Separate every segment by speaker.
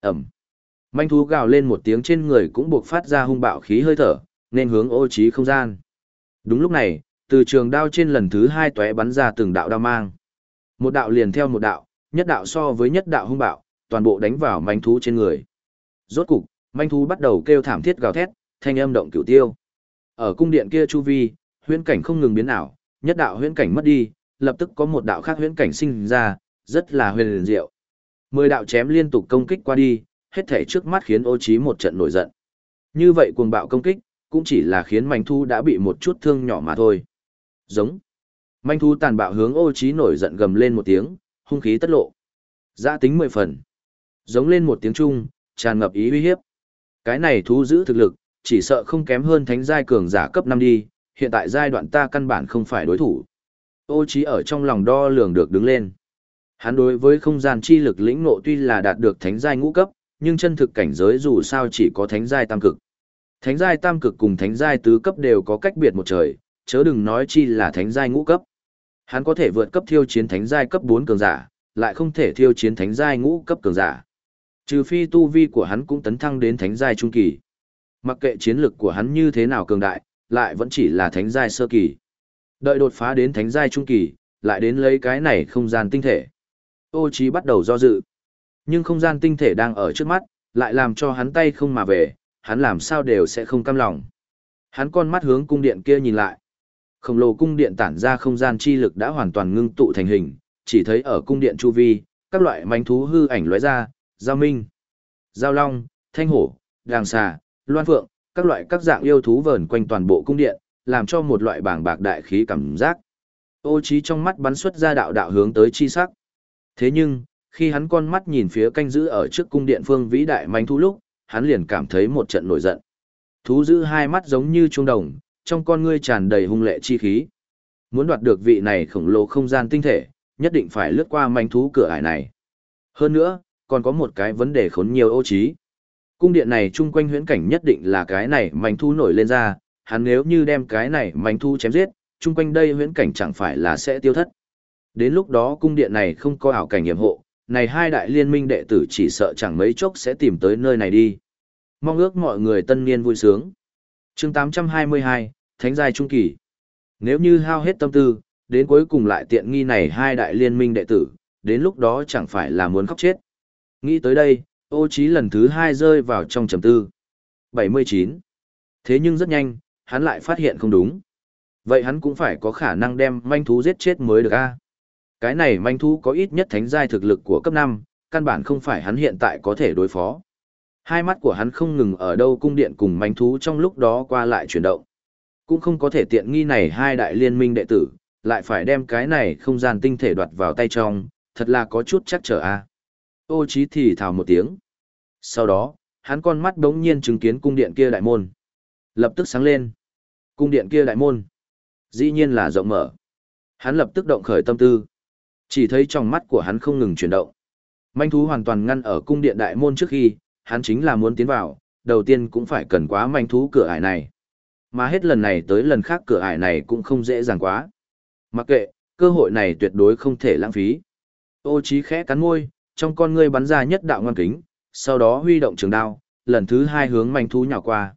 Speaker 1: Ẩm. Manh thú gào lên một tiếng trên người cũng buộc phát ra hung bạo khí hơi thở, nên hướng ô trí không gian. Đúng lúc này, từ trường đao trên lần thứ hai tóe bắn ra từng đạo đao mang. Một đạo liền theo một đạo, nhất đạo so với nhất đạo hung bạo, toàn bộ đánh vào manh thú trên người. Rốt cục, manh thú bắt đầu kêu thảm thiết gào thét, thanh âm động cửu tiêu. Ở cung điện kia chu vi, huyễn cảnh không ngừng biến ảo, nhất đạo huyễn cảnh mất đi, lập tức có một đạo khác huyễn cảnh sinh ra, rất là huyền diệu. Mười đạo chém liên tục công kích qua đi, hết thể trước mắt khiến ô trí một trận nổi giận. Như vậy cuồng bạo công kích, cũng chỉ là khiến manh thu đã bị một chút thương nhỏ mà thôi. Giống. Manh thu tàn bạo hướng ô trí nổi giận gầm lên một tiếng, hung khí tất lộ. Giã tính mười phần. Giống lên một tiếng chung, tràn ngập ý uy hiếp. Cái này thú giữ thực lực, chỉ sợ không kém hơn thánh giai cường giả cấp 5 đi, hiện tại giai đoạn ta căn bản không phải đối thủ. Ô trí ở trong lòng đo lường được đứng lên. Hắn đối với không gian chi lực lĩnh ngộ tuy là đạt được thánh giai ngũ cấp, nhưng chân thực cảnh giới dù sao chỉ có thánh giai tam cực. Thánh giai tam cực cùng thánh giai tứ cấp đều có cách biệt một trời, chớ đừng nói chi là thánh giai ngũ cấp. Hắn có thể vượt cấp thiêu chiến thánh giai cấp 4 cường giả, lại không thể thiêu chiến thánh giai ngũ cấp cường giả. Trừ phi tu vi của hắn cũng tấn thăng đến thánh giai trung kỳ. Mặc kệ chiến lực của hắn như thế nào cường đại, lại vẫn chỉ là thánh giai sơ kỳ. Đợi đột phá đến thánh giai trung kỳ, lại đến lấy cái này không gian tinh thể. Ô Chí bắt đầu do dự. Nhưng không gian tinh thể đang ở trước mắt, lại làm cho hắn tay không mà về, hắn làm sao đều sẽ không cam lòng. Hắn con mắt hướng cung điện kia nhìn lại. Khổng lồ cung điện tản ra không gian chi lực đã hoàn toàn ngưng tụ thành hình, chỉ thấy ở cung điện chu vi, các loại manh thú hư ảnh lóe ra, giao minh, giao long, thanh hổ, đàng xà, loan phượng, các loại các dạng yêu thú vờn quanh toàn bộ cung điện, làm cho một loại bảng bạc đại khí cảm giác. Ô trí trong mắt bắn xuất ra đạo đạo hướng tới chi sắc. Thế nhưng, khi hắn con mắt nhìn phía canh giữ ở trước cung điện phương vĩ đại manh thú lúc, hắn liền cảm thấy một trận nổi giận. Thú giữ hai mắt giống như trung đồng, trong con ngươi tràn đầy hung lệ chi khí. Muốn đoạt được vị này khổng lồ không gian tinh thể, nhất định phải lướt qua manh thú cửa ải này. Hơn nữa, còn có một cái vấn đề khốn nhiều ô trí. Cung điện này chung quanh huyễn cảnh nhất định là cái này manh thú nổi lên ra, hắn nếu như đem cái này manh thú chém giết, chung quanh đây huyễn cảnh chẳng phải là sẽ tiêu thất. Đến lúc đó cung điện này không có ảo cảnh nghiệm hộ, này hai đại liên minh đệ tử chỉ sợ chẳng mấy chốc sẽ tìm tới nơi này đi. Mong ước mọi người tân niên vui sướng. chương 822, Thánh giai trung kỳ. Nếu như hao hết tâm tư, đến cuối cùng lại tiện nghi này hai đại liên minh đệ tử, đến lúc đó chẳng phải là muốn khóc chết. Nghĩ tới đây, ô trí lần thứ hai rơi vào trong trầm tư. 79. Thế nhưng rất nhanh, hắn lại phát hiện không đúng. Vậy hắn cũng phải có khả năng đem manh thú giết chết mới được a. Cái này manh thú có ít nhất thánh giai thực lực của cấp 5, căn bản không phải hắn hiện tại có thể đối phó. Hai mắt của hắn không ngừng ở đâu cung điện cùng manh thú trong lúc đó qua lại chuyển động. Cũng không có thể tiện nghi này hai đại liên minh đệ tử, lại phải đem cái này không gian tinh thể đoạt vào tay trong, thật là có chút chắc trở a. Ô chí thì thào một tiếng. Sau đó, hắn con mắt đống nhiên chứng kiến cung điện kia đại môn. Lập tức sáng lên. Cung điện kia đại môn. Dĩ nhiên là rộng mở. Hắn lập tức động khởi tâm tư. Chỉ thấy trong mắt của hắn không ngừng chuyển động. Manh thú hoàn toàn ngăn ở cung điện đại môn trước khi, hắn chính là muốn tiến vào, đầu tiên cũng phải cần quá manh thú cửa ải này. Mà hết lần này tới lần khác cửa ải này cũng không dễ dàng quá. Mặc kệ, cơ hội này tuyệt đối không thể lãng phí. Ô trí khẽ cắn môi, trong con ngươi bắn ra nhất đạo ngoan kính, sau đó huy động trường đao, lần thứ hai hướng manh thú nhào qua.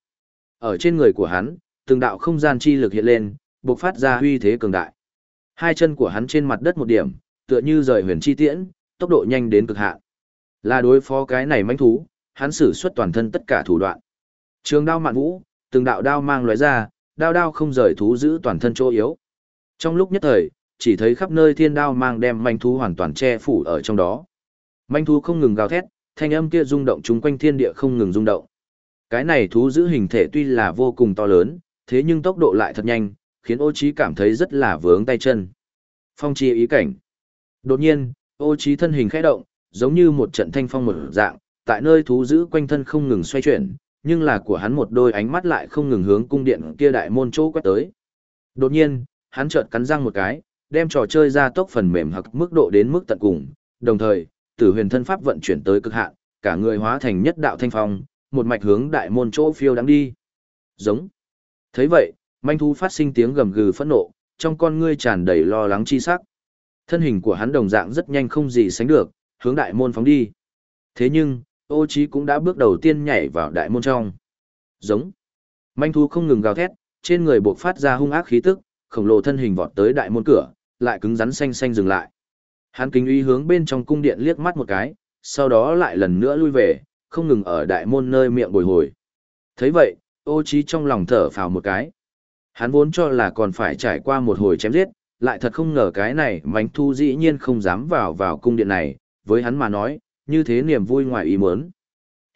Speaker 1: Ở trên người của hắn, từng đạo không gian chi lực hiện lên, bộc phát ra huy thế cường đại. Hai chân của hắn trên mặt đất một điểm, tựa như rời huyền chi tiễn, tốc độ nhanh đến cực hạn. Là đối phó cái này manh thú, hắn sử xuất toàn thân tất cả thủ đoạn. Trường đao mạn vũ, từng đạo đao mang lóe ra, đao đao không rời thú giữ toàn thân chỗ yếu. Trong lúc nhất thời, chỉ thấy khắp nơi thiên đao mang đem manh thú hoàn toàn che phủ ở trong đó. Manh thú không ngừng gào thét, thanh âm kia rung động chúng quanh thiên địa không ngừng rung động. Cái này thú giữ hình thể tuy là vô cùng to lớn, thế nhưng tốc độ lại thật nhanh, khiến ô trí cảm thấy rất là vướng tay chân. Phong chi ý cảnh. Đột nhiên, ô trí thân hình khẽ động, giống như một trận thanh phong một dạng, tại nơi thú giữ quanh thân không ngừng xoay chuyển, nhưng là của hắn một đôi ánh mắt lại không ngừng hướng cung điện kia đại môn chỗ quét tới. Đột nhiên, hắn chợt cắn răng một cái, đem trò chơi ra tốc phần mềm hoặc mức độ đến mức tận cùng, đồng thời, tử huyền thân pháp vận chuyển tới cực hạn, cả người hóa thành nhất đạo thanh phong, một mạch hướng đại môn chỗ phiêu đáng đi. Giống. thấy vậy, manh thú phát sinh tiếng gầm gừ phẫn nộ, trong con ngươi tràn đầy lo lắng chi sắc. Thân hình của hắn đồng dạng rất nhanh không gì sánh được, hướng đại môn phóng đi. Thế nhưng, ô trí cũng đã bước đầu tiên nhảy vào đại môn trong. Giống. Manh thú không ngừng gào thét, trên người buộc phát ra hung ác khí tức, khổng lồ thân hình vọt tới đại môn cửa, lại cứng rắn xanh xanh dừng lại. Hắn kính uy hướng bên trong cung điện liếc mắt một cái, sau đó lại lần nữa lui về, không ngừng ở đại môn nơi miệng bồi hồi. thấy vậy, ô trí trong lòng thở phào một cái. Hắn vốn cho là còn phải trải qua một hồi chém giết, lại thật không ngờ cái này mánh thu dĩ nhiên không dám vào vào cung điện này, với hắn mà nói, như thế niềm vui ngoài ý muốn.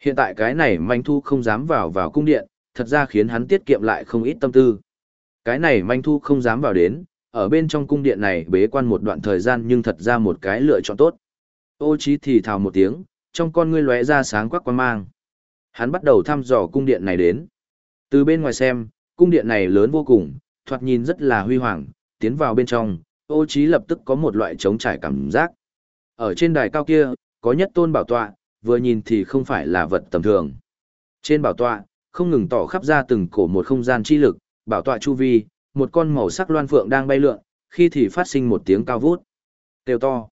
Speaker 1: Hiện tại cái này manh thu không dám vào vào cung điện, thật ra khiến hắn tiết kiệm lại không ít tâm tư. Cái này manh thu không dám vào đến, ở bên trong cung điện này bế quan một đoạn thời gian nhưng thật ra một cái lựa chọn tốt. Ô trí thì thào một tiếng, trong con ngươi lóe ra sáng quắc quan mang. Hắn bắt đầu thăm dò cung điện này đến. Từ bên ngoài xem, cung điện này lớn vô cùng, thoạt nhìn rất là huy hoàng, tiến vào bên trong, ô trí lập tức có một loại trống trải cảm giác. Ở trên đài cao kia, có nhất tôn bảo tọa, vừa nhìn thì không phải là vật tầm thường. Trên bảo tọa, không ngừng tỏ khắp ra từng cổ một không gian chi lực, bảo tọa chu vi, một con màu sắc loan phượng đang bay lượn, khi thì phát sinh một tiếng cao vút. Kêu to.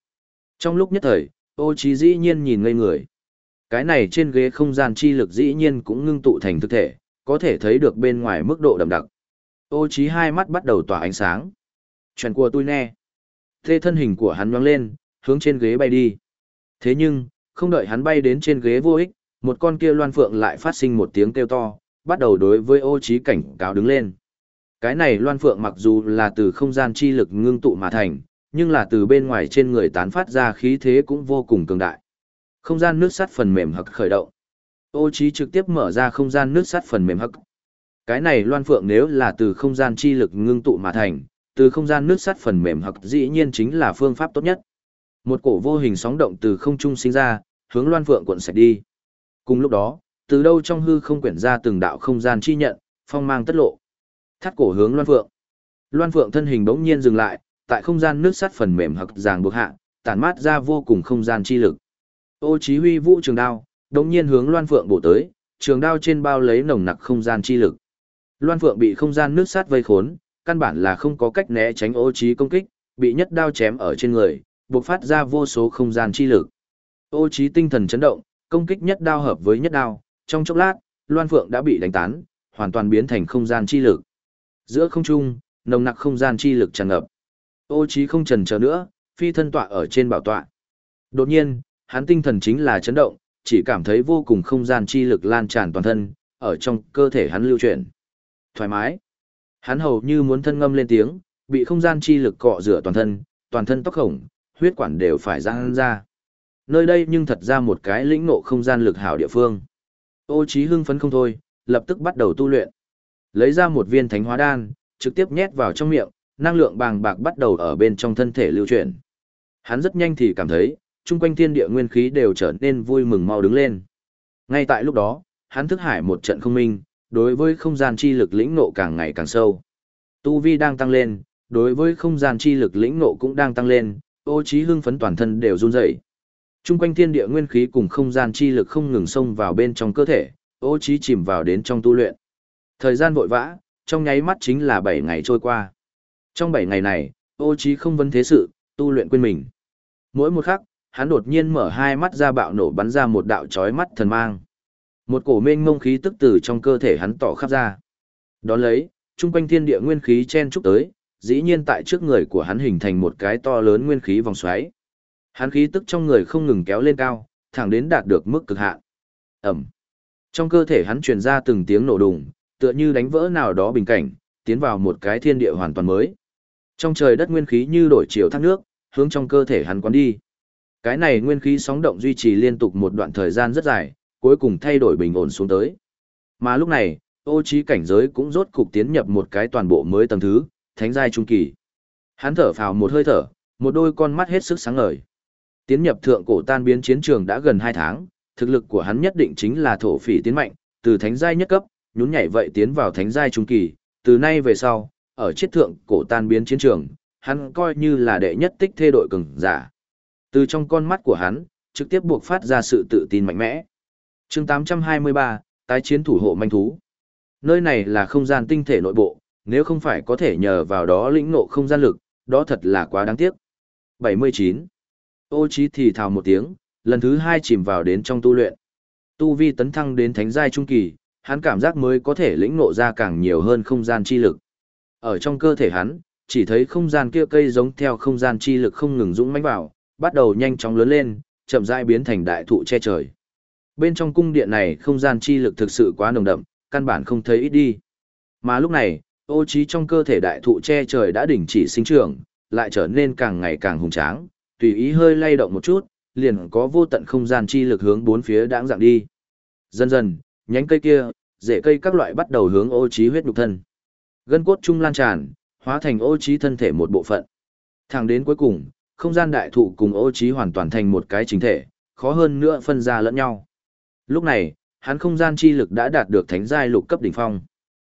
Speaker 1: Trong lúc nhất thời, ô trí dĩ nhiên nhìn ngây người. Cái này trên ghế không gian chi lực dĩ nhiên cũng ngưng tụ thành thực thể, có thể thấy được bên ngoài mức độ đậm đặc. Ô trí hai mắt bắt đầu tỏa ánh sáng. Chuyện của tôi nè. Thế thân hình của hắn nhoáng lên, hướng trên ghế bay đi. Thế nhưng, không đợi hắn bay đến trên ghế vô ích, một con kia loan phượng lại phát sinh một tiếng kêu to, bắt đầu đối với ô trí cảnh cáo đứng lên. Cái này loan phượng mặc dù là từ không gian chi lực ngưng tụ mà thành, nhưng là từ bên ngoài trên người tán phát ra khí thế cũng vô cùng cường đại. Không gian nước sắt phần mềm hậc khởi động. Ô trí trực tiếp mở ra không gian nước sắt phần mềm hậc. Cái này loan phượng nếu là từ không gian chi lực ngưng tụ mà thành, từ không gian nước sắt phần mềm hoặc dĩ nhiên chính là phương pháp tốt nhất. Một cổ vô hình sóng động từ không trung sinh ra, hướng loan phượng cuộn sạch đi. Cùng lúc đó, từ đâu trong hư không quyển ra từng đạo không gian chi nhận, phong mang tất lộ. Thắt cổ hướng loan phượng. Loan phượng thân hình bỗng nhiên dừng lại, tại không gian nước sắt phần mềm hoặc ràng buộc hạ, tản mát ra vô cùng không gian chi lực. Ô Chí Huy vũ trường đao, đống nhiên hướng Loan Phượng bổ tới, trường đao trên bao lấy nồng nặc không gian chi lực. Loan Phượng bị không gian nước sắt vây khốn, căn bản là không có cách né tránh Ô trí công kích, bị nhất đao chém ở trên người, bộc phát ra vô số không gian chi lực. Ô trí tinh thần chấn động, công kích nhất đao hợp với nhất đao, trong chốc lát, Loan Phượng đã bị đánh tán, hoàn toàn biến thành không gian chi lực. Giữa không trung, nồng nặc không gian chi lực tràn ngập. Ô trí không chần chờ nữa, phi thân tọa ở trên bảo tọa. Đột nhiên, hắn tinh thần chính là chấn động, chỉ cảm thấy vô cùng không gian chi lực lan tràn toàn thân, ở trong cơ thể hắn lưu chuyển. Thoải mái. Hắn hầu như muốn thân ngâm lên tiếng, bị không gian chi lực cọ rửa toàn thân, toàn thân tóc khổng, huyết quản đều phải ra ra. Nơi đây nhưng thật ra một cái lĩnh ngộ không gian lực hảo địa phương. Ô Chí hưng phấn không thôi, lập tức bắt đầu tu luyện. Lấy ra một viên thánh hóa đan, trực tiếp nhét vào trong miệng, năng lượng bàng bạc bắt đầu ở bên trong thân thể lưu chuyển. Hắn rất nhanh thì cảm thấy, chung quanh thiên địa nguyên khí đều trở nên vui mừng mau đứng lên. Ngay tại lúc đó, hắn thức hải một trận không minh, đối với không gian chi lực lĩnh ngộ càng ngày càng sâu. Tu vi đang tăng lên, đối với không gian chi lực lĩnh ngộ cũng đang tăng lên, ô trí hưng phấn toàn thân đều run rẩy. Trung quanh thiên địa nguyên khí cùng không gian chi lực không ngừng xông vào bên trong cơ thể, ô trí chìm vào đến trong tu luyện. Thời gian vội vã, trong nháy mắt chính là 7 ngày trôi qua. Trong 7 ngày này, ô trí không vấn thế sự, tu luyện quên mình. Mỗi một khắc, hắn đột nhiên mở hai mắt ra bạo nổ bắn ra một đạo chói mắt thần mang. Một cổ mênh mông khí tức từ trong cơ thể hắn tỏ khắp ra. Đón lấy, trung quanh thiên địa nguyên khí chen chúc tới, dĩ nhiên tại trước người của hắn hình thành một cái to lớn nguyên khí vòng xoáy. Hắn khí tức trong người không ngừng kéo lên cao, thẳng đến đạt được mức cực hạn. Ẩm. Trong cơ thể hắn truyền ra từng tiếng nổ đùng, tựa như đánh vỡ nào đó bình cảnh, tiến vào một cái thiên địa hoàn toàn mới. Trong trời đất nguyên khí như đổi chiều thác nước, hướng trong cơ thể hắn quán đi. Cái này nguyên khí sóng động duy trì liên tục một đoạn thời gian rất dài, cuối cùng thay đổi bình ổn xuống tới. Mà lúc này, ô trí cảnh giới cũng rốt cục tiến nhập một cái toàn bộ mới tầng thứ, thánh giai trung kỳ. Hắn thở phào một hơi thở, một đôi con mắt hết sức sáng ngời. Tiến nhập thượng cổ tan biến chiến trường đã gần 2 tháng, thực lực của hắn nhất định chính là thổ phỉ tiến mạnh, từ thánh giai nhất cấp, nhún nhảy vậy tiến vào thánh giai trung kỳ, từ nay về sau, ở chiết thượng cổ tan biến chiến trường, hắn coi như là đệ nhất tích thê đội cường giả. Từ trong con mắt của hắn, trực tiếp buộc phát ra sự tự tin mạnh mẽ chương 823, tái chiến thủ hộ manh thú. Nơi này là không gian tinh thể nội bộ, nếu không phải có thể nhờ vào đó lĩnh ngộ không gian lực, đó thật là quá đáng tiếc. 79. Ô chí thì thào một tiếng, lần thứ hai chìm vào đến trong tu luyện. Tu vi tấn thăng đến thánh giai trung kỳ, hắn cảm giác mới có thể lĩnh ngộ ra càng nhiều hơn không gian chi lực. Ở trong cơ thể hắn, chỉ thấy không gian kia cây giống theo không gian chi lực không ngừng dũng mãnh vào, bắt đầu nhanh chóng lớn lên, chậm rãi biến thành đại thụ che trời. Bên trong cung điện này không gian chi lực thực sự quá nồng đậm, căn bản không thấy ít đi. Mà lúc này, ô trí trong cơ thể đại thụ che trời đã đình chỉ sinh trưởng, lại trở nên càng ngày càng hùng tráng, tùy ý hơi lay động một chút, liền có vô tận không gian chi lực hướng bốn phía đãng dạng đi. Dần dần, nhánh cây kia, rễ cây các loại bắt đầu hướng ô trí huyết nhục thân. Gân cốt trung lan tràn, hóa thành ô trí thân thể một bộ phận. Thẳng đến cuối cùng, không gian đại thụ cùng ô trí hoàn toàn thành một cái chính thể, khó hơn nữa phân ra lẫn nhau. Lúc này, hắn không gian chi lực đã đạt được thánh giai lục cấp đỉnh phong.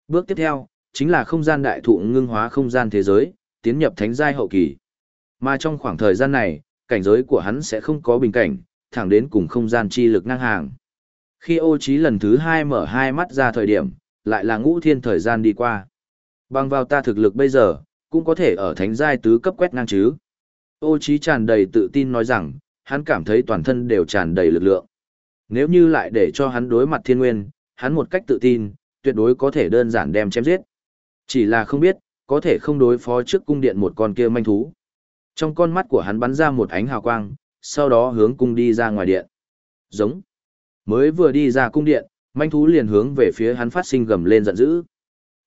Speaker 1: Bước tiếp theo, chính là không gian đại thụ ngưng hóa không gian thế giới, tiến nhập thánh giai hậu kỳ. Mà trong khoảng thời gian này, cảnh giới của hắn sẽ không có bình cảnh, thẳng đến cùng không gian chi lực ngang hàng. Khi ô trí lần thứ hai mở hai mắt ra thời điểm, lại là ngũ thiên thời gian đi qua. Bằng vào ta thực lực bây giờ, cũng có thể ở thánh giai tứ cấp quét ngang chứ. Ô trí tràn đầy tự tin nói rằng, hắn cảm thấy toàn thân đều tràn đầy lực lượng. Nếu như lại để cho hắn đối mặt thiên nguyên, hắn một cách tự tin, tuyệt đối có thể đơn giản đem chém giết. Chỉ là không biết, có thể không đối phó trước cung điện một con kia manh thú. Trong con mắt của hắn bắn ra một ánh hào quang, sau đó hướng cung đi ra ngoài điện. Giống. Mới vừa đi ra cung điện, manh thú liền hướng về phía hắn phát sinh gầm lên giận dữ.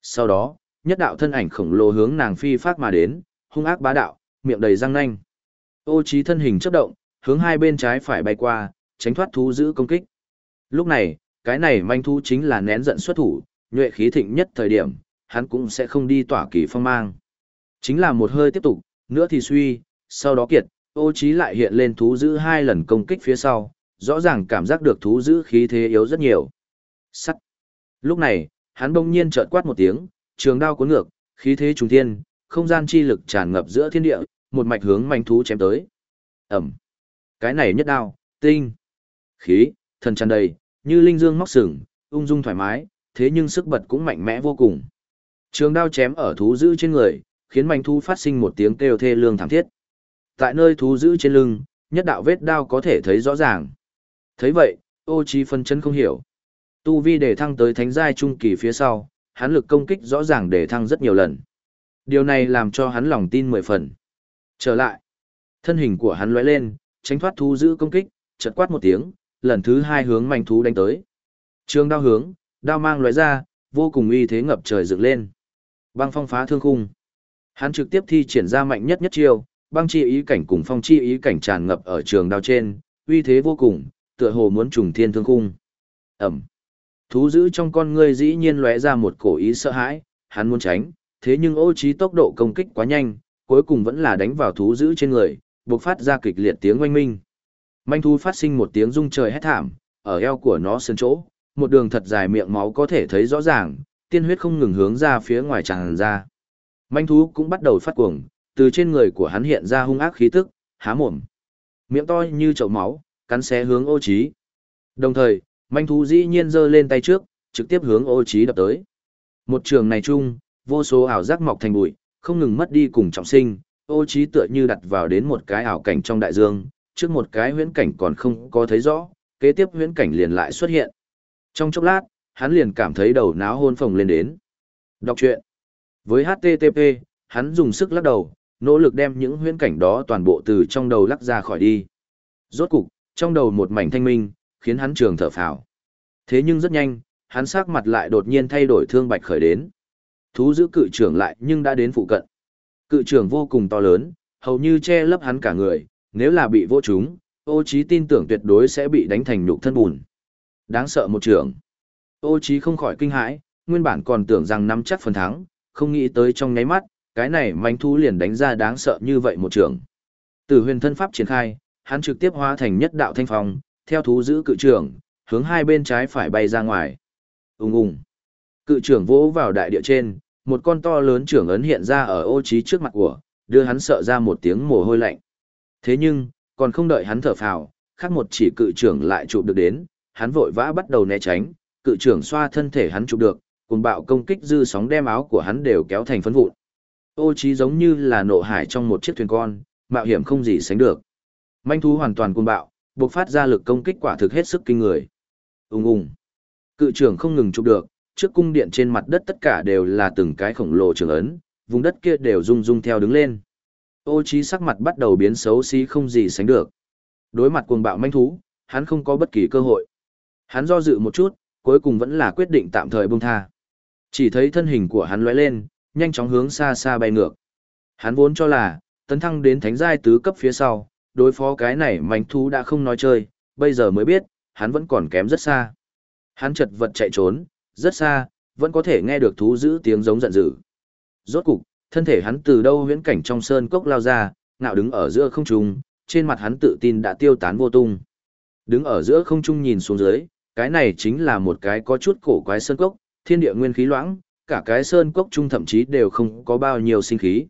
Speaker 1: Sau đó, nhất đạo thân ảnh khổng lồ hướng nàng phi phát mà đến, hung ác bá đạo, miệng đầy răng nanh. Ô trí thân hình chớp động, hướng hai bên trái phải bay qua, tránh thoát thú giữ công kích. Lúc này, cái này manh thú chính là nén giận xuất thủ, nhuệ khí thịnh nhất thời điểm, hắn cũng sẽ không đi tỏa kỳ phong mang. Chính là một hơi tiếp tục, nữa thì suy, sau đó kiệt, ô trí lại hiện lên thú giữ hai lần công kích phía sau, rõ ràng cảm giác được thú giữ khí thế yếu rất nhiều. Sắt. Lúc này, hắn bỗng nhiên chợt quát một tiếng, trường đao cuốn ngược, khí thế trùng thiên, không gian chi lực tràn ngập giữa thiên địa, một mạch hướng manh thú chém tới. ầm. Cái này nhất đao, tinh. Khí, thần tràn đầy, như linh dương móc sừng, ung dung thoải mái, thế nhưng sức bật cũng mạnh mẽ vô cùng. Trường đao chém ở thú giữ trên người, khiến manh thú phát sinh một tiếng kêu thê lương thảm thiết. Tại nơi thú giữ trên lưng, nhất đạo vết đao có thể thấy rõ ràng. thấy vậy, ô trí phân chân không hiểu. Tu vi để thăng tới thánh giai trung kỳ phía sau, hắn lực công kích rõ ràng để thăng rất nhiều lần. Điều này làm cho hắn lòng tin mười phần. Trở lại, thân hình của hắn lóe lên, tránh thoát thú giữ công kích, chợt quát một tiếng, lần thứ hai hướng manh thú đánh tới. Trường đao hướng, đao mang lóe ra, vô cùng uy thế ngập trời dựng lên. Băng phong phá thương khung. Hắn trực tiếp thi triển ra mạnh nhất nhất chiêu, băng chi ý cảnh cùng phong chi ý cảnh tràn ngập ở trường đao trên, uy thế vô cùng, tựa hồ muốn trùng thiên thương khung. Ẩm. Thú giữ trong con ngươi dĩ nhiên lóe ra một cổ ý sợ hãi, hắn muốn tránh, thế nhưng ô trí tốc độ công kích quá nhanh, cuối cùng vẫn là đánh vào thú giữ trên người, bộc phát ra kịch liệt tiếng oanh minh. Manh thú phát sinh một tiếng rung trời hét thảm, ở eo của nó sơn chỗ, một đường thật dài miệng máu có thể thấy rõ ràng, tiên huyết không ngừng hướng ra phía ngoài tràn ra. Manh thú cũng bắt đầu phát cuồng, từ trên người của hắn hiện ra hung ác khí tức, há mồm. Miệng to như chậu máu, cắn xé hướng ô trí. Đồng thời, manh thú dĩ nhiên giơ lên tay trước, trực tiếp hướng ô trí đập tới. Một trường này chung, vô số ảo giác mọc thành bụi, không ngừng mất đi cùng trọng sinh, ô trí tựa như đặt vào đến một cái ảo cảnh trong đại dương, trước một cái huyễn cảnh còn không có thấy rõ, kế tiếp huyễn cảnh liền lại xuất hiện. Trong chốc lát, hắn liền cảm thấy đầu náo hôn phồng lên đến. Đọc truyện. Với HTTP, hắn dùng sức lắc đầu, nỗ lực đem những huyễn cảnh đó toàn bộ từ trong đầu lắc ra khỏi đi. Rốt cục, trong đầu một mảnh thanh minh, khiến hắn trường thở phào. Thế nhưng rất nhanh, hắn sắc mặt lại đột nhiên thay đổi thương bạch khởi đến. Thú giữ cự trưởng lại nhưng đã đến phụ cận. Cự trưởng vô cùng to lớn, hầu như che lấp hắn cả người, nếu là bị vô chúng, ô trí tin tưởng tuyệt đối sẽ bị đánh thành nhục thân bùn. Đáng sợ một trưởng. Ô trí không khỏi kinh hãi, nguyên bản còn tưởng rằng nắm chắc phần thắng, không nghĩ tới trong nháy mắt, cái này manh thú liền đánh ra đáng sợ như vậy một trưởng. Từ huyền thân pháp triển khai, hắn trực tiếp hóa thành nhất đạo thanh phong, theo thú giữ cự trưởng, hướng hai bên trái phải bay ra ngoài. Ung ung. Cự trưởng vỗ vào đại địa trên, một con to lớn trưởng ấn hiện ra ở ô trí trước mặt của, đưa hắn sợ ra một tiếng mồ hôi lạnh. Thế nhưng, còn không đợi hắn thở phào, khác một chỉ cự trưởng lại chụp được đến, hắn vội vã bắt đầu né tránh, cự trưởng xoa thân thể hắn chụp được, cùng bạo công kích dư sóng đem áo của hắn đều kéo thành phấn vụn. Ô trí giống như là nộ hải trong một chiếc thuyền con, mạo hiểm không gì sánh được. Manh thú hoàn toàn cuồng bạo, bộc phát ra lực công kích quả thực hết sức kinh người. Ùng ùng. Cự trưởng không ngừng chụp được, trước cung điện trên mặt đất tất cả đều là từng cái khổng lồ trường ấn, vùng đất kia đều rung rung theo đứng lên. Ô trí sắc mặt bắt đầu biến xấu xí không gì sánh được. Đối mặt cuồng bạo manh thú, hắn không có bất kỳ cơ hội. Hắn do dự một chút, cuối cùng vẫn là quyết định tạm thời buông tha. Chỉ thấy thân hình của hắn lóe lên, nhanh chóng hướng xa xa bay ngược. Hắn vốn cho là, tấn thăng đến thánh giai tứ cấp phía sau, đối phó cái này manh thú đã không nói chơi, bây giờ mới biết, hắn vẫn còn kém rất xa. Hắn chật vật chạy trốn, rất xa, vẫn có thể nghe được thú giữ tiếng giống giận dữ. Rốt cục, thân thể hắn từ đâu huyễn cảnh trong sơn cốc lao ra, ngạo đứng ở giữa không trung, trên mặt hắn tự tin đã tiêu tán vô tung. Đứng ở giữa không trung nhìn xuống dưới, cái này chính là một cái có chút cổ quái sơn cốc, thiên địa nguyên khí loãng, cả cái sơn cốc trung thậm chí đều không có bao nhiêu sinh khí.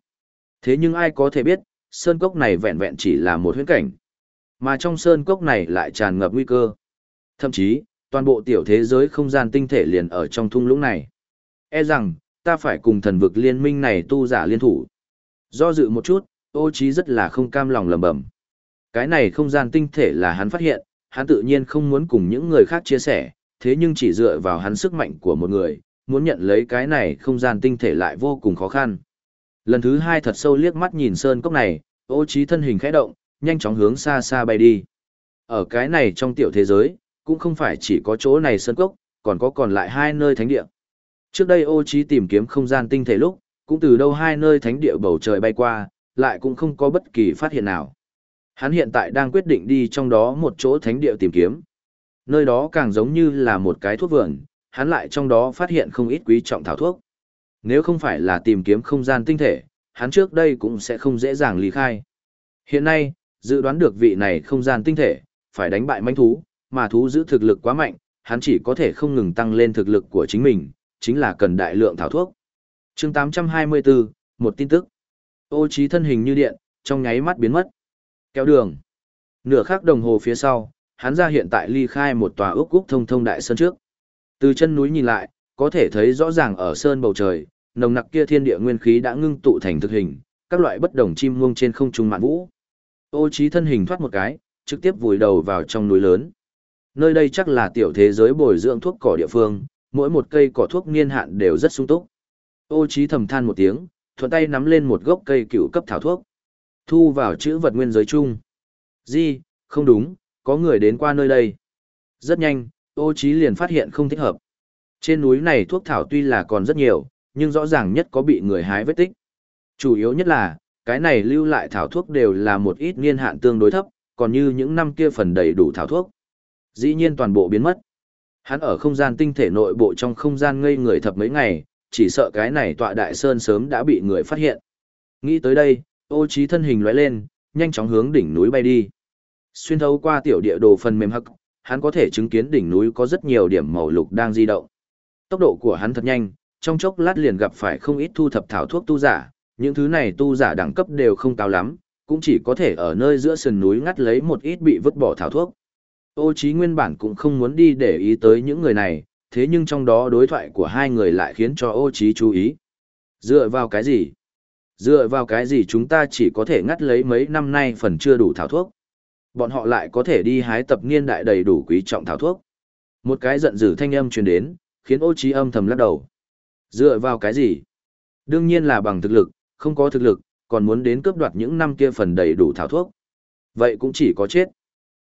Speaker 1: Thế nhưng ai có thể biết, sơn cốc này vẹn vẹn chỉ là một huyễn cảnh. Mà trong sơn cốc này lại tràn ngập nguy cơ. Thậm chí, toàn bộ tiểu thế giới không gian tinh thể liền ở trong thung lũng này. E rằng, ta phải cùng thần vực liên minh này tu giả liên thủ. Do dự một chút, ô trí rất là không cam lòng lầm bầm. Cái này không gian tinh thể là hắn phát hiện, hắn tự nhiên không muốn cùng những người khác chia sẻ, thế nhưng chỉ dựa vào hắn sức mạnh của một người, muốn nhận lấy cái này không gian tinh thể lại vô cùng khó khăn. Lần thứ hai thật sâu liếc mắt nhìn sơn cốc này, ô trí thân hình khẽ động, nhanh chóng hướng xa xa bay đi. Ở cái này trong tiểu thế giới, cũng không phải chỉ có chỗ này sơn cốc, còn có còn lại hai nơi thánh địa. Trước đây ô trí tìm kiếm không gian tinh thể lúc, cũng từ đâu hai nơi thánh địa bầu trời bay qua, lại cũng không có bất kỳ phát hiện nào. Hắn hiện tại đang quyết định đi trong đó một chỗ thánh địa tìm kiếm. Nơi đó càng giống như là một cái thuốc vườn, hắn lại trong đó phát hiện không ít quý trọng thảo thuốc. Nếu không phải là tìm kiếm không gian tinh thể, hắn trước đây cũng sẽ không dễ dàng ly khai. Hiện nay, dự đoán được vị này không gian tinh thể, phải đánh bại manh thú, mà thú giữ thực lực quá mạnh, hắn chỉ có thể không ngừng tăng lên thực lực của chính mình, chính là cần đại lượng thảo thuốc. chương 824, một tin tức. Ô trí thân hình như điện, trong nháy mắt biến mất. Kéo đường. Nửa khắc đồng hồ phía sau, hắn ra hiện tại ly khai một tòa ước cúc thông thông đại sơn trước. Từ chân núi nhìn lại, có thể thấy rõ ràng ở sơn bầu trời, nồng nặc kia thiên địa nguyên khí đã ngưng tụ thành thực hình, các loại bất đồng chim muông trên không trung mạn vũ. Ô trí thân hình thoát một cái, trực tiếp vùi đầu vào trong núi lớn. Nơi đây chắc là tiểu thế giới bồi dưỡng thuốc cỏ địa phương, mỗi một cây cỏ thuốc niên hạn đều rất sung túc. Ô Chí thầm than một tiếng, thuận tay nắm lên một gốc cây cựu cấp thảo thuốc. Thu vào chữ vật nguyên giới chung. Di, không đúng, có người đến qua nơi đây. Rất nhanh, ô Chí liền phát hiện không thích hợp. Trên núi này thuốc thảo tuy là còn rất nhiều, nhưng rõ ràng nhất có bị người hái vết tích. Chủ yếu nhất là, cái này lưu lại thảo thuốc đều là một ít niên hạn tương đối thấp, còn như những năm kia phần đầy đủ thảo thuốc. Dĩ nhiên toàn bộ biến mất. Hắn ở không gian tinh thể nội bộ trong không gian ngây người thập mấy ngày, chỉ sợ cái này tọa đại sơn sớm đã bị người phát hiện. Nghĩ tới đây, ô trí thân hình lóe lên, nhanh chóng hướng đỉnh núi bay đi. Xuyên thấu qua tiểu địa đồ phần mềm hắc, hắn có thể chứng kiến đỉnh núi có rất nhiều điểm màu lục đang di động. Tốc độ của hắn thật nhanh, trong chốc lát liền gặp phải không ít thu thập thảo thuốc tu giả, những thứ này tu giả đẳng cấp đều không cao lắm, cũng chỉ có thể ở nơi giữa sườn núi ngắt lấy một ít bị vứt bỏ thảo thuốc. Ô Chí nguyên bản cũng không muốn đi để ý tới những người này, thế nhưng trong đó đối thoại của hai người lại khiến cho ô Chí chú ý. Dựa vào cái gì? Dựa vào cái gì chúng ta chỉ có thể ngắt lấy mấy năm nay phần chưa đủ thảo thuốc? Bọn họ lại có thể đi hái tập niên đại đầy đủ quý trọng thảo thuốc. Một cái giận dữ thanh âm truyền đến, khiến ô Chí âm thầm lắc đầu. Dựa vào cái gì? Đương nhiên là bằng thực lực, không có thực lực, còn muốn đến cướp đoạt những năm kia phần đầy đủ thảo thuốc. Vậy cũng chỉ có chết.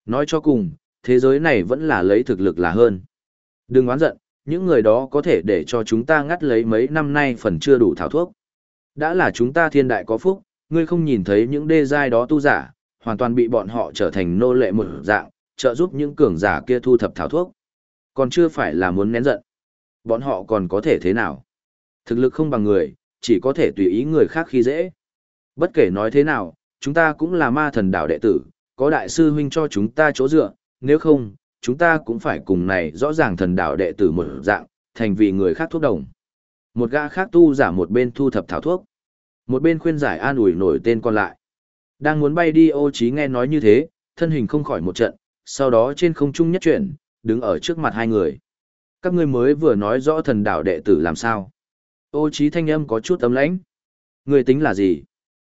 Speaker 1: Nói cho cùng, thế giới này vẫn là lấy thực lực là hơn. Đừng oán giận, những người đó có thể để cho chúng ta ngắt lấy mấy năm nay phần chưa đủ thảo thuốc. Đã là chúng ta thiên đại có phúc, ngươi không nhìn thấy những đê giai đó tu giả, hoàn toàn bị bọn họ trở thành nô lệ một dạng, trợ giúp những cường giả kia thu thập thảo thuốc. Còn chưa phải là muốn nén giận. Bọn họ còn có thể thế nào? Thực lực không bằng người, chỉ có thể tùy ý người khác khi dễ. Bất kể nói thế nào, chúng ta cũng là ma thần đảo đệ tử, có đại sư huynh cho chúng ta chỗ dựa, nếu không, chúng ta cũng phải cùng này rõ ràng thần đạo đệ tử một dạng, thành vì người khác thuốc đồng. Một gã khác tu giả một bên thu thập thảo thuốc, một bên khuyên giải an ủi nổi tên còn lại. Đang muốn bay đi ô trí nghe nói như thế, thân hình không khỏi một trận, sau đó trên không trung nhất chuyển, đứng ở trước mặt hai người. Các ngươi mới vừa nói rõ thần đạo đệ tử làm sao. Ô trí thanh âm có chút ấm lãnh. Người tính là gì?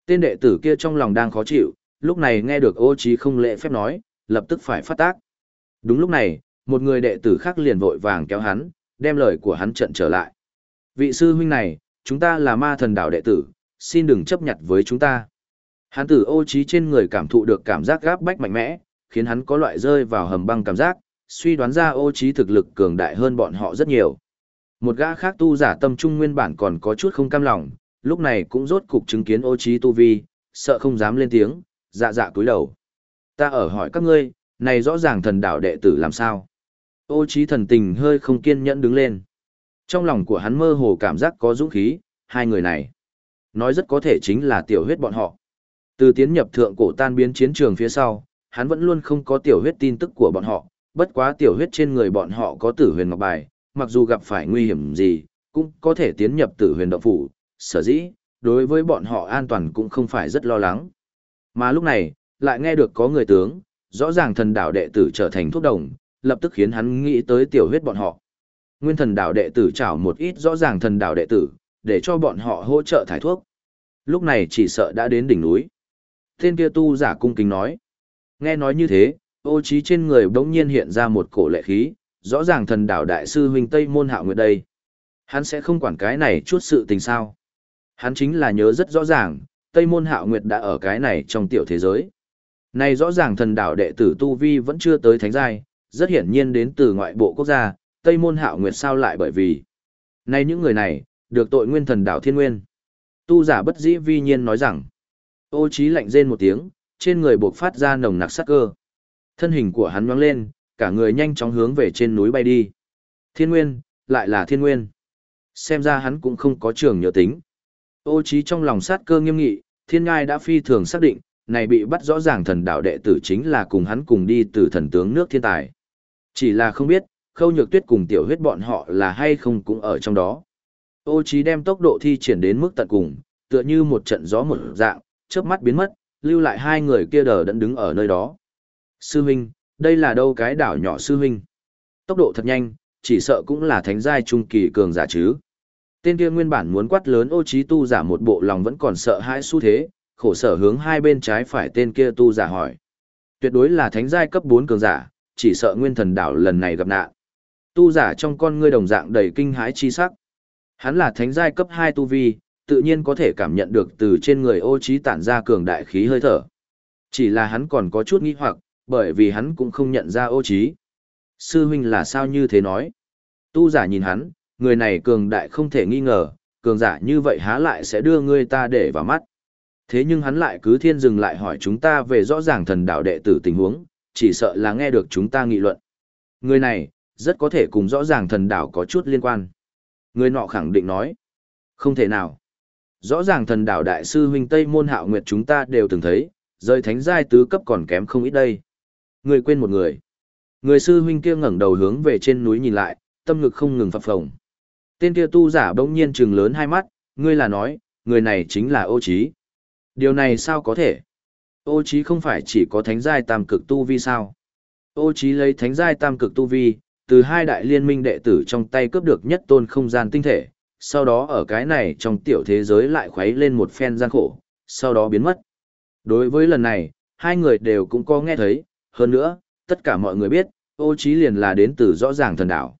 Speaker 1: Tên đệ tử kia trong lòng đang khó chịu, lúc này nghe được ô trí không lễ phép nói, lập tức phải phát tác. Đúng lúc này, một người đệ tử khác liền vội vàng kéo hắn, đem lời của hắn trận trở lại. Vị sư huynh này, chúng ta là ma thần đạo đệ tử, xin đừng chấp nhận với chúng ta. Hắn tử ô trí trên người cảm thụ được cảm giác gáp bách mạnh mẽ, khiến hắn có loại rơi vào hầm băng cảm giác, suy đoán ra ô trí thực lực cường đại hơn bọn họ rất nhiều. Một gã khác tu giả tâm trung nguyên bản còn có chút không cam lòng, lúc này cũng rốt cục chứng kiến ô trí tu vi, sợ không dám lên tiếng, dạ dạ cúi đầu. Ta ở hỏi các ngươi, này rõ ràng thần đạo đệ tử làm sao? Ô trí thần tình hơi không kiên nhẫn đứng lên. Trong lòng của hắn mơ hồ cảm giác có dũng khí, hai người này. Nói rất có thể chính là tiểu huyết bọn họ. Từ tiến nhập thượng cổ tan biến chiến trường phía sau, hắn vẫn luôn không có tiểu huyết tin tức của bọn họ, bất quá tiểu huyết trên người bọn họ có tử huyền ngọc bài, mặc dù gặp phải nguy hiểm gì, cũng có thể tiến nhập tử huyền động phủ, sở dĩ, đối với bọn họ an toàn cũng không phải rất lo lắng. Mà lúc này, lại nghe được có người tướng, rõ ràng thần đạo đệ tử trở thành thuốc đồng, lập tức khiến hắn nghĩ tới tiểu huyết bọn họ. Nguyên thần đạo đệ tử chảo một ít rõ ràng thần đạo đệ tử, để cho bọn họ hỗ trợ thải thuốc. Lúc này chỉ sợ đã đến đỉnh núi. Tên kia tu giả cung kính nói. Nghe nói như thế, ô trí trên người đống nhiên hiện ra một cổ lệ khí, rõ ràng thần đạo đại sư huynh Tây Môn Hạo Nguyệt đây. Hắn sẽ không quản cái này chút sự tình sao. Hắn chính là nhớ rất rõ ràng, Tây Môn Hạo Nguyệt đã ở cái này trong tiểu thế giới. Này rõ ràng thần đạo đệ tử Tu Vi vẫn chưa tới thánh giai, rất hiển nhiên đến từ ngoại bộ quốc gia, Tây Môn Hạo Nguyệt sao lại bởi vì. Này những người này, được tội nguyên thần đạo thiên nguyên. Tu giả bất dĩ vi nhiên nói rằng, ô trí lạnh rên một tiếng, trên người buộc phát ra nồng nặc sát cơ. Thân hình của hắn nhoáng lên, cả người nhanh chóng hướng về trên núi bay đi. Thiên nguyên, lại là thiên nguyên. Xem ra hắn cũng không có trường nhớ tính. Ô trí trong lòng sát cơ nghiêm nghị, thiên ngai đã phi thường xác định, này bị bắt rõ ràng thần đạo đệ tử chính là cùng hắn cùng đi từ thần tướng nước thiên tài. Chỉ là không biết, khâu nhược tuyết cùng tiểu huyết bọn họ là hay không cũng ở trong đó. Ô trí đem tốc độ thi triển đến mức tận cùng, tựa như một trận gió một dạng, chớp mắt biến mất, lưu lại hai người kia đờ đẫn đứng ở nơi đó. Sư huynh, đây là đâu cái đảo nhỏ sư huynh? Tốc độ thật nhanh, chỉ sợ cũng là thánh giai trung kỳ cường giả chứ. Tên kia nguyên bản muốn quát lớn ô trí tu giả một bộ lòng vẫn còn sợ hãi xu thế, khổ sở hướng hai bên trái phải tên kia tu giả hỏi. Tuyệt đối là thánh giai cấp 4 cường giả, chỉ sợ nguyên thần đảo lần này gặp nạn. Tu giả trong con ngươi đồng dạng đầy kinh hãi chi sắc. Hắn là thánh giai cấp 2 tu vi, tự nhiên có thể cảm nhận được từ trên người ô trí tản ra cường đại khí hơi thở. Chỉ là hắn còn có chút nghi hoặc, bởi vì hắn cũng không nhận ra ô trí. Sư huynh là sao như thế nói? Tu giả nhìn hắn, người này cường đại không thể nghi ngờ, cường giả như vậy há lại sẽ đưa người ta để vào mắt. Thế nhưng hắn lại cứ thiên dừng lại hỏi chúng ta về rõ ràng thần đạo đệ tử tình huống, chỉ sợ là nghe được chúng ta nghị luận. Người này, rất có thể cùng rõ ràng thần đạo có chút liên quan. Người nọ khẳng định nói, không thể nào. Rõ ràng thần đạo đại sư huynh Tây Môn Hạo Nguyệt chúng ta đều từng thấy, rời thánh giai tứ cấp còn kém không ít đây. Người quên một người. Người sư huynh kia ngẩng đầu hướng về trên núi nhìn lại, tâm ngực không ngừng phập phồng. Tên kia tu giả bỗng nhiên trừng lớn hai mắt, ngươi là nói, người này chính là ô trí. Điều này sao có thể? Ô trí không phải chỉ có thánh giai tam cực tu vi sao? Ô trí lấy thánh giai tam cực tu vi, từ hai đại liên minh đệ tử trong tay cướp được nhất tôn không gian tinh thể, sau đó ở cái này trong tiểu thế giới lại khuấy lên một phen gian khổ, sau đó biến mất. Đối với lần này, hai người đều cũng có nghe thấy, hơn nữa, tất cả mọi người biết, ô trí liền là đến từ rõ ràng thần đảo.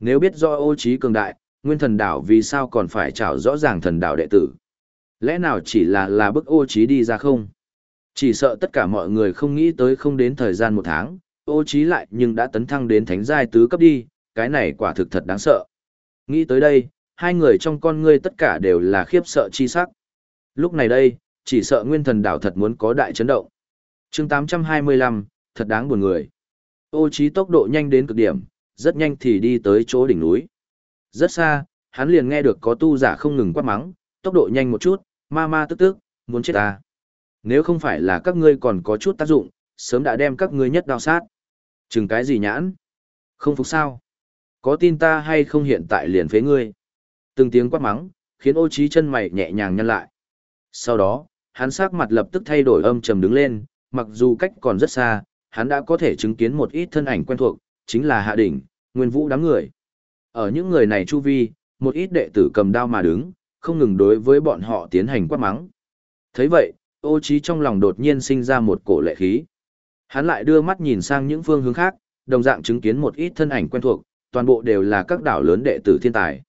Speaker 1: Nếu biết do ô trí cường đại, nguyên thần đảo vì sao còn phải trảo rõ ràng thần đảo đệ tử? Lẽ nào chỉ là là bức ô trí đi ra không? Chỉ sợ tất cả mọi người không nghĩ tới không đến thời gian một tháng, ô trí lại nhưng đã tấn thăng đến thánh giai tứ cấp đi, cái này quả thực thật đáng sợ. Nghĩ tới đây, hai người trong con ngươi tất cả đều là khiếp sợ chi sắc. Lúc này đây, chỉ sợ nguyên thần đảo thật muốn có đại chấn động. chương 825, thật đáng buồn người. Ô trí tốc độ nhanh đến cực điểm, rất nhanh thì đi tới chỗ đỉnh núi. Rất xa, hắn liền nghe được có tu giả không ngừng quát mắng, tốc độ nhanh một chút, ma ma tức tức, muốn chết ta. Nếu không phải là các ngươi còn có chút tác dụng, sớm đã đem các ngươi nhất đao sát. Chừng cái gì nhãn? Không phục sao? Có tin ta hay không hiện tại liền phế ngươi? Từng tiếng quát mắng, khiến ô trí chân mày nhẹ nhàng nhăn lại. Sau đó, hắn sắc mặt lập tức thay đổi âm trầm đứng lên, mặc dù cách còn rất xa, hắn đã có thể chứng kiến một ít thân ảnh quen thuộc, chính là Hạ Đỉnh, Nguyên Vũ đám người. Ở những người này chu vi, một ít đệ tử cầm đao mà đứng, không ngừng đối với bọn họ tiến hành quát mắng. thấy vậy, ô trí trong lòng đột nhiên sinh ra một cổ lệ khí. Hắn lại đưa mắt nhìn sang những phương hướng khác, đồng dạng chứng kiến một ít thân ảnh quen thuộc, toàn bộ đều là các đảo lớn đệ tử thiên tài.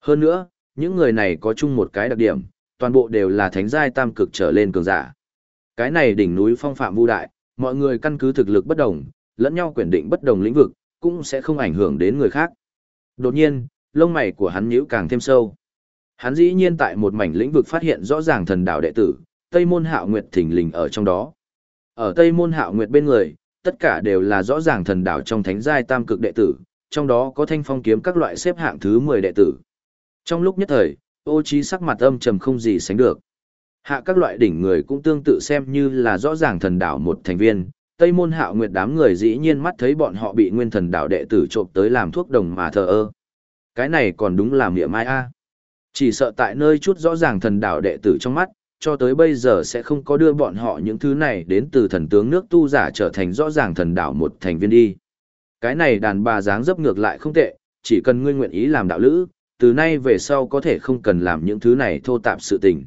Speaker 1: Hơn nữa, những người này có chung một cái đặc điểm, toàn bộ đều là thánh giai tam cực trở lên cường giả. Cái này đỉnh núi phong phạm vu đại, mọi người căn cứ thực lực bất đồng, lẫn nhau quyền định bất đồng lĩnh vực, cũng sẽ không ảnh hưởng đến người khác. Đột nhiên, lông mày của hắn nhíu càng thêm sâu. Hắn dĩ nhiên tại một mảnh lĩnh vực phát hiện rõ ràng thần đạo đệ tử, Tây Môn Hạo Nguyệt thình lình ở trong đó. Ở Tây Môn Hạo Nguyệt bên người, tất cả đều là rõ ràng thần đạo trong thánh giai tam cực đệ tử, trong đó có thanh phong kiếm các loại xếp hạng thứ 10 đệ tử. Trong lúc nhất thời, ô trí sắc mặt âm trầm không gì sánh được. Hạ các loại đỉnh người cũng tương tự xem như là rõ ràng thần đạo một thành viên, Tây môn hạo nguyệt đám người dĩ nhiên mắt thấy bọn họ bị nguyên thần đạo đệ tử trộm tới làm thuốc đồng mà thờ ơ. Cái này còn đúng là miệng mai a. Chỉ sợ tại nơi chút rõ ràng thần đạo đệ tử trong mắt, cho tới bây giờ sẽ không có đưa bọn họ những thứ này đến từ thần tướng nước tu giả trở thành rõ ràng thần đạo một thành viên đi. Cái này đàn bà dáng dấp ngược lại không tệ, chỉ cần ngươi nguyện ý làm đạo lữ, từ nay về sau có thể không cần làm những thứ này thô tạp sự tình.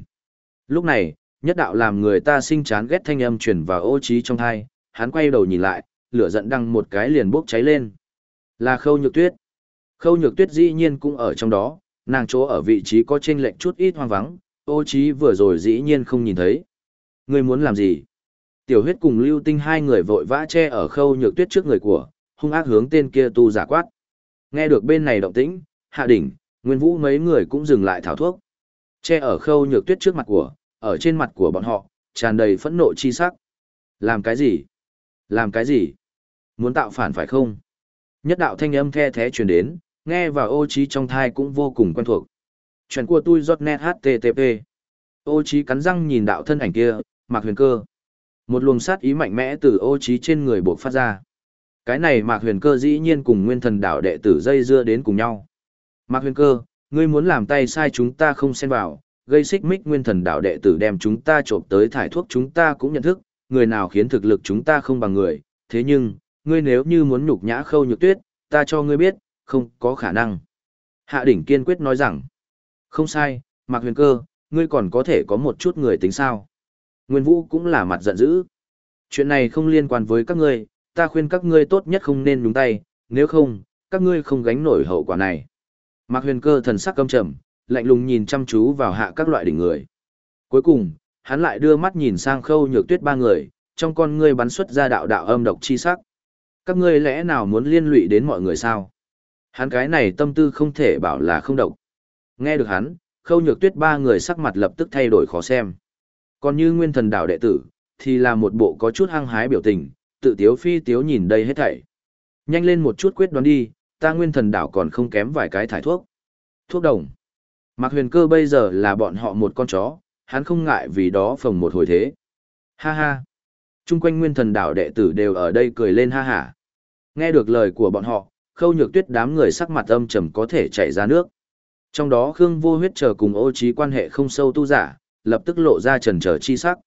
Speaker 1: Lúc này, nhất đạo làm người ta sinh chán ghét thanh âm truyền vào ô trí trong thai, hắn quay đầu nhìn lại, lửa giận đăng một cái liền bốc cháy lên. Là khâu nhược tuyết. Khâu nhược tuyết dĩ nhiên cũng ở trong đó, nàng chỗ ở vị trí có chênh lệch chút ít hoang vắng, ô trí vừa rồi dĩ nhiên không nhìn thấy. Ngươi muốn làm gì? Tiểu huyết cùng lưu tinh hai người vội vã che ở khâu nhược tuyết trước người của, hung ác hướng tên kia tu giả quát. Nghe được bên này động tĩnh, hạ đỉnh, nguyên vũ mấy người cũng dừng lại thảo thuốc. Che ở khâu nhược tuyết trước mặt của, ở trên mặt của bọn họ, tràn đầy phẫn nộ chi sắc. Làm cái gì? Làm cái gì? Muốn tạo phản phải không? Nhất đạo thanh âm the thế truyền đến, nghe và ô trí trong thai cũng vô cùng quen thuộc. Chuyện của tôi giọt net HTTP. Ô trí cắn răng nhìn đạo thân ảnh kia, mạc huyền cơ. Một luồng sát ý mạnh mẽ từ ô trí trên người bộc phát ra. Cái này mạc huyền cơ dĩ nhiên cùng nguyên thần đạo đệ tử dây dưa đến cùng nhau. Mạc huyền cơ, ngươi muốn làm tay sai chúng ta không xen vào, gây xích mích nguyên thần đạo đệ tử đem chúng ta trộm tới thải thuốc chúng ta cũng nhận thức, người nào khiến thực lực chúng ta không bằng người, thế nhưng, ngươi nếu như muốn nhục nhã khâu nhược tuyết, ta cho ngươi biết, không có khả năng. Hạ đỉnh kiên quyết nói rằng, không sai, Mạc Huyền Cơ, ngươi còn có thể có một chút người tính sao. Nguyên Vũ cũng là mặt giận dữ. Chuyện này không liên quan với các ngươi, ta khuyên các ngươi tốt nhất không nên nhúng tay, nếu không, các ngươi không gánh nổi hậu quả này. Mạc Huyền Cơ thần sắc căm trầm, lạnh lùng nhìn chăm chú vào hạ các loại đỉnh người. Cuối cùng, hắn lại đưa mắt nhìn sang khâu nhược tuyết ba người, trong con ngươi bắn xuất ra đạo đạo âm độc chi sắc. Các ngươi lẽ nào muốn liên lụy đến mọi người sao? Hắn cái này tâm tư không thể bảo là không độc. Nghe được hắn, khâu nhược tuyết ba người sắc mặt lập tức thay đổi khó xem. Còn như nguyên thần đạo đệ tử, thì là một bộ có chút hăng hái biểu tình, tự tiếu phi tiếu nhìn đây hết thảy. Nhanh lên một chút quyết đoán đi, ta nguyên thần đảo còn không kém vài cái thải thuốc. Thuốc đồng. Mạc huyền cơ bây giờ là bọn họ một con chó, hắn không ngại vì đó phồng một hồi thế. Ha ha. Trung quanh nguyên thần đảo đệ tử đều ở đây cười lên ha ha. Nghe được lời của bọn họ, khâu nhược tuyết đám người sắc mặt âm trầm có thể chảy ra nước. Trong đó Khương vô huyết chờ cùng ô trí quan hệ không sâu tu giả, lập tức lộ ra trần trở chi sắc.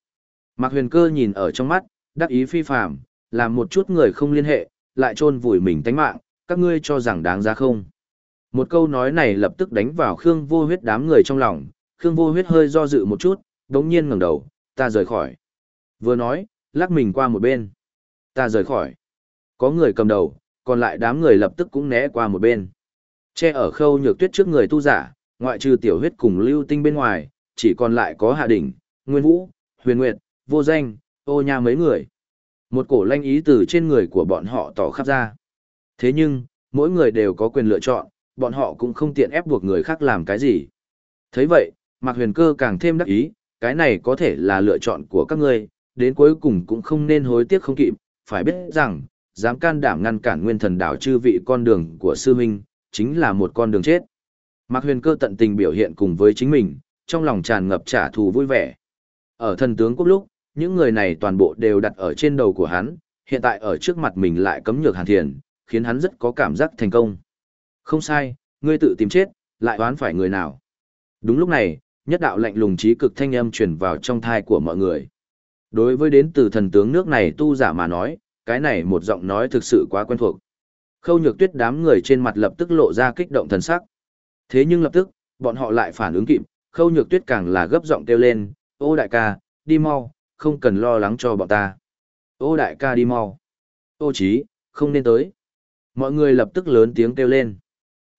Speaker 1: Mạc huyền cơ nhìn ở trong mắt, đắc ý phi phàm, làm một chút người không liên hệ, lại trôn vùi mình tánh mạng, các ngươi cho rằng đáng giá không. Một câu nói này lập tức đánh vào Khương vô huyết đám người trong lòng, Khương vô huyết hơi do dự một chút, đống nhiên ngẩng đầu, ta rời khỏi. Vừa nói, lắc mình qua một bên. Ta rời khỏi. Có người cầm đầu, còn lại đám người lập tức cũng né qua một bên. Che ở khâu nhược tuyết trước người tu giả, ngoại trừ tiểu huyết cùng lưu tinh bên ngoài, chỉ còn lại có hạ đỉnh, nguyên vũ, huyền nguyệt, vô danh, ô nha mấy người. Một cổ lanh ý từ trên người của bọn họ tỏ khắp ra. Thế nhưng, mỗi người đều có quyền lựa chọn, bọn họ cũng không tiện ép buộc người khác làm cái gì. thấy vậy, Mạc Huyền Cơ càng thêm đắc ý, cái này có thể là lựa chọn của các ngươi, đến cuối cùng cũng không nên hối tiếc không kịp, phải biết rằng, dám can đảm ngăn cản nguyên thần đảo chư vị con đường của sư huynh, chính là một con đường chết. Mạc Huyền Cơ tận tình biểu hiện cùng với chính mình, trong lòng tràn ngập trả thù vui vẻ. Ở thần tướng quốc lúc, những người này toàn bộ đều đặt ở trên đầu của hắn, hiện tại ở trước mặt mình lại cấm nhược hàn thiền, khiến hắn rất có cảm giác thành công. Không sai, ngươi tự tìm chết, lại đoán phải người nào. Đúng lúc này, nhất đạo lạnh lùng trí cực thanh âm truyền vào trong thai của mọi người. Đối với đến từ thần tướng nước này tu giả mà nói, cái này một giọng nói thực sự quá quen thuộc. Khâu nhược tuyết đám người trên mặt lập tức lộ ra kích động thần sắc. Thế nhưng lập tức, bọn họ lại phản ứng kịp, khâu nhược tuyết càng là gấp giọng kêu lên, ô đại ca, đi mau, không cần lo lắng cho bọn ta. Ô đại ca đi mau. Ô chí, không nên tới. Mọi người lập tức lớn tiếng kêu lên.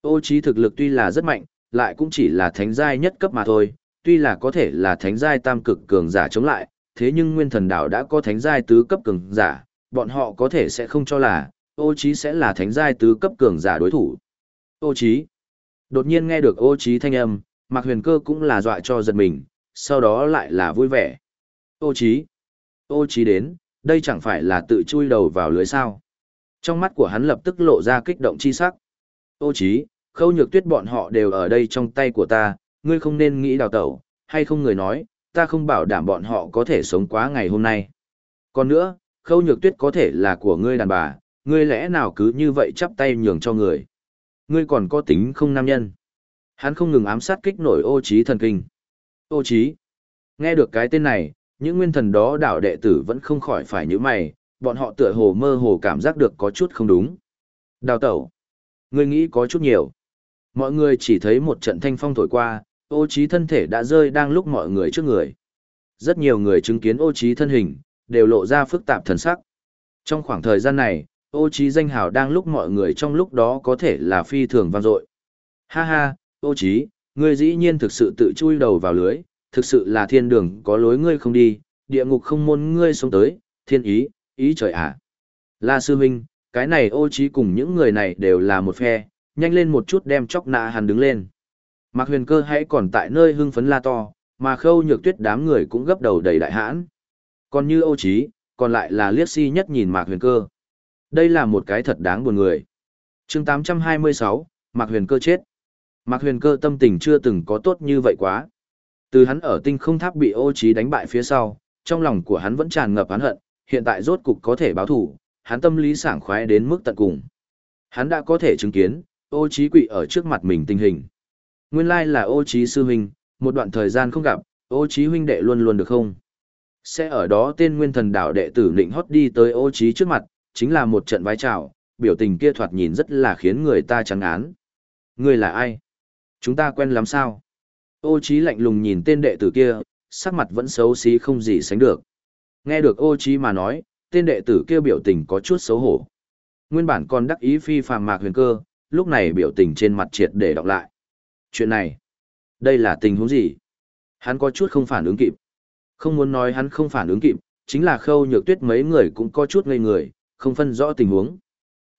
Speaker 1: Ô trí thực lực tuy là rất mạnh, lại cũng chỉ là thánh giai nhất cấp mà thôi, tuy là có thể là thánh giai tam cực cường giả chống lại, thế nhưng nguyên thần đảo đã có thánh giai tứ cấp cường giả, bọn họ có thể sẽ không cho là, ô trí sẽ là thánh giai tứ cấp cường giả đối thủ. Ô trí. Đột nhiên nghe được ô trí thanh âm, Mạc Huyền Cơ cũng là dọa cho giật mình, sau đó lại là vui vẻ. Ô trí. Ô trí đến, đây chẳng phải là tự chui đầu vào lưới sao. Trong mắt của hắn lập tức lộ ra kích động chi sắc. Ô trí, khâu nhược tuyết bọn họ đều ở đây trong tay của ta, ngươi không nên nghĩ đào tẩu, hay không người nói, ta không bảo đảm bọn họ có thể sống quá ngày hôm nay. Còn nữa, khâu nhược tuyết có thể là của ngươi đàn bà, ngươi lẽ nào cứ như vậy chắp tay nhường cho người. Ngươi còn có tính không nam nhân. Hắn không ngừng ám sát kích nổi ô trí thần kinh. Ô trí. Nghe được cái tên này, những nguyên thần đó đảo đệ tử vẫn không khỏi phải như mày, bọn họ tựa hồ mơ hồ cảm giác được có chút không đúng. Đào tẩu. Ngươi nghĩ có chút nhiều. Mọi người chỉ thấy một trận thanh phong thổi qua, ô trí thân thể đã rơi đang lúc mọi người trước người. Rất nhiều người chứng kiến ô trí thân hình, đều lộ ra phức tạp thần sắc. Trong khoảng thời gian này, ô trí danh hào đang lúc mọi người trong lúc đó có thể là phi thường vang dội. Ha ha, ô trí, ngươi dĩ nhiên thực sự tự chui đầu vào lưới, thực sự là thiên đường có lối ngươi không đi, địa ngục không môn ngươi sống tới, thiên ý, ý trời ạ. À. La sư huynh, cái này ô trí cùng những người này đều là một phe, nhanh lên một chút đem chóc nạ hắn đứng lên. Mạc huyền cơ hãy còn tại nơi hưng phấn la to, mà khâu nhược tuyết đám người cũng gấp đầu đầy đại hãn. Còn như Âu Chí, còn lại là liếc si nhất nhìn Mạc huyền cơ. Đây là một cái thật đáng buồn người. chương 826, Mạc huyền cơ chết. Mạc huyền cơ tâm tình chưa từng có tốt như vậy quá. Từ hắn ở tinh không tháp bị Âu Chí đánh bại phía sau, trong lòng của hắn vẫn tràn ngập oán hận, hiện tại rốt cục có thể báo thù, hắn tâm lý sảng khoái đến mức tận cùng. Hắn đã có thể chứng kiến, ô Chí quỵ ở trước mặt mình tình hình. Nguyên lai là ô Chí sư huynh, một đoạn thời gian không gặp, ô Chí huynh đệ luôn luôn được không? Sẽ ở đó tên nguyên thần đảo đệ tử nịnh hót đi tới ô trí trước mặt, chính là một trận vái chào, biểu tình kia thoạt nhìn rất là khiến người ta trắng án. Người là ai? Chúng ta quen lắm sao? Ô trí lạnh lùng nhìn tên đệ tử kia, sắc mặt vẫn xấu xí không gì sánh được. Nghe được ô trí mà nói, tên đệ tử kia biểu tình có chút xấu hổ. Nguyên bản còn đắc ý phi phàm mạc huyền cơ, lúc này biểu tình trên mặt triệt để đọc lại. Chuyện này, đây là tình huống gì? Hắn có chút không phản ứng kịp. Không muốn nói hắn không phản ứng kịp, chính là khâu nhược tuyết mấy người cũng có chút ngây người, không phân rõ tình huống.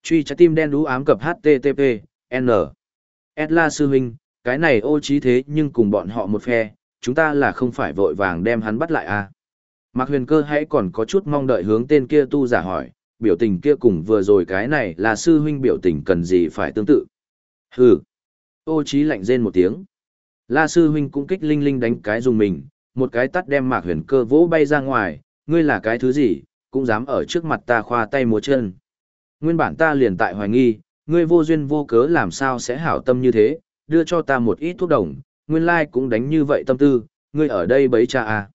Speaker 1: Truy trái tim đen đú ám cập HTTP, N. Edla sư huynh, cái này ô trí thế nhưng cùng bọn họ một phe, chúng ta là không phải vội vàng đem hắn bắt lại à. Mạc huyền cơ hãy còn có chút mong đợi hướng tên kia tu giả hỏi, biểu tình kia cùng vừa rồi cái này là sư huynh biểu tình cần gì phải tương tự. Hừ. Ô trí lạnh rên một tiếng. La sư huynh cũng kích linh linh đánh cái dùng mình, một cái tắt đem mạc huyền cơ vỗ bay ra ngoài, ngươi là cái thứ gì, cũng dám ở trước mặt ta khoa tay múa chân. Nguyên bản ta liền tại hoài nghi, ngươi vô duyên vô cớ làm sao sẽ hảo tâm như thế, đưa cho ta một ít thuốc đồng, nguyên lai like cũng đánh như vậy tâm tư, ngươi ở đây bấy cha à.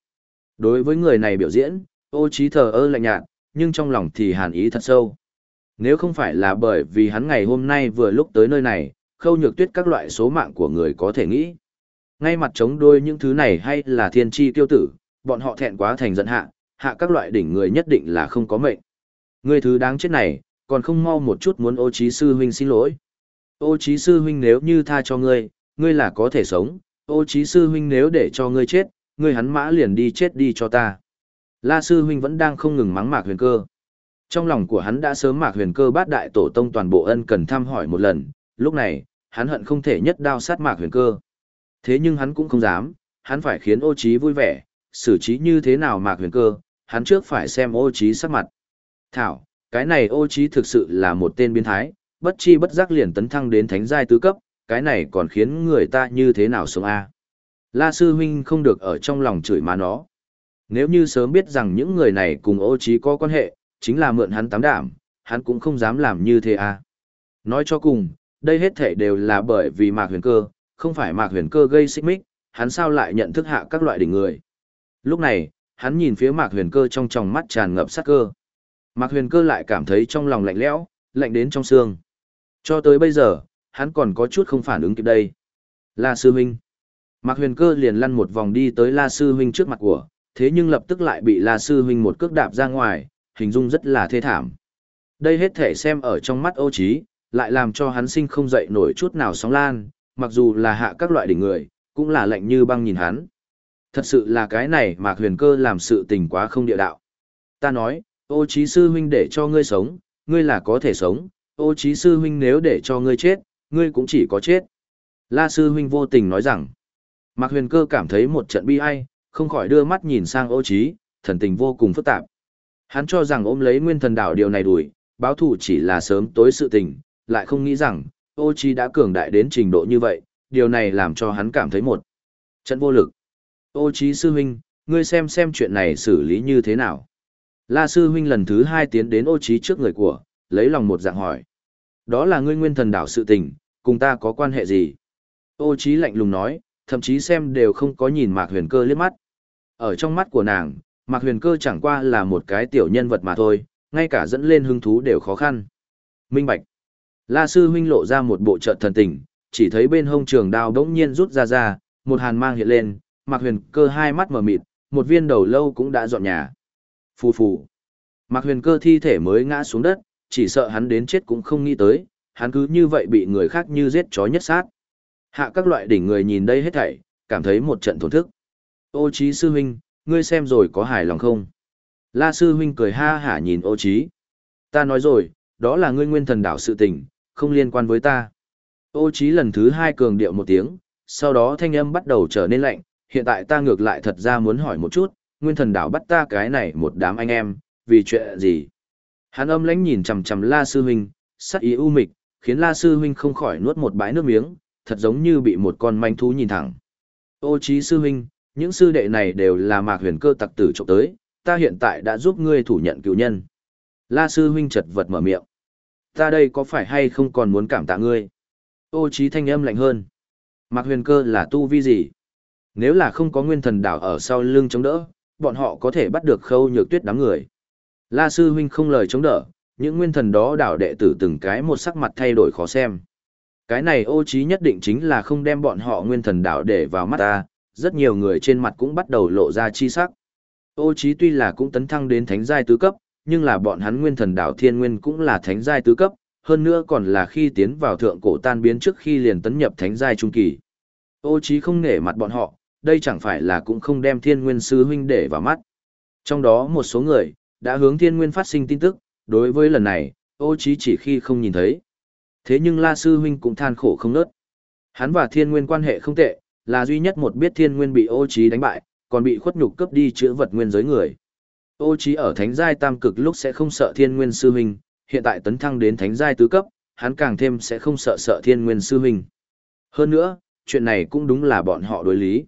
Speaker 1: Đối với người này biểu diễn, ô trí thờ ơ lạnh nhạt, nhưng trong lòng thì hàn ý thật sâu. Nếu không phải là bởi vì hắn ngày hôm nay vừa lúc tới nơi này, khâu nhược tuyết các loại số mạng của người có thể nghĩ. Ngay mặt chống đôi những thứ này hay là thiên tri tiêu tử, bọn họ thẹn quá thành giận hạ, hạ các loại đỉnh người nhất định là không có mệnh. Người thứ đáng chết này, còn không mau một chút muốn ô trí sư huynh xin lỗi. Ô trí sư huynh nếu như tha cho ngươi, ngươi là có thể sống, ô trí sư huynh nếu để cho ngươi chết, ngươi hắn mã liền đi chết đi cho ta. La sư huynh vẫn đang không ngừng mắng mạc huyền cơ. Trong lòng của hắn đã sớm mạc huyền cơ bát đại tổ tông toàn bộ ân cần thăm hỏi một lần, lúc này, hắn hận không thể nhất đao sát mạc huyền cơ. Thế nhưng hắn cũng không dám, hắn phải khiến ô trí vui vẻ, xử trí như thế nào mạc huyền cơ, hắn trước phải xem ô trí sắc mặt. Thảo, cái này ô trí thực sự là một tên biến thái, bất chi bất giác liền tấn thăng đến thánh giai tứ cấp, cái này còn khiến người ta như thế nào sống a? La sư huynh không được ở trong lòng chửi mà nó. Nếu như sớm biết rằng những người này cùng ô trí có quan hệ, chính là mượn hắn tám đảm, hắn cũng không dám làm như thế a. Nói cho cùng, đây hết thể đều là bởi vì Mạc Huyền Cơ, không phải Mạc Huyền Cơ gây xích mích, hắn sao lại nhận thức hạ các loại đỉnh người. Lúc này, hắn nhìn phía Mạc Huyền Cơ trong tròng mắt tràn ngập sát cơ. Mạc Huyền Cơ lại cảm thấy trong lòng lạnh lẽo, lạnh đến trong xương. Cho tới bây giờ, hắn còn có chút không phản ứng kịp đây. La Sư Huynh. Mạc Huyền Cơ liền lăn một vòng đi tới La Sư Huynh trước mặt của, thế nhưng lập tức lại bị La Sư Huynh một cước đạp ra ngoài, hình dung rất là thê thảm. Đây hết thể xem ở trong mắt ô trí, lại làm cho hắn sinh không dậy nổi chút nào sóng lan, mặc dù là hạ các loại đỉnh người, cũng là lạnh như băng nhìn hắn. Thật sự là cái này Mạc Huyền Cơ làm sự tình quá không địa đạo. Ta nói, ô trí sư huynh để cho ngươi sống, ngươi là có thể sống, ô trí sư huynh nếu để cho ngươi chết, ngươi cũng chỉ có chết. La sư huynh vô tình nói rằng, Mạc Huyền Cơ cảm thấy một trận bi ai, không khỏi đưa mắt nhìn sang ô trí, thần tình vô cùng phức tạp. Hắn cho rằng ôm lấy nguyên thần đảo điều này đuổi, báo thù chỉ là sớm tối sự tình, lại không nghĩ rằng, ô Chi đã cường đại đến trình độ như vậy, điều này làm cho hắn cảm thấy một trận vô lực. Ô Chi sư huynh, ngươi xem xem chuyện này xử lý như thế nào. La sư huynh lần thứ hai tiến đến ô Chi trước người của, lấy lòng một dạng hỏi. Đó là ngươi nguyên thần đảo sự tình, cùng ta có quan hệ gì? Ô Chi lạnh lùng nói, thậm chí xem đều không có nhìn Mạc Huyền Cơ liếc mắt. Ở trong mắt của nàng, Mạc Huyền Cơ chẳng qua là một cái tiểu nhân vật mà thôi, ngay cả dẫn lên hứng thú đều khó khăn. Minh Bạch. La sư huynh lộ ra một bộ trận thần tình, chỉ thấy bên hông trường đao đống nhiên rút ra ra, một hàn mang hiện lên, Mạc Huyền Cơ hai mắt mở mịt, một viên đầu lâu cũng đã dọn nhà. Phù phù. Mạc Huyền Cơ thi thể mới ngã xuống đất, chỉ sợ hắn đến chết cũng không nghĩ tới, hắn cứ như vậy bị người khác như giết chó nhất sát. Hạ các loại đỉnh người nhìn đây hết thảy, cảm thấy một trận thổn thức. Ô Chí sư huynh, ngươi xem rồi có hài lòng không? La sư huynh cười ha hả nhìn Ô Chí. Ta nói rồi, đó là ngươi nguyên thần đảo sự tình, không liên quan với ta. Ô Chí lần thứ hai cường điệu một tiếng, sau đó thanh âm bắt đầu trở nên lạnh, hiện tại ta ngược lại thật ra muốn hỏi một chút, nguyên thần đảo bắt ta cái này một đám anh em, vì chuyện gì? Hắn âm lãnh nhìn chằm chằm La sư huynh, sắc ý u mịch, khiến La sư huynh không khỏi nuốt một bãi nước miếng, thật giống như bị một con manh thú nhìn thẳng. Ô Chí sư huynh, những sư đệ này đều là Mạc Huyền Cơ tặc tử trộm tới, ta hiện tại đã giúp ngươi thủ nhận cựu nhân. La sư huynh chật vật mở miệng. Ta đây có phải hay không còn muốn cảm tạ ngươi? Ô Chí thanh âm lạnh hơn. Mạc Huyền Cơ là tu vi gì? Nếu là không có nguyên thần đảo ở sau lưng chống đỡ, bọn họ có thể bắt được khâu nhược tuyết đám người. La sư huynh không lời chống đỡ, những nguyên thần đó đảo đệ tử từng cái một sắc mặt thay đổi khó xem. Cái này ô trí nhất định chính là không đem bọn họ nguyên thần đảo để vào mắt ta, rất nhiều người trên mặt cũng bắt đầu lộ ra chi sắc. Ô trí tuy là cũng tấn thăng đến thánh giai tứ cấp, nhưng là bọn hắn nguyên thần đảo thiên nguyên cũng là thánh giai tứ cấp, hơn nữa còn là khi tiến vào thượng cổ tan biến trước khi liền tấn nhập thánh giai trung kỳ. Ô trí không nể mặt bọn họ, đây chẳng phải là cũng không đem thiên nguyên sư huynh để vào mắt. Trong đó một số người, đã hướng thiên nguyên phát sinh tin tức, đối với lần này, ô trí chỉ khi không nhìn thấy. Thế nhưng La Sư Huynh cũng than khổ không nớt. Hắn và thiên nguyên quan hệ không tệ, là duy nhất một biết thiên nguyên bị ô trí đánh bại, còn bị khuất nhục cướp đi chữa vật nguyên giới người. Ô trí ở thánh giai tam cực lúc sẽ không sợ thiên nguyên sư huynh, hiện tại tấn thăng đến thánh giai tứ cấp, hắn càng thêm sẽ không sợ sợ thiên nguyên sư huynh. Hơn nữa, chuyện này cũng đúng là bọn họ đối lý.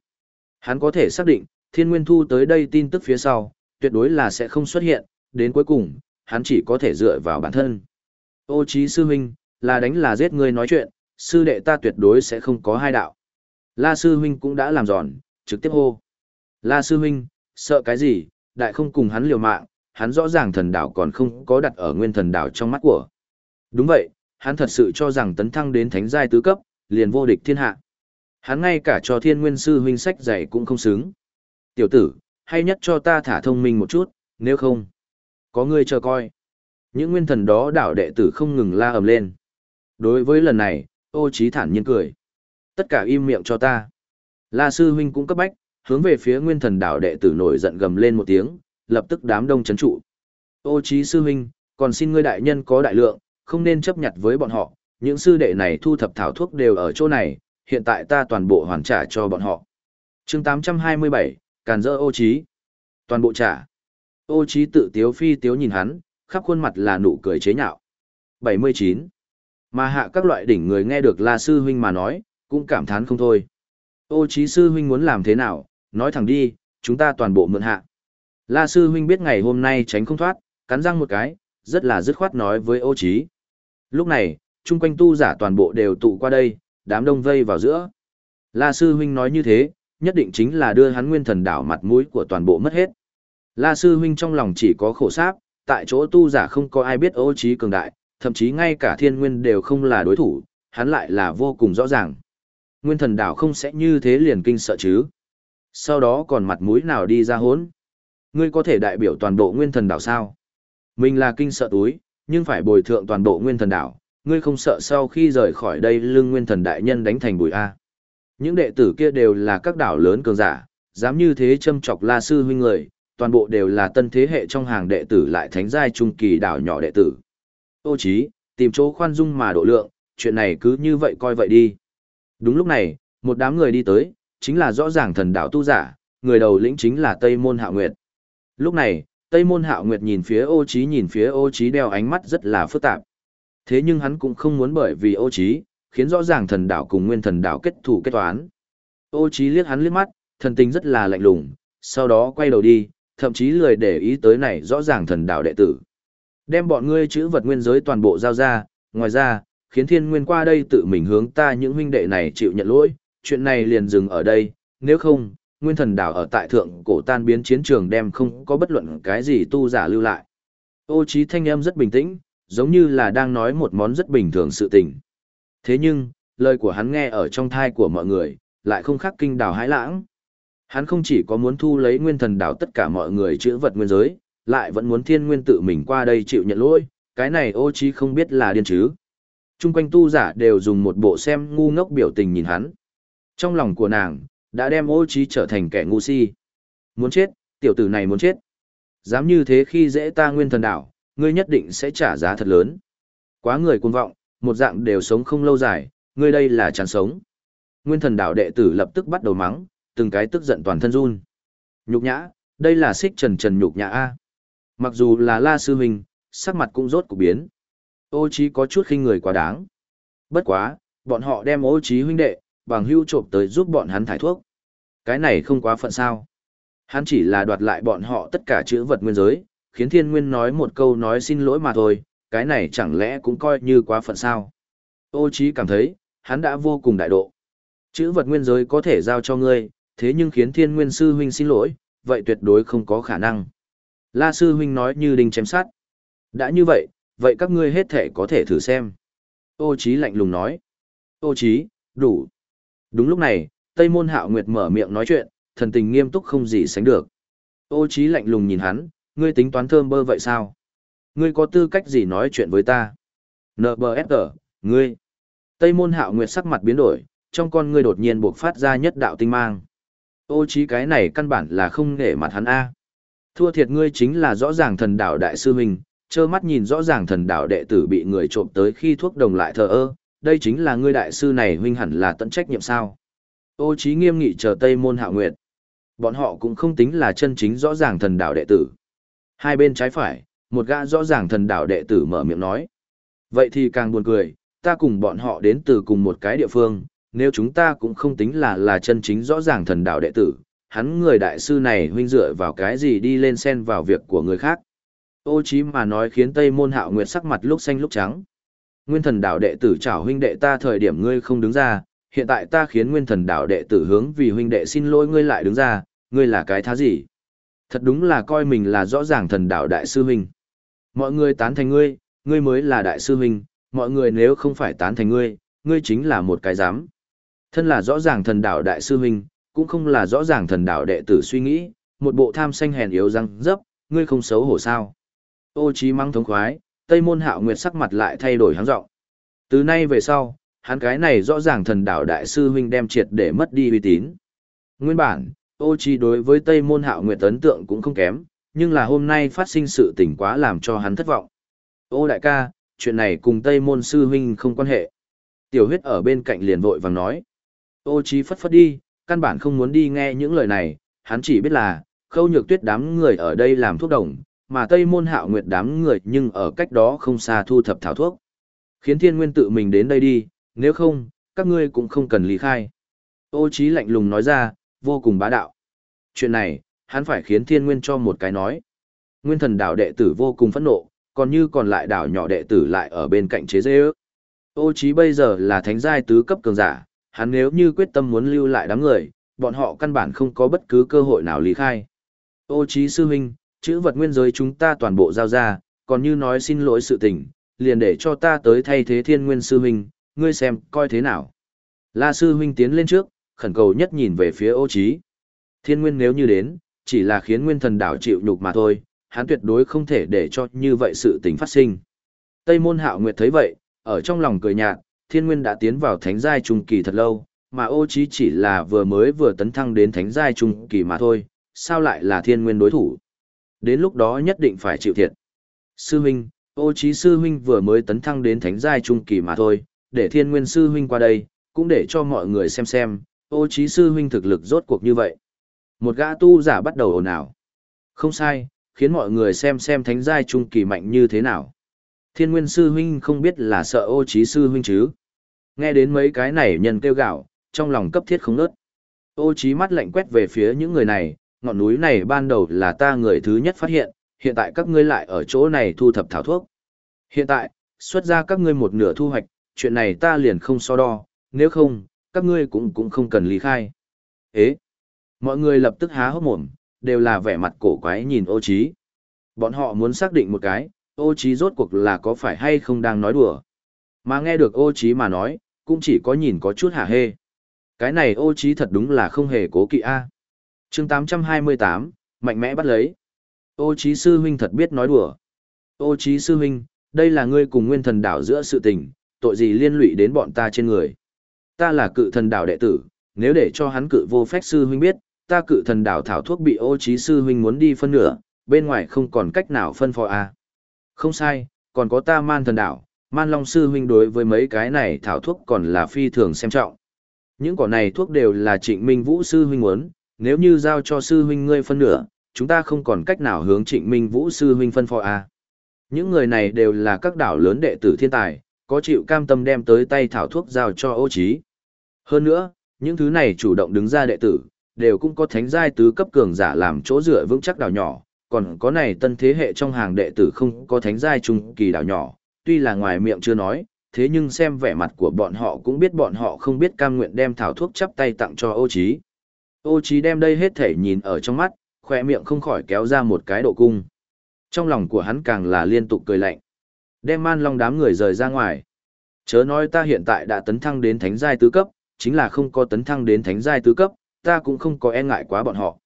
Speaker 1: Hắn có thể xác định, thiên nguyên thu tới đây tin tức phía sau, tuyệt đối là sẽ không xuất hiện, đến cuối cùng, hắn chỉ có thể dựa vào bản thân. Ô trí sư huynh, là đánh là giết ngươi nói chuyện, sư đệ ta tuyệt đối sẽ không có hai đạo. La sư huynh cũng đã làm giòn, trực tiếp hô. La sư huynh, sợ cái gì, đại không cùng hắn liều mạng, hắn rõ ràng thần đạo còn không có đặt ở nguyên thần đạo trong mắt của. Đúng vậy, hắn thật sự cho rằng tấn thăng đến thánh giai tứ cấp, liền vô địch thiên hạ. Hắn ngay cả cho thiên nguyên sư huynh sách dạy cũng không xứng. Tiểu tử, hay nhất cho ta thả thông minh một chút, nếu không. Có ngươi chờ coi. Những nguyên thần đó đảo đệ tử không ngừng la ầm lên. Đối với lần này, ô trí thản nhiên cười. Tất cả im miệng cho ta. La sư huynh cũng cấp bách, hướng về phía nguyên thần đảo đệ tử nổi giận gầm lên một tiếng, lập tức đám đông chấn trụ. Ô trí sư huynh, còn xin ngươi đại nhân có đại lượng, không nên chấp nhặt với bọn họ, những sư đệ này thu thập thảo thuốc đều ở chỗ này, hiện tại ta toàn bộ hoàn trả cho bọn họ. Chương 827, Càn dỡ ô trí. Toàn bộ trả. Ô trí tự tiếu phi tiếu nhìn hắn, khắp khuôn mặt là nụ cười chế nhạo. 79. Mà hạ các loại đỉnh người nghe được La Sư Huynh mà nói, cũng cảm thán không thôi. Ô trí Sư Huynh muốn làm thế nào, nói thẳng đi, chúng ta toàn bộ mượn hạ. La Sư Huynh biết ngày hôm nay tránh không thoát, cắn răng một cái, rất là dứt khoát nói với ô Chí. Lúc này, chung quanh tu giả toàn bộ đều tụ qua đây, đám đông vây vào giữa. La Sư Huynh nói như thế, nhất định chính là đưa hắn nguyên thần đảo mặt mũi của toàn bộ mất hết. La Sư Huynh trong lòng chỉ có khổ sáp, tại chỗ tu giả không có ai biết ô Chí cường đại, thậm chí ngay cả thiên nguyên đều không là đối thủ, hắn lại là vô cùng rõ ràng. Nguyên thần đảo không sẽ như thế liền kinh sợ chứ. Sau đó còn mặt mũi nào đi ra hốn. Ngươi có thể đại biểu toàn bộ nguyên thần đảo sao? Mình là kinh sợ túi, nhưng phải bồi thượng toàn bộ nguyên thần đảo, ngươi không sợ sau khi rời khỏi đây lưng nguyên thần đại nhân đánh thành bụi A. Những đệ tử kia đều là các đảo lớn cường giả, dám như thế châm chọc la sư huynh người, toàn bộ đều là tân thế hệ trong hàng đệ tử lại thánh giai trung kỳ đảo nhỏ đệ tử. Ô chí, tìm chỗ khoan dung mà độ lượng, chuyện này cứ như vậy coi vậy đi. Đúng lúc này, một đám người đi tới, chính là rõ ràng thần đạo tu giả, người đầu lĩnh chính là Tây Môn Hạo Nguyệt. Lúc này, Tây Môn Hạo Nguyệt nhìn phía ô Chí nhìn phía ô Chí đeo ánh mắt rất là phức tạp. Thế nhưng hắn cũng không muốn bởi vì ô Chí, khiến rõ ràng thần đạo cùng nguyên thần đạo kết thù kết toán. Ô Chí liếc hắn liếc mắt, thần tình rất là lạnh lùng, sau đó quay đầu đi, thậm chí lười để ý tới này rõ ràng thần đạo đệ tử. Đem bọn ngươi chữ vật nguyên giới toàn bộ giao ra, ngoài ra, khiến thiên nguyên qua đây tự mình hướng ta những huynh đệ này chịu nhận lỗi, chuyện này liền dừng ở đây, nếu không, nguyên thần đảo ở tại thượng cổ tan biến chiến trường đem không có bất luận cái gì tu giả lưu lại. Ô trí thanh âm rất bình tĩnh, giống như là đang nói một món rất bình thường sự tình. Thế nhưng, lời của hắn nghe ở trong thai của mọi người, lại không khác kinh đảo hãi lãng. Hắn không chỉ có muốn thu lấy nguyên thần đảo tất cả mọi người chữa vật nguyên giới, lại vẫn muốn thiên nguyên tự mình qua đây chịu nhận lỗi, cái này ô trí không biết là điên chứ. Trung quanh tu giả đều dùng một bộ xem ngu ngốc biểu tình nhìn hắn. Trong lòng của nàng, đã đem ô trí trở thành kẻ ngu si. Muốn chết, tiểu tử này muốn chết. Dám như thế khi dễ ta nguyên thần đảo, ngươi nhất định sẽ trả giá thật lớn. Quá người cuồng vọng, một dạng đều sống không lâu dài, ngươi đây là chán sống. Nguyên thần đảo đệ tử lập tức bắt đầu mắng, từng cái tức giận toàn thân run. Nhục nhã, đây là xích trần trần nhục nhã A. Mặc dù là la sư huynh, sắc mặt cũng rốt cục biến. Ô trí có chút khinh người quá đáng. Bất quá, bọn họ đem ô trí huynh đệ, bằng hưu trộm tới giúp bọn hắn thải thuốc. Cái này không quá phận sao. Hắn chỉ là đoạt lại bọn họ tất cả chữ vật nguyên giới, khiến thiên nguyên nói một câu nói xin lỗi mà thôi, cái này chẳng lẽ cũng coi như quá phận sao. Ô Chí cảm thấy, hắn đã vô cùng đại độ. Chữ vật nguyên giới có thể giao cho ngươi, thế nhưng khiến thiên nguyên sư huynh xin lỗi, vậy tuyệt đối không có khả năng. La sư huynh nói như đinh chém sát. Đã như vậy, vậy các ngươi hết thể có thể thử xem. Ô Chí lạnh lùng nói. Ô Chí, đủ. Đúng lúc này, Tây Môn Hạo Nguyệt mở miệng nói chuyện, thần tình nghiêm túc không gì sánh được. Ô Chí lạnh lùng nhìn hắn, ngươi tính toán thơm bơ vậy sao? Ngươi có tư cách gì nói chuyện với ta? NBSG, ngươi. Tây Môn Hạo Nguyệt sắc mặt biến đổi, trong con ngươi đột nhiên bộc phát ra nhất đạo tinh mang. Ô Chí cái này căn bản là không nể mặt hắn a. Thua thiệt ngươi chính là rõ ràng thần đạo đại sư huynh, trơ mắt nhìn rõ ràng thần đạo đệ tử bị người trộm tới khi thuốc đồng lại thờ ơ, đây chính là ngươi đại sư này huynh hẳn là tận trách nhiệm sao. Ô trí nghiêm nghị chờ Tây Môn Hạo Nguyệt. Bọn họ cũng không tính là chân chính rõ ràng thần đạo đệ tử. Hai bên trái phải, một gã rõ ràng thần đạo đệ tử mở miệng nói. Vậy thì càng buồn cười, ta cùng bọn họ đến từ cùng một cái địa phương, nếu chúng ta cũng không tính là là chân chính rõ ràng thần đạo đệ tử, hắn người đại sư này huynh dựa vào cái gì đi lên xen vào việc của người khác. Ô chí mà nói khiến Tây Môn Hạo Nguyệt sắc mặt lúc xanh lúc trắng. Nguyên thần đạo đệ tử chào huynh đệ ta thời điểm ngươi không đứng ra, hiện tại ta khiến nguyên thần đạo đệ tử hướng vì huynh đệ xin lỗi ngươi lại đứng ra, ngươi là cái thá gì? Thật đúng là coi mình là rõ ràng thần đạo đại sư huynh. Mọi người tán thành ngươi, ngươi mới là đại sư huynh, mọi người nếu không phải tán thành ngươi, ngươi chính là một cái dám. Thân là rõ ràng thần đạo đại sư huynh, cũng không là rõ ràng thần đạo đệ tử suy nghĩ, một bộ tham xanh hèn yếu răng dấp, ngươi không xấu hổ sao. Ô trí mắng thống khoái, Tây Môn Hạo Nguyệt sắc mặt lại thay đổi hắn giọng. Từ nay về sau, hắn cái này rõ ràng thần đạo đại sư huynh đem triệt để mất đi uy tín. Nguyên bản, ô Chi đối với Tây Môn Hạo Nguyệt ấn tượng cũng không kém, nhưng là hôm nay phát sinh sự tình quá làm cho hắn thất vọng. Ô đại ca, chuyện này cùng Tây Môn sư huynh không quan hệ. Tiểu huyết ở bên cạnh liền vội vàng nói. Ô Chi phất phất đi, căn bản không muốn đi nghe những lời này, hắn chỉ biết là, khâu nhược tuyết đám người ở đây làm thuốc đồng, mà Tây Môn Hạo Nguyệt đám người nhưng ở cách đó không xa thu thập thảo thuốc. Khiến Thiên Nguyên tự mình đến đây đi, nếu không, các ngươi cũng không cần lý khai. Ô Chí lạnh lùng nói ra, vô cùng bá đạo. Chuyện này, hắn phải khiến Thiên Nguyên cho một cái nói. Nguyên thần đảo đệ tử vô cùng phẫn nộ, còn như còn lại đảo nhỏ đệ tử lại ở bên cạnh chế dê ước. Ô Chí bây giờ là thánh giai tứ cấp cường giả, hắn nếu như quyết tâm muốn lưu lại đám người, bọn họ căn bản không có bất cứ cơ hội nào lý khai. Ô Chí sư huynh, chữ vật nguyên giới chúng ta toàn bộ giao ra, còn như nói xin lỗi sự tình, liền để cho ta tới thay thế thiên nguyên sư huynh, ngươi xem, coi thế nào. La sư huynh tiến lên trước, khẩn cầu nhất nhìn về phía ô Chí. Thiên nguyên nếu như đến, chỉ là khiến nguyên thần đảo chịu nhục mà thôi, hắn tuyệt đối không thể để cho như vậy sự tình phát sinh. Tây môn hạo nguyệt thấy vậy, ở trong lòng cười nhạt, thiên nguyên đã tiến vào thánh giai trung kỳ thật lâu, mà ô chí chỉ là vừa mới vừa tấn thăng đến thánh giai trung kỳ mà thôi, sao lại là thiên nguyên đối thủ. Đến lúc đó nhất định phải chịu thiệt. Sư huynh, ô chí sư huynh vừa mới tấn thăng đến thánh giai trung kỳ mà thôi, để thiên nguyên sư huynh qua đây, cũng để cho mọi người xem xem, ô trí sư huynh thực lực rốt cuộc như vậy. Một gã tu giả bắt đầu ồn ào. Không sai, khiến mọi người xem xem thánh giai trung kỳ mạnh như thế nào. Thiên nguyên sư huynh không biết là sợ ô trí sư huynh chứ. Nghe đến mấy cái này nhân kêu gạo, trong lòng cấp thiết không nớt. Ô trí mắt lạnh quét về phía những người này, ngọn núi này ban đầu là ta người thứ nhất phát hiện, hiện tại các ngươi lại ở chỗ này thu thập thảo thuốc. Hiện tại, xuất ra các ngươi một nửa thu hoạch, chuyện này ta liền không so đo, nếu không, các ngươi cũng cũng không cần lý khai. Ế! Mọi người lập tức há hốc mồm, đều là vẻ mặt cổ quái nhìn ô Chí. Bọn họ muốn xác định một cái, ô Chí rốt cuộc là có phải hay không đang nói đùa. Mà nghe được ô Chí mà nói, cũng chỉ có nhìn có chút hả hê. Cái này ô Chí thật đúng là không hề cố kỵ a. Chương 828, mạnh mẽ bắt lấy. Ô trí sư huynh thật biết nói đùa. Ô trí sư huynh, đây là ngươi cùng nguyên thần đảo giữa sự tình, tội gì liên lụy đến bọn ta trên người. Ta là cự thần đảo đệ tử, nếu để cho hắn cự vô phách sư huynh biết, ta cự thần đảo thảo thuốc bị ô trí sư huynh muốn đi phân nửa, bên ngoài không còn cách nào phân phò a. À. Không sai, còn có ta man thần đảo, man long sư huynh đối với mấy cái này thảo thuốc còn là phi thường xem trọng. Những cỏ này thuốc đều là trịnh minh vũ sư huynh muốn, nếu như giao cho sư huynh ngươi phân nửa, chúng ta không còn cách nào hướng trịnh minh vũ sư huynh phân phó a. À. Những người này đều là các đảo lớn đệ tử thiên tài, có chịu cam tâm đem tới tay thảo thuốc giao cho ô trí. Hơn nữa, những thứ này chủ động đứng ra đệ tử, đều cũng có thánh giai tứ cấp cường giả làm chỗ dựa vững chắc đảo nhỏ, còn có này tân thế hệ trong hàng đệ tử không có thánh giai trung kỳ đảo nhỏ, tuy là ngoài miệng chưa nói, thế nhưng xem vẻ mặt của bọn họ cũng biết bọn họ không biết cam nguyện đem thảo thuốc chắp tay tặng cho ô trí. Ô trí đem đây hết thể nhìn ở trong mắt, khoe miệng không khỏi kéo ra một cái độ cung. Trong lòng của hắn càng là liên tục cười lạnh. Đem man long đám người rời ra ngoài. Chớ nói ta hiện tại đã tấn thăng đến thánh giai tứ cấp, chính là không có tấn thăng đến thánh giai tứ cấp, ta cũng không có e ngại quá bọn họ.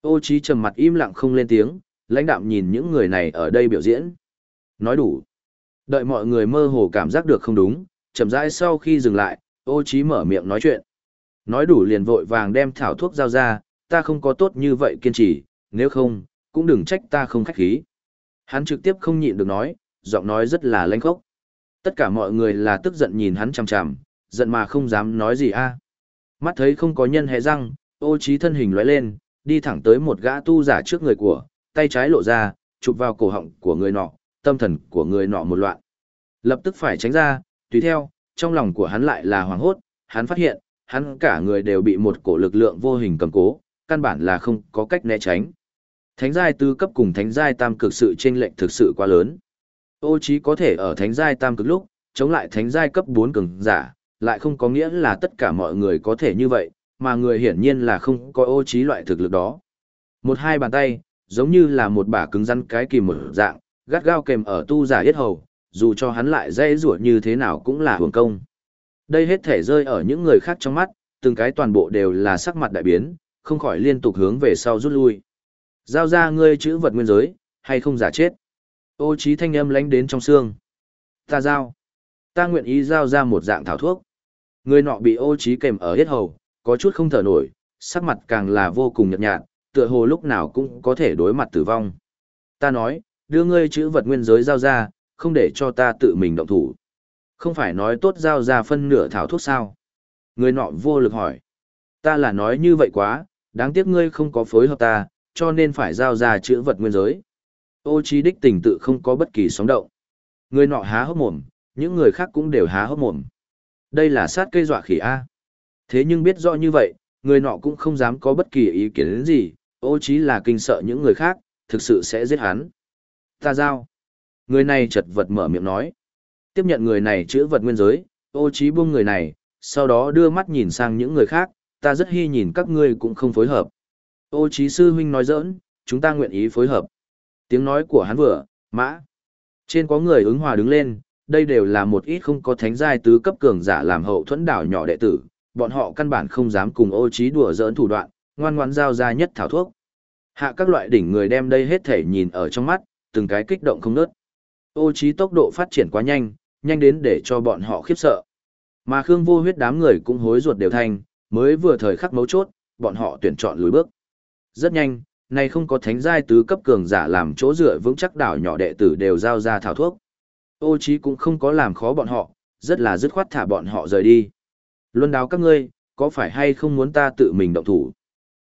Speaker 1: Ô trí trầm mặt im lặng không lên tiếng, lãnh đạm nhìn những người này ở đây biểu diễn. Nói đủ. Đợi mọi người mơ hồ cảm giác được không đúng, chậm rãi sau khi dừng lại, ô trí mở miệng nói chuyện. Nói đủ liền vội vàng đem thảo thuốc giao ra, ta không có tốt như vậy kiên trì, nếu không, cũng đừng trách ta không khách khí. Hắn trực tiếp không nhịn được nói, giọng nói rất là lanh khốc. Tất cả mọi người là tức giận nhìn hắn chằm chằm, giận mà không dám nói gì a. Mắt thấy không có nhân hề răng, ô trí thân hình lóe lên, đi thẳng tới một gã tu giả trước người của, tay trái lộ ra, chụp vào cổ họng của người nọ, tâm thần của người nọ một loạn. Lập tức phải tránh ra, tùy theo, trong lòng của hắn lại là hoảng hốt, hắn phát hiện, hắn cả người đều bị một cổ lực lượng vô hình cầm cố, căn bản là không có cách né tránh. Thánh giai tứ cấp cùng thánh giai tam cực sự chênh lệch thực sự quá lớn. Ô Chí có thể ở thánh giai tam cực lúc, chống lại thánh giai cấp 4 cường giả, lại không có nghĩa là tất cả mọi người có thể như vậy, mà người hiển nhiên là không có ô Chí loại thực lực đó. Một hai bàn tay, giống như là một bả cứng rắn cái kìm một dạng, gắt gao kèm ở tu giả yết hầu, dù cho hắn lại dây rủa như thế nào cũng là hưởng công. Đây hết thể rơi ở những người khác trong mắt, từng cái toàn bộ đều là sắc mặt đại biến, không khỏi liên tục hướng về sau rút lui. Giao ra ngươi chữ vật nguyên giới, hay không giả chết. Ô trí thanh âm lánh đến trong xương. Ta giao. Ta nguyện ý giao ra một dạng thảo thuốc. Người nọ bị ô trí kèm ở hết hầu, có chút không thở nổi, sắc mặt càng là vô cùng nhợt nhạt, tựa hồ lúc nào cũng có thể đối mặt tử vong. Ta nói, đưa ngươi chữ vật nguyên giới giao ra, không để cho ta tự mình động thủ. Không phải nói tốt giao ra phân nửa thảo thuốc sao? Người nọ vô lực hỏi. Ta là nói như vậy quá, đáng tiếc ngươi không có phối hợp ta, cho nên phải giao ra chữ vật nguyên giới. Ô trí đích tình tự không có bất kỳ sóng động. Người nọ há hốc mồm, những người khác cũng đều há hốc mồm. Đây là sát cây dọa khỉ A. Thế nhưng biết rõ như vậy, người nọ cũng không dám có bất kỳ ý kiến gì, ô trí là kinh sợ những người khác, thực sự sẽ giết hắn. Ta giao. Người này chật vật mở miệng nói. Tiếp nhận người này chữ vật nguyên giới, ô trí buông người này, sau đó đưa mắt nhìn sang những người khác, ta rất hy nhìn các ngươi cũng không phối hợp. Ô trí sư huynh nói giỡn, chúng ta nguyện ý phối hợp. Tiếng nói của hắn vừa, mã. Trên có người ứng hòa đứng lên, đây đều là một ít không có thánh giai tứ cấp cường giả làm hậu thuẫn đảo nhỏ đệ tử, bọn họ căn bản không dám cùng ô trí đùa giỡn thủ đoạn, ngoan ngoãn giao ra nhất thảo thuốc. Hạ các loại đỉnh người đem đây hết thể nhìn ở trong mắt, từng cái kích động không nớt. Ô trí tốc độ phát triển quá nhanh, nhanh đến để cho bọn họ khiếp sợ. Mà Khương vô huyết đám người cũng hối ruột đều thành, mới vừa thời khắc mấu chốt, bọn họ tuyển chọn lùi bước. Rất nhanh, này không có thánh giai tứ cấp cường giả làm chỗ dựa vững chắc đảo nhỏ đệ tử đều giao ra thảo thuốc. Ô trí cũng không có làm khó bọn họ, rất là dứt khoát thả bọn họ rời đi. Luân đáo các ngươi, có phải hay không muốn ta tự mình động thủ?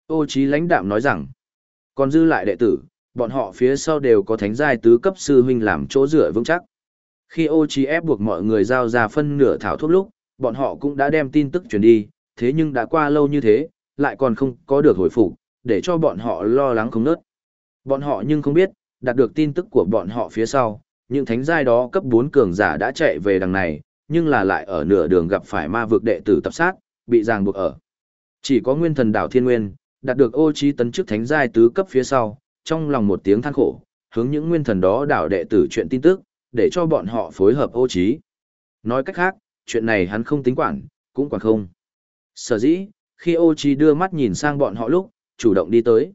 Speaker 1: Ô trí lãnh đạm nói rằng, còn dư lại đệ tử, bọn họ phía sau đều có thánh giai tứ cấp sư huynh làm chỗ dựa vững chắc. Khi ô trí ép buộc mọi người giao ra phân nửa thảo thuốc lúc, bọn họ cũng đã đem tin tức truyền đi, thế nhưng đã qua lâu như thế, lại còn không có được hồi phục, để cho bọn họ lo lắng không nớt. Bọn họ nhưng không biết, đạt được tin tức của bọn họ phía sau, những thánh giai đó cấp 4 cường giả đã chạy về đằng này, nhưng là lại ở nửa đường gặp phải ma vực đệ tử tập sát, bị ràng buộc ở. Chỉ có nguyên thần đảo thiên nguyên, đạt được ô trí tấn chức thánh giai tứ cấp phía sau, trong lòng một tiếng than khổ, hướng những nguyên thần đó đảo đệ tử chuyện tin tức, để cho bọn họ phối hợp ô trí. Nói cách khác, chuyện này hắn không tính quản, cũng quản không. Sở dĩ, khi ô trí đưa mắt nhìn sang bọn họ lúc, chủ động đi tới.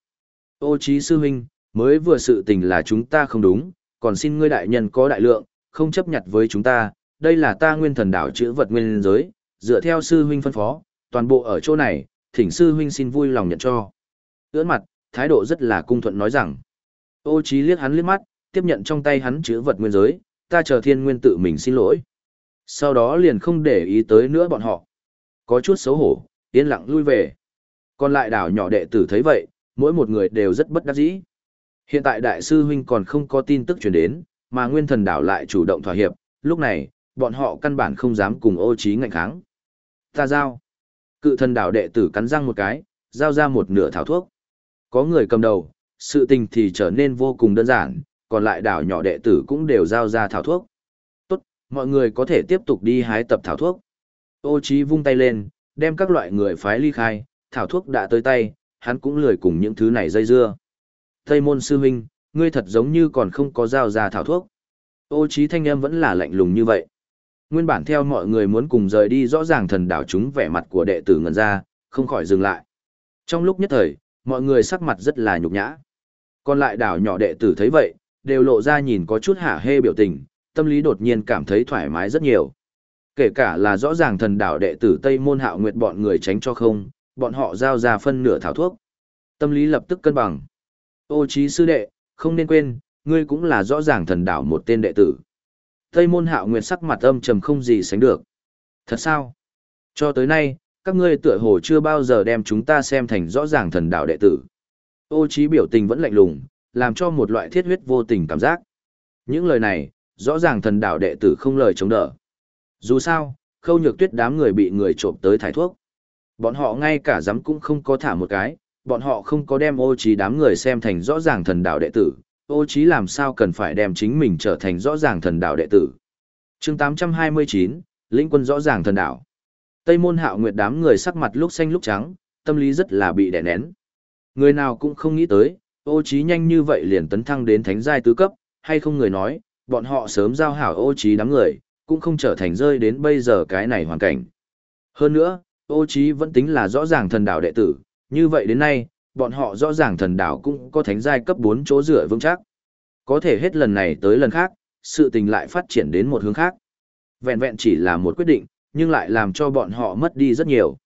Speaker 1: Ô trí sư huynh, mới vừa sự tình là chúng ta không đúng, còn xin ngươi đại nhân có đại lượng, không chấp nhận với chúng ta, đây là ta nguyên thần đảo chữ vật nguyên giới, dựa theo sư huynh phân phó, toàn bộ ở chỗ này, thỉnh sư huynh xin vui lòng nhận cho. Ưỡn mặt, thái độ rất là cung thuận nói rằng. Ô trí liếc hắn liếc mắt, tiếp nhận trong tay hắn chữ vật nguyên giới, ta chờ thiên nguyên tự mình xin lỗi. Sau đó liền không để ý tới nữa bọn họ. Có chút xấu hổ, yên lặng lui về. Còn lại đảo nhỏ đệ tử thấy vậy, mỗi một người đều rất bất đắc dĩ. Hiện tại đại sư huynh còn không có tin tức truyền đến, mà nguyên thần đảo lại chủ động thỏa hiệp, lúc này, bọn họ căn bản không dám cùng ô trí ngạnh kháng. Ta giao. Cự thần đảo đệ tử cắn răng một cái, giao ra một nửa thảo thuốc. Có người cầm đầu, sự tình thì trở nên vô cùng đơn giản, còn lại đảo nhỏ đệ tử cũng đều giao ra thảo thuốc. Tốt, mọi người có thể tiếp tục đi hái tập thảo thuốc. Ô trí vung tay lên, đem các loại người phái ly khai, thảo thuốc đã tới tay, hắn cũng lười cùng những thứ này dây dưa. Tây môn sư huynh, ngươi thật giống như còn không có giao ra thảo thuốc. Ô trí thanh âm vẫn là lạnh lùng như vậy. Nguyên bản theo mọi người muốn cùng rời đi rõ ràng thần đảo chúng vẻ mặt của đệ tử ngần ra, không khỏi dừng lại. Trong lúc nhất thời, mọi người sắc mặt rất là nhục nhã. Còn lại đảo nhỏ đệ tử thấy vậy, đều lộ ra nhìn có chút hả hê biểu tình, tâm lý đột nhiên cảm thấy thoải mái rất nhiều. Kể cả là rõ ràng thần đạo đệ tử Tây Môn Hạo Nguyệt bọn người tránh cho không, bọn họ giao ra phân nửa thảo thuốc. Tâm lý lập tức cân bằng. Ô trí sư đệ, không nên quên, ngươi cũng là rõ ràng thần đạo một tên đệ tử. Tây Môn Hạo Nguyệt sắc mặt âm trầm không gì sánh được. Thật sao? Cho tới nay, các ngươi tựa hồ chưa bao giờ đem chúng ta xem thành rõ ràng thần đạo đệ tử. Ô trí biểu tình vẫn lạnh lùng, làm cho một loại thiết huyết vô tình cảm giác. Những lời này, rõ ràng thần đạo đệ tử không lời chống đỡ. Dù sao, khâu nhược tuyết đám người bị người trộm tới thải thuốc. Bọn họ ngay cả dám cũng không có thả một cái, bọn họ không có đem ô trí đám người xem thành rõ ràng thần đạo đệ tử, ô trí làm sao cần phải đem chính mình trở thành rõ ràng thần đạo đệ tử. Chương 829, lĩnh quân rõ ràng thần đạo. Tây môn hạo nguyệt đám người sắc mặt lúc xanh lúc trắng, tâm lý rất là bị đè nén. Người nào cũng không nghĩ tới, ô trí nhanh như vậy liền tấn thăng đến thánh giai tứ cấp, hay không người nói, bọn họ sớm giao hảo ô trí đám người, cũng không trở thành rơi đến bây giờ cái này hoàn cảnh. Hơn nữa, ô trí vẫn tính là rõ ràng thần đạo đệ tử, như vậy đến nay, bọn họ rõ ràng thần đạo cũng có thánh giai cấp 4 chỗ rửa vững chắc. Có thể hết lần này tới lần khác, sự tình lại phát triển đến một hướng khác. Vẹn vẹn chỉ là một quyết định, nhưng lại làm cho bọn họ mất đi rất nhiều.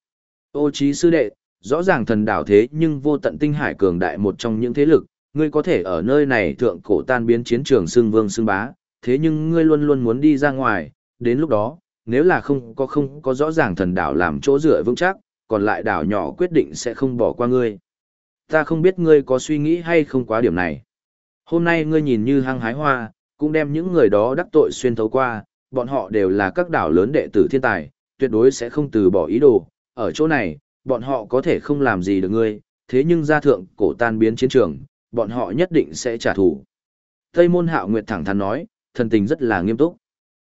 Speaker 1: Ô trí sư đệ, rõ ràng thần đảo thế nhưng vô tận tinh hải cường đại một trong những thế lực, ngươi có thể ở nơi này thượng cổ tan biến chiến trường xương vương xương bá, thế nhưng ngươi luôn luôn muốn đi ra ngoài, đến lúc đó, nếu là không có không có rõ ràng thần đảo làm chỗ dựa vững chắc, còn lại đảo nhỏ quyết định sẽ không bỏ qua ngươi. Ta không biết ngươi có suy nghĩ hay không quá điểm này. Hôm nay ngươi nhìn như hăng hái hoa, cũng đem những người đó đắc tội xuyên thấu qua, bọn họ đều là các đảo lớn đệ tử thiên tài, tuyệt đối sẽ không từ bỏ ý đồ. Ở chỗ này, bọn họ có thể không làm gì được ngươi, thế nhưng gia thượng cổ tan biến chiến trường, bọn họ nhất định sẽ trả thù. Tây môn hạo nguyệt thẳng thắn nói, thần tình rất là nghiêm túc.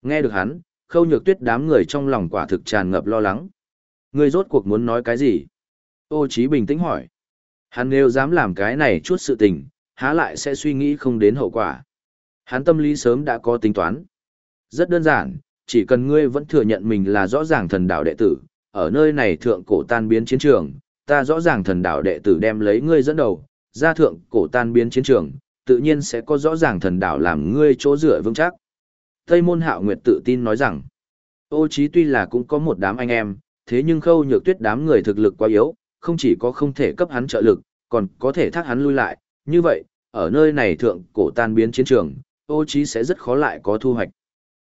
Speaker 1: Nghe được hắn, khâu nhược tuyết đám người trong lòng quả thực tràn ngập lo lắng. Ngươi rốt cuộc muốn nói cái gì? Ô Chí bình tĩnh hỏi. Hắn nếu dám làm cái này chút sự tình, há lại sẽ suy nghĩ không đến hậu quả. Hắn tâm lý sớm đã có tính toán. Rất đơn giản, chỉ cần ngươi vẫn thừa nhận mình là rõ ràng thần đạo đệ tử, ở nơi này thượng cổ tan biến chiến trường, ta rõ ràng thần đạo đệ tử đem lấy ngươi dẫn đầu, ra thượng cổ tan biến chiến trường, tự nhiên sẽ có rõ ràng thần đạo làm ngươi chỗ dựa vững chắc. Tây Môn Hạo Nguyệt tự tin nói rằng, ô Chí tuy là cũng có một đám anh em, thế nhưng khâu nhược tuyết đám người thực lực quá yếu, không chỉ có không thể cấp hắn trợ lực, còn có thể thác hắn lui lại, như vậy, ở nơi này thượng cổ tan biến chiến trường, ô Chí sẽ rất khó lại có thu hoạch.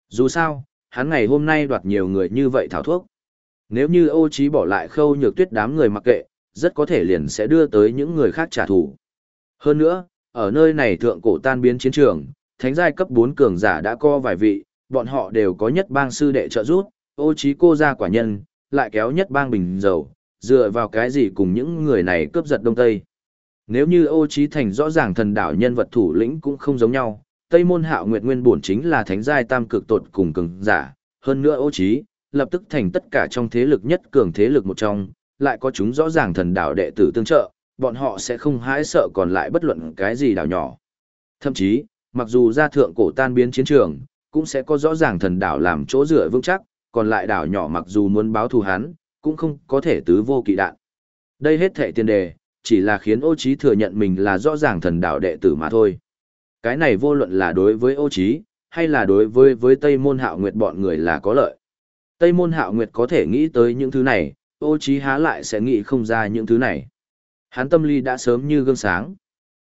Speaker 1: Dù sao, hắn ngày hôm nay đoạt nhiều người như vậy thảo thuốc. Nếu như ô Chí bỏ lại khâu nhược tuyết đám người mặc kệ, rất có thể liền sẽ đưa tới những người khác trả thù. Hơn nữa, ở nơi này thượng cổ tan biến chiến trường, thánh giai cấp 4 cường giả đã co vài vị, bọn họ đều có nhất bang sư đệ trợ giúp, ô trí cô ra quả nhân, lại kéo nhất bang bình dầu, dựa vào cái gì cùng những người này cướp giật Đông Tây. Nếu như ô trí thành rõ ràng thần đảo nhân vật thủ lĩnh cũng không giống nhau, Tây môn hạo nguyệt nguyên bổn chính là thánh giai tam cực tột cùng cường giả, hơn nữa ô trí, lập tức thành tất cả trong thế lực nhất cường thế lực một trong, lại có chúng rõ ràng thần đảo đệ tử tương trợ, bọn họ sẽ không hãi sợ còn lại bất luận cái gì đảo nhỏ. Thậm chí, mặc dù ra thượng cổ tan biến chiến trường, cũng sẽ có rõ ràng thần đảo làm chỗ dựa vững chắc, còn lại đảo nhỏ mặc dù muốn báo thù hắn, cũng không có thể tứ vô kỵ đạn. Đây hết thệ tiền đề, chỉ là khiến ô Chí thừa nhận mình là rõ ràng thần đảo đệ tử mà thôi. Cái này vô luận là đối với ô Chí hay là đối với với Tây Môn Hạo Nguyệt bọn người là có lợi. Tây Môn Hạo Nguyệt có thể nghĩ tới những thứ này, ô trí há lại sẽ nghĩ không ra những thứ này. Hắn tâm lý đã sớm như gương sáng.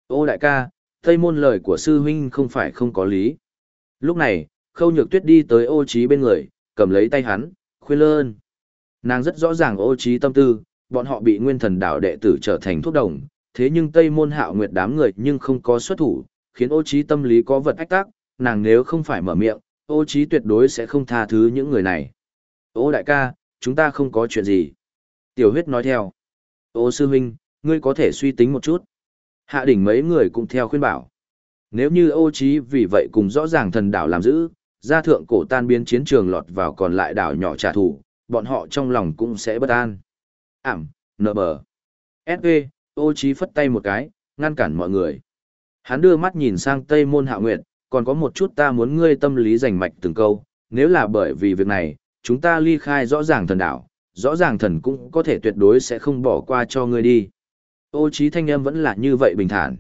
Speaker 1: Ô đại ca, Tây Môn lời của sư huynh không phải không có lý. Lúc này, khâu nhược tuyết đi tới ô trí bên người, cầm lấy tay hắn, khuyên lơn. Nàng rất rõ ràng ô trí tâm tư, bọn họ bị nguyên thần đạo đệ tử trở thành thuốc đồng, thế nhưng Tây Môn Hạo Nguyệt đám người nhưng không có xuất thủ, khiến ô trí tâm lý có vật ách tác, nàng nếu không phải mở miệng, ô trí tuyệt đối sẽ không tha thứ những người này. Ô đại ca, chúng ta không có chuyện gì. Tiểu huyết nói theo. Ô sư huynh, ngươi có thể suy tính một chút. Hạ đỉnh mấy người cũng theo khuyên bảo. Nếu như ô trí vì vậy cùng rõ ràng thần đảo làm giữ, gia thượng cổ tan biến chiến trường lọt vào còn lại đảo nhỏ trả thù, bọn họ trong lòng cũng sẽ bất an. Ảm, nợ bờ. SV, ô trí phất tay một cái, ngăn cản mọi người. Hắn đưa mắt nhìn sang Tây Môn Hạ Nguyệt, còn có một chút ta muốn ngươi tâm lý rành mạch từng câu, nếu là bởi vì việc này, chúng ta ly khai rõ ràng thần đảo, rõ ràng thần cũng có thể tuyệt đối sẽ không bỏ qua cho ngươi đi. Ô trí thanh âm vẫn là như vậy bình thản.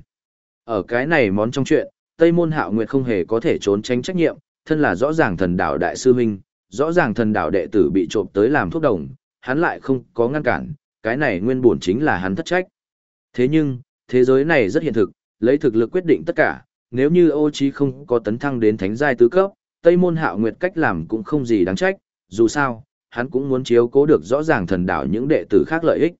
Speaker 1: Ở cái này món trong chuyện, Tây Môn Hạo Nguyệt không hề có thể trốn tránh trách nhiệm, thân là rõ ràng thần đạo đại sư huynh, rõ ràng thần đạo đệ tử bị trộm tới làm thuốc đồng, hắn lại không có ngăn cản, cái này nguyên bổn chính là hắn thất trách. Thế nhưng, thế giới này rất hiện thực, lấy thực lực quyết định tất cả, nếu như ô trí không có tấn thăng đến thánh giai tứ cấp, Tây Môn Hạo Nguyệt cách làm cũng không gì đáng trách, dù sao, hắn cũng muốn chiếu cố được rõ ràng thần đạo những đệ tử khác lợi ích.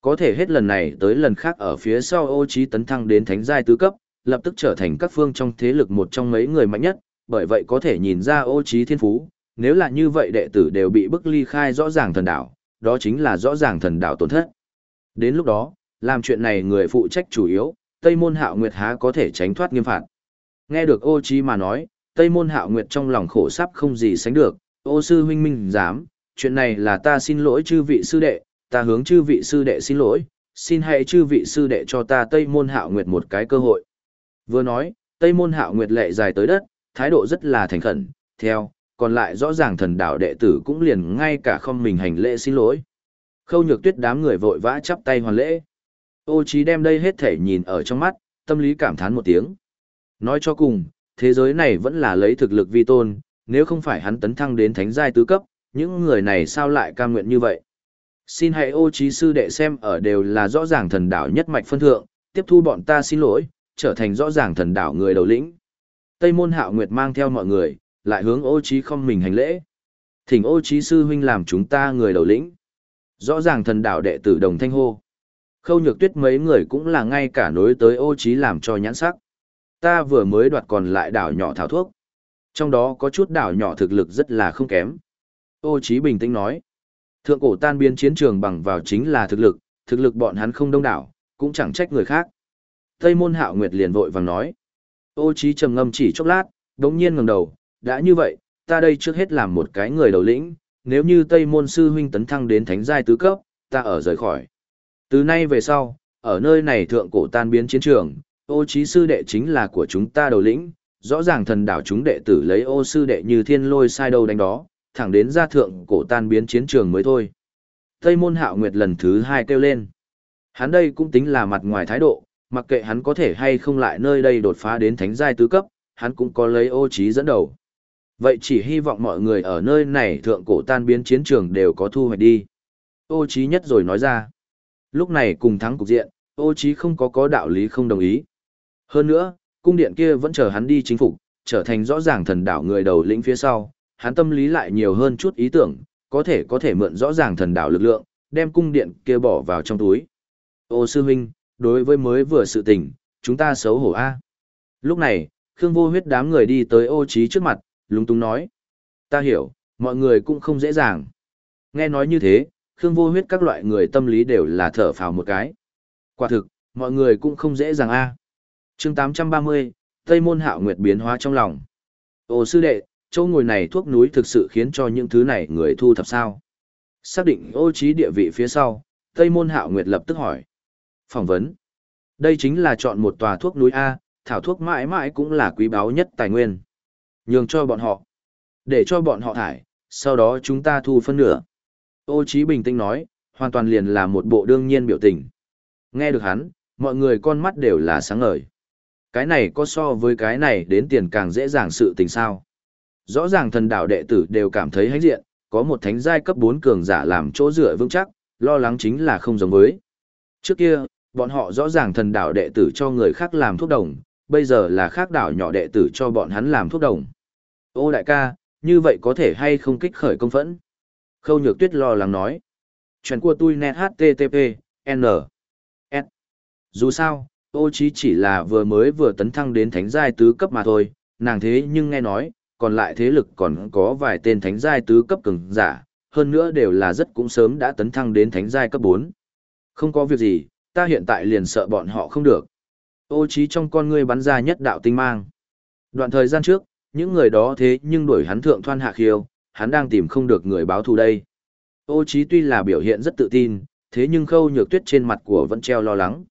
Speaker 1: Có thể hết lần này tới lần khác ở phía sau ô trí tấn thăng đến thánh giai tứ cấp, lập tức trở thành các phương trong thế lực một trong mấy người mạnh nhất, bởi vậy có thể nhìn ra ô trí thiên phú, nếu là như vậy đệ tử đều bị bức ly khai rõ ràng thần đạo, đó chính là rõ ràng thần đạo tổn thất. Đến lúc đó, làm chuyện này người phụ trách chủ yếu, Tây Môn Hạo Nguyệt há có thể tránh thoát nghiêm phạt. Nghe được ô trí mà nói, Tây Môn Hạo Nguyệt trong lòng khổ sắp không gì sánh được, ô sư huynh minh dám, chuyện này là ta xin lỗi chư vị sư đệ, ta hướng chư vị sư đệ xin lỗi, xin hãy chư vị sư đệ cho ta Tây Môn Hạo Nguyệt một cái cơ hội. Vừa nói, Tây Môn Hạo Nguyệt lệ dài tới đất, thái độ rất là thành khẩn, theo, còn lại rõ ràng thần đạo đệ tử cũng liền ngay cả không mình hành lễ xin lỗi. Khâu nhược tuyết đám người vội vã chắp tay hoàn lễ. Ô trí đem đây hết thể nhìn ở trong mắt, tâm lý cảm thán một tiếng. Nói cho cùng, thế giới này vẫn là lấy thực lực vi tôn, nếu không phải hắn tấn thăng đến thánh giai tứ cấp, những người này sao lại cam nguyện như vậy. Xin hãy ô trí sư đệ xem ở đều là rõ ràng thần đạo nhất mạch phân thượng, tiếp thu bọn ta xin lỗi, trở thành rõ ràng thần đạo người đầu lĩnh. Tây môn hạo nguyệt mang theo mọi người, lại hướng ô trí không mình hành lễ. Thỉnh ô trí sư huynh làm chúng ta người đầu lĩnh. Rõ ràng thần đạo đệ tử đồng thanh hô. Khâu nhược tuyết mấy người cũng là ngay cả nối tới ô trí làm cho nhãn sắc. Ta vừa mới đoạt còn lại đảo nhỏ thảo thuốc. Trong đó có chút đảo nhỏ thực lực rất là không kém. Ô Chí bình tĩnh nói. Thượng cổ tan biến chiến trường bằng vào chính là thực lực, thực lực bọn hắn không đông đảo, cũng chẳng trách người khác. Tây môn hạo nguyệt liền vội vàng nói. Ô Chí trầm ngâm chỉ chốc lát, đống nhiên ngẩng đầu, đã như vậy, ta đây trước hết làm một cái người đầu lĩnh, nếu như Tây môn sư huynh tấn thăng đến thánh giai tứ cấp, ta ở rời khỏi. Từ nay về sau, ở nơi này thượng cổ tan biến chiến trường, ô Chí sư đệ chính là của chúng ta đầu lĩnh, rõ ràng thần đảo chúng đệ tử lấy ô sư đệ như thiên lôi sai đâu đánh đó, thẳng đến ra thượng cổ tan biến chiến trường mới thôi. Tây môn hạo nguyệt lần thứ hai kêu lên. Hắn đây cũng tính là mặt ngoài thái độ, mặc kệ hắn có thể hay không lại nơi đây đột phá đến thánh giai tứ cấp, hắn cũng có lấy ô trí dẫn đầu. Vậy chỉ hy vọng mọi người ở nơi này thượng cổ tan biến chiến trường đều có thu hoạch đi. Ô trí nhất rồi nói ra. Lúc này cùng thắng cục diện, ô trí không có có đạo lý không đồng ý. Hơn nữa, cung điện kia vẫn chờ hắn đi chính phủ, trở thành rõ ràng thần đảo người đầu lĩnh phía sau, hắn tâm lý lại nhiều hơn chút ý tưởng, có thể có thể mượn rõ ràng thần đảo lực lượng, đem cung điện kia bỏ vào trong túi. Ô sư huynh, đối với mới vừa sự tình, chúng ta xấu hổ a. Lúc này, Khương Vô Huyết đám người đi tới ô trí trước mặt, lúng túng nói. Ta hiểu, mọi người cũng không dễ dàng. Nghe nói như thế, Khương Vô Huyết các loại người tâm lý đều là thở phào một cái. Quả thực, mọi người cũng không dễ dàng a. À. Chương 830, Tây Môn Hạo Nguyệt biến hóa trong lòng. Ô sư đệ, chỗ ngồi này thuốc núi thực sự khiến cho những thứ này người thu thập sao? Xác định ô trí địa vị phía sau, Tây Môn Hạo Nguyệt lập tức hỏi. Phỏng vấn. Đây chính là chọn một tòa thuốc núi A, thảo thuốc mãi mãi cũng là quý báu nhất tài nguyên. Nhường cho bọn họ. Để cho bọn họ thải, sau đó chúng ta thu phân nửa. Ô Chí bình tĩnh nói, hoàn toàn liền là một bộ đương nhiên biểu tình. Nghe được hắn, mọi người con mắt đều là sáng ngời. Cái này có so với cái này đến tiền càng dễ dàng sự tình sao. Rõ ràng thần đạo đệ tử đều cảm thấy hãnh diện, có một thánh giai cấp 4 cường giả làm chỗ dựa vững chắc, lo lắng chính là không giống với. Trước kia, bọn họ rõ ràng thần đạo đệ tử cho người khác làm thuốc đồng, bây giờ là khác đảo nhỏ đệ tử cho bọn hắn làm thuốc đồng. Ô đại ca, như vậy có thể hay không kích khởi công phẫn? Khâu nhược tuyết lo lắng nói. Chuyện của tôi net http, n, s. Dù sao, ô chí chỉ là vừa mới vừa tấn thăng đến thánh giai tứ cấp mà thôi, nàng thế nhưng nghe nói, còn lại thế lực còn có vài tên thánh giai tứ cấp cường giả, hơn nữa đều là rất cũng sớm đã tấn thăng đến thánh giai cấp 4. Không có việc gì, ta hiện tại liền sợ bọn họ không được. Ô trí trong con ngươi bắn ra nhất đạo tinh mang. Đoạn thời gian trước, những người đó thế nhưng đuổi hắn thượng thoan hạ khiêu, hắn đang tìm không được người báo thù đây. Ô trí tuy là biểu hiện rất tự tin, thế nhưng khâu nhược tuyết trên mặt của vẫn treo lo lắng.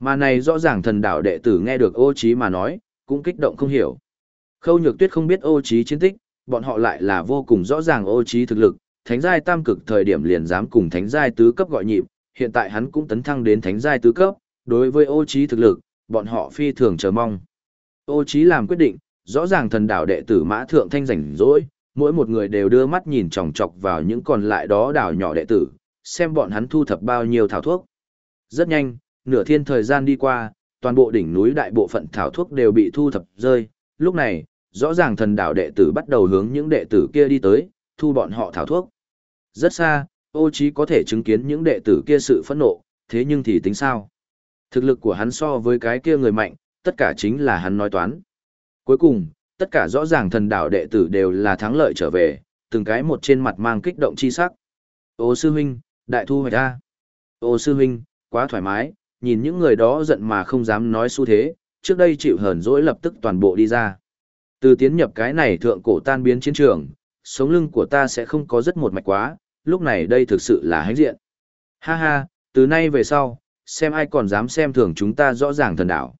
Speaker 1: Mà này rõ ràng thần đạo đệ tử nghe được ô trí mà nói, cũng kích động không hiểu. Khâu nhược tuyết không biết ô trí chiến tích, bọn họ lại là vô cùng rõ ràng ô trí thực lực, thánh giai tam cực thời điểm liền dám cùng thánh giai tứ cấp gọi nhịp, hiện tại hắn cũng tấn thăng đến thánh giai tứ cấp, đối với ô trí thực lực, bọn họ phi thường chờ mong. Ô trí làm quyết định, rõ ràng thần đạo đệ tử mã thượng thanh rảnh rỗi, mỗi một người đều đưa mắt nhìn chòng chọc vào những còn lại đó đảo nhỏ đệ tử, xem bọn hắn thu thập bao nhiêu thảo thuốc. Rất nhanh, nửa thiên thời gian đi qua, toàn bộ đỉnh núi đại bộ phận thảo thuốc đều bị thu thập rơi, lúc này, rõ ràng thần đảo đệ tử bắt đầu hướng những đệ tử kia đi tới, thu bọn họ thảo thuốc. Rất xa, ô trí có thể chứng kiến những đệ tử kia sự phẫn nộ, thế nhưng thì tính sao? Thực lực của hắn so với cái kia người mạnh, tất cả chính là hắn nói toán. Cuối cùng, tất cả rõ ràng thần đảo đệ tử đều là thắng lợi trở về, từng cái một trên mặt mang kích động chi sắc. Ô sư huynh, đại thu hoạch ta. Ô sư huynh, quá thoải mái, nhìn những người đó giận mà không dám nói xu thế, trước đây chịu hờn dỗi lập tức toàn bộ đi ra. Từ tiến nhập cái này thượng cổ tan biến chiến trường, sống lưng của ta sẽ không có rất một mạch quá, lúc này đây thực sự là hãnh diện. Ha ha, từ nay về sau, xem ai còn dám xem thường chúng ta rõ ràng thần đạo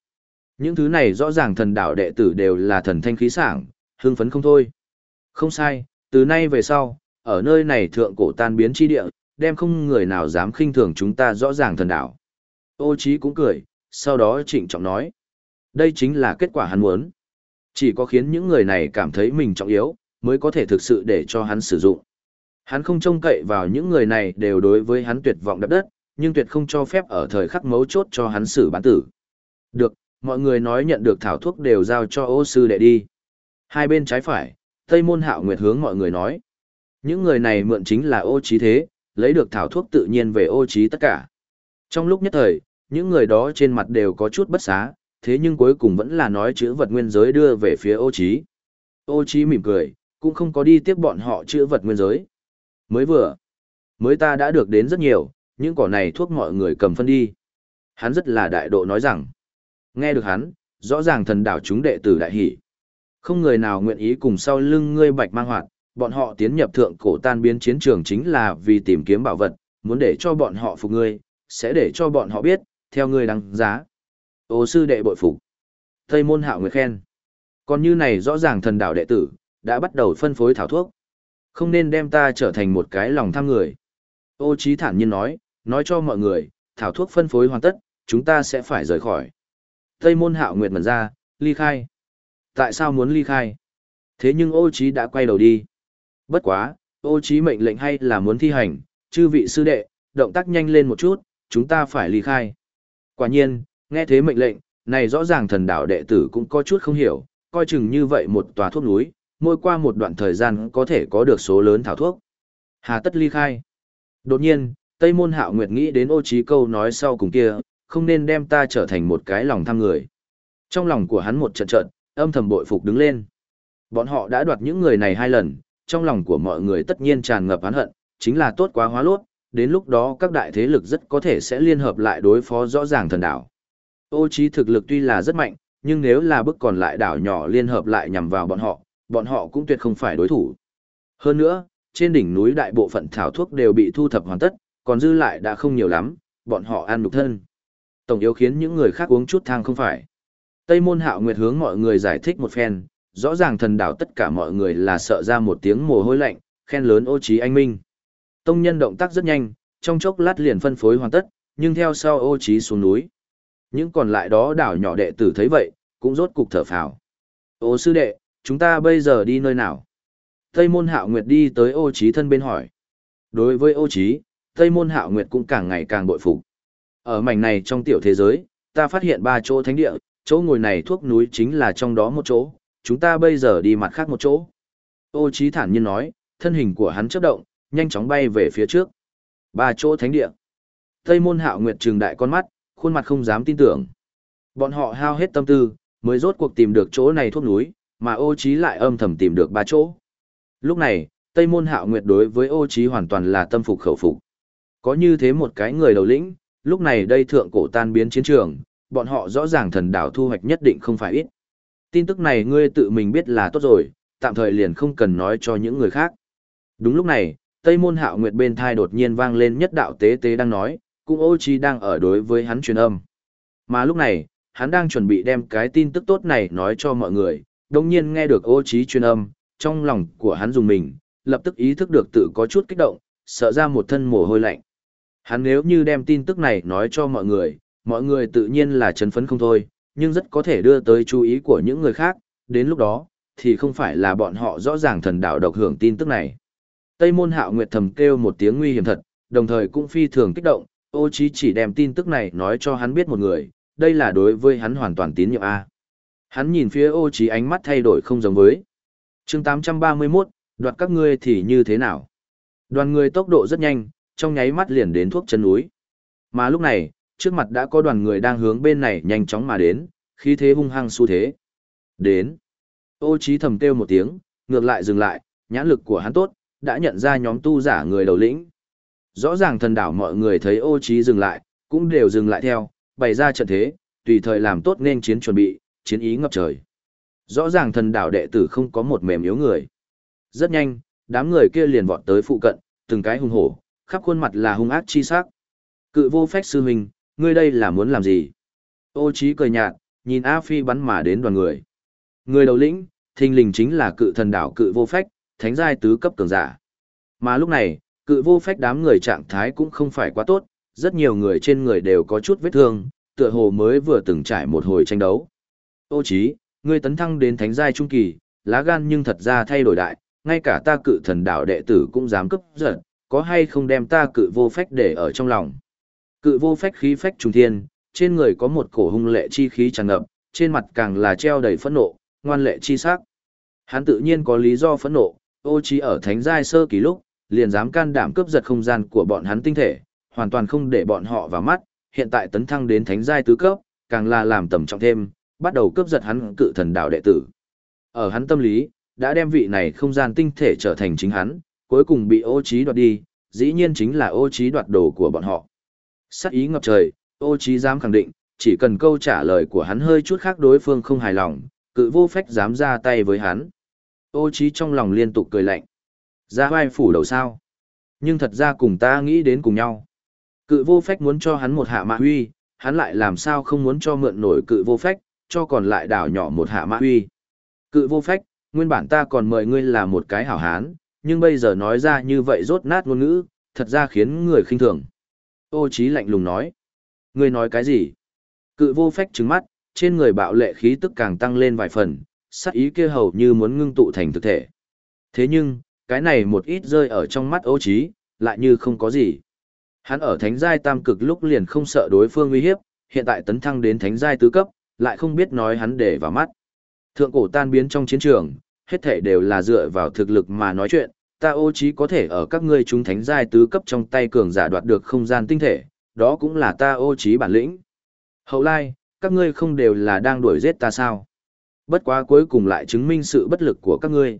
Speaker 1: Những thứ này rõ ràng thần đạo đệ tử đều là thần thanh khí sảng, hưng phấn không thôi. Không sai, từ nay về sau, ở nơi này thượng cổ tan biến chi địa, đem không người nào dám khinh thường chúng ta rõ ràng thần đạo Ô Chí cũng cười, sau đó trịnh trọng nói. Đây chính là kết quả hắn muốn. Chỉ có khiến những người này cảm thấy mình trọng yếu, mới có thể thực sự để cho hắn sử dụng. Hắn không trông cậy vào những người này đều đối với hắn tuyệt vọng đập đất, nhưng tuyệt không cho phép ở thời khắc mấu chốt cho hắn xử bán tử. Được, mọi người nói nhận được thảo thuốc đều giao cho ô sư đệ đi. Hai bên trái phải, Tây Môn Hạo Nguyệt hướng mọi người nói. Những người này mượn chính là ô trí thế, lấy được thảo thuốc tự nhiên về ô trí tất cả. Trong lúc nhất thời, những người đó trên mặt đều có chút bất xá, thế nhưng cuối cùng vẫn là nói chữ vật nguyên giới đưa về phía ô trí. Ô trí mỉm cười, cũng không có đi tiếp bọn họ chữ vật nguyên giới. Mới vừa, mới ta đã được đến rất nhiều, những cỏ này thuốc mọi người cầm phân đi. Hắn rất là đại độ nói rằng, nghe được hắn, rõ ràng thần đảo chúng đệ tử đại hỷ. Không người nào nguyện ý cùng sau lưng ngươi bạch mang hoạt, bọn họ tiến nhập thượng cổ tan biến chiến trường chính là vì tìm kiếm bảo vật, muốn để cho bọn họ phục ngươi, sẽ để cho bọn họ biết, theo ngươi đăng giá. Ô sư đệ bội phục. Tây môn hạo người khen. Còn như này rõ ràng thần đạo đệ tử, đã bắt đầu phân phối thảo thuốc. Không nên đem ta trở thành một cái lòng tham người. Ô trí thản nhiên nói, nói cho mọi người, thảo thuốc phân phối hoàn tất, chúng ta sẽ phải rời khỏi. Tây môn hạo nguyệt mẩn ra, ly khai. Tại sao muốn ly khai? Thế nhưng ô trí đã quay đầu đi. Bất quá, ô trí mệnh lệnh hay là muốn thi hành, chư vị sư đệ, động tác nhanh lên một chút, chúng ta phải ly khai. Quả nhiên, nghe thế mệnh lệnh, này rõ ràng thần đạo đệ tử cũng có chút không hiểu, coi chừng như vậy một tòa thuốc núi, mỗi qua một đoạn thời gian có thể có được số lớn thảo thuốc. Hà tất ly khai. Đột nhiên, Tây Môn Hạo Nguyệt nghĩ đến ô trí câu nói sau cùng kia, không nên đem ta trở thành một cái lòng tham người. Trong lòng của hắn một trận trận, âm thầm bội phục đứng lên. Bọn họ đã đoạt những người này hai lần, trong lòng của mọi người tất nhiên tràn ngập oán hận, chính là tốt quá hóa lốt, đến lúc đó các đại thế lực rất có thể sẽ liên hợp lại đối phó rõ ràng thần đảo. Ô trí thực lực tuy là rất mạnh, nhưng nếu là bức còn lại đảo nhỏ liên hợp lại nhằm vào bọn họ, bọn họ cũng tuyệt không phải đối thủ. Hơn nữa, trên đỉnh núi đại bộ phận thảo thuốc đều bị thu thập hoàn tất, còn dư lại đã không nhiều lắm, bọn họ ăn nhục thân. Tổng yếu khiến những người khác uống chút thang không phải. Tây môn hạo nguyệt hướng mọi người giải thích một phen, rõ ràng thần đảo tất cả mọi người là sợ ra một tiếng mồ hôi lạnh, khen lớn ô trí anh minh. Tông nhân động tác rất nhanh, trong chốc lát liền phân phối hoàn tất, nhưng theo sau ô trí xuống núi. Những còn lại đó đảo nhỏ đệ tử thấy vậy, cũng rốt cục thở phào. Ô sư đệ, chúng ta bây giờ đi nơi nào? Tây môn hạo nguyệt đi tới ô trí thân bên hỏi. Đối với ô trí, Tây môn hạo nguyệt cũng càng ngày càng bội phục. Ở mảnh này trong tiểu thế giới, ta phát hiện ba chỗ thánh địa, chỗ ngồi này thuốc núi chính là trong đó một chỗ, chúng ta bây giờ đi mặt khác một chỗ. Ô trí thản nhiên nói, thân hình của hắn chớp động, nhanh chóng bay về phía trước. Ba chỗ thánh địa. Tây môn hạo nguyệt trừng đại con mắt, khuôn mặt không dám tin tưởng. Bọn họ hao hết tâm tư, mới rốt cuộc tìm được chỗ này thuốc núi, mà ô trí lại âm thầm tìm được ba chỗ. Lúc này, Tây môn hạo nguyệt đối với ô trí hoàn toàn là tâm phục khẩu phục. Có như thế một cái người đầu lĩnh, lúc này đây thượng cổ tan biến chiến trường, bọn họ rõ ràng thần đảo thu hoạch nhất định không phải ít. Tin tức này ngươi tự mình biết là tốt rồi, tạm thời liền không cần nói cho những người khác. Đúng lúc này, Tây môn hạo nguyệt bên thai đột nhiên vang lên nhất đạo tế tế đang nói, cung ô chi đang ở đối với hắn truyền âm. Mà lúc này, hắn đang chuẩn bị đem cái tin tức tốt này nói cho mọi người, đồng nhiên nghe được ô trí truyền âm, trong lòng của hắn dùng mình, lập tức ý thức được tự có chút kích động, sợ ra một thân mồ hôi lạnh. Hắn nếu như đem tin tức này nói cho mọi người, mọi người tự nhiên là chấn phấn không thôi, nhưng rất có thể đưa tới chú ý của những người khác, đến lúc đó, thì không phải là bọn họ rõ ràng thần đạo độc hưởng tin tức này. Tây môn hạo nguyệt thầm kêu một tiếng nguy hiểm thật, đồng thời cũng phi thường kích động, ô chí chỉ đem tin tức này nói cho hắn biết một người, đây là đối với hắn hoàn toàn tín nhiệm A. Hắn nhìn phía ô chí ánh mắt thay đổi không giống với. chương 831, đoạt các ngươi thì như thế nào? Đoàn người tốc độ rất nhanh, trong nháy mắt liền đến thuốc chân núi. Mà lúc này, trước mặt đã có đoàn người đang hướng bên này nhanh chóng mà đến, khí thế hung hăng xu thế. Đến. Ô chí thầm kêu một tiếng, ngược lại dừng lại, nhãn lực của hắn tốt, đã nhận ra nhóm tu giả người đầu lĩnh. Rõ ràng thần đảo mọi người thấy ô trí dừng lại, cũng đều dừng lại theo, bày ra trận thế, tùy thời làm tốt nên chiến chuẩn bị, chiến ý ngập trời. Rõ ràng thần đảo đệ tử không có một mềm yếu người. Rất nhanh, đám người kia liền vọt tới phụ cận, từng cái hung hổ, khắp khuôn mặt là hung ác chi sắc. Cự vô phách sư huynh, ngươi đây là muốn làm gì? Ô trí cười nhạt, nhìn A Phi bắn mà đến đoàn người. Người đầu lĩnh, thình lình chính là cự thần đảo cự vô phách, thánh giai tứ cấp cường giả. Mà lúc này, cự vô phách đám người trạng thái cũng không phải quá tốt, rất nhiều người trên người đều có chút vết thương, tựa hồ mới vừa từng trải một hồi tranh đấu. Ô chí, ngươi tấn thăng đến thánh giai trung kỳ, lá gan nhưng thật ra thay đổi đại, ngay cả ta cự thần đạo đệ tử cũng dám cấp giận, có hay không đem ta cự vô phách để ở trong lòng. Cự vô phách khí phách trùng thiên, trên người có một cổ hung lệ chi khí tràn ngập, trên mặt càng là treo đầy phẫn nộ, ngoan lệ chi sắc. Hắn tự nhiên có lý do phẫn nộ, ô trí ở thánh giai sơ kỳ lúc, liền dám can đảm cướp giật không gian của bọn hắn tinh thể, hoàn toàn không để bọn họ vào mắt, hiện tại tấn thăng đến thánh giai tứ cấp, càng là làm tầm trọng thêm, bắt đầu cướp giật hắn cự thần đạo đệ tử. Ở hắn tâm lý, đã đem vị này không gian tinh thể trở thành chính hắn, cuối cùng bị ô trí đoạt đi, dĩ nhiên chính là ô trí đoạt đồ của bọn họ. Sắc ý ngập trời, ô trí dám khẳng định, chỉ cần câu trả lời của hắn hơi chút khác đối phương không hài lòng, cự vô phách dám ra tay với hắn. Ô trí trong lòng liên tục cười lạnh. Ra vai phủ đầu sao. Nhưng thật ra cùng ta nghĩ đến cùng nhau. Cự vô phách muốn cho hắn một hạ mã huy, hắn lại làm sao không muốn cho mượn nổi cự vô phách, cho còn lại đảo nhỏ một hạ mã huy. Cự vô phách, nguyên bản ta còn mời ngươi là một cái hảo hán, nhưng bây giờ nói ra như vậy rốt nát ngôn ngữ, thật ra khiến người khinh thường. Ô Chí lạnh lùng nói. Ngươi nói cái gì? Cự vô phách trừng mắt, trên người bạo lệ khí tức càng tăng lên vài phần, sắc ý kia hầu như muốn ngưng tụ thành thực thể. Thế nhưng, cái này một ít rơi ở trong mắt ô trí, lại như không có gì. Hắn ở thánh giai tam cực lúc liền không sợ đối phương uy hiếp, hiện tại tấn thăng đến thánh giai tứ cấp, lại không biết nói hắn để vào mắt. Thượng cổ tan biến trong chiến trường, hết thể đều là dựa vào thực lực mà nói chuyện, ta ô trí có thể ở các ngươi chúng thánh giai tứ cấp trong tay cường giả đoạt được không gian tinh thể, đó cũng là ta ô trí bản lĩnh. Hậu lai, các ngươi không đều là đang đuổi giết ta sao? Bất quá cuối cùng lại chứng minh sự bất lực của các ngươi.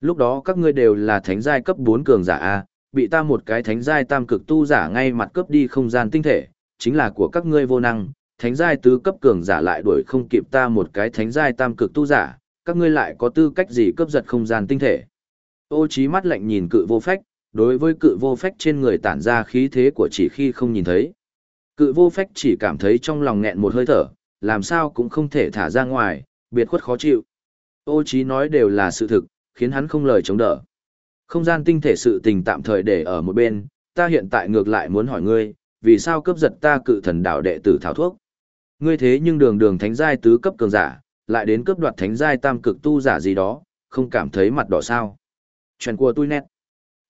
Speaker 1: Lúc đó các ngươi đều là thánh giai cấp 4 cường giả A, bị ta một cái thánh giai tam cực tu giả ngay mặt cướp đi không gian tinh thể, chính là của các ngươi vô năng, thánh giai tứ cấp cường giả lại đuổi không kịp ta một cái thánh giai tam cực tu giả, các ngươi lại có tư cách gì cướp giật không gian tinh thể. Ô trí mắt lạnh nhìn cự vô phách, đối với cự vô phách trên người tản ra khí thế của chỉ khi không nhìn thấy. Cự vô phách chỉ cảm thấy trong lòng nghẹn một hơi thở, làm sao cũng không thể thả ra ngoài, biệt khuất khó chịu. Ô Chí nói đều là sự thực, khiến hắn không lời chống đỡ. Không gian tinh thể sự tình tạm thời để ở một bên, ta hiện tại ngược lại muốn hỏi ngươi, vì sao cướp giật ta cự thần đạo đệ tử thảo thuốc? Ngươi thế nhưng đường đường thánh giai tứ cấp cường giả, lại đến cướp đoạt thánh giai tam cực tu giả gì đó, không cảm thấy mặt đỏ sao? Chuyện của tôi nét.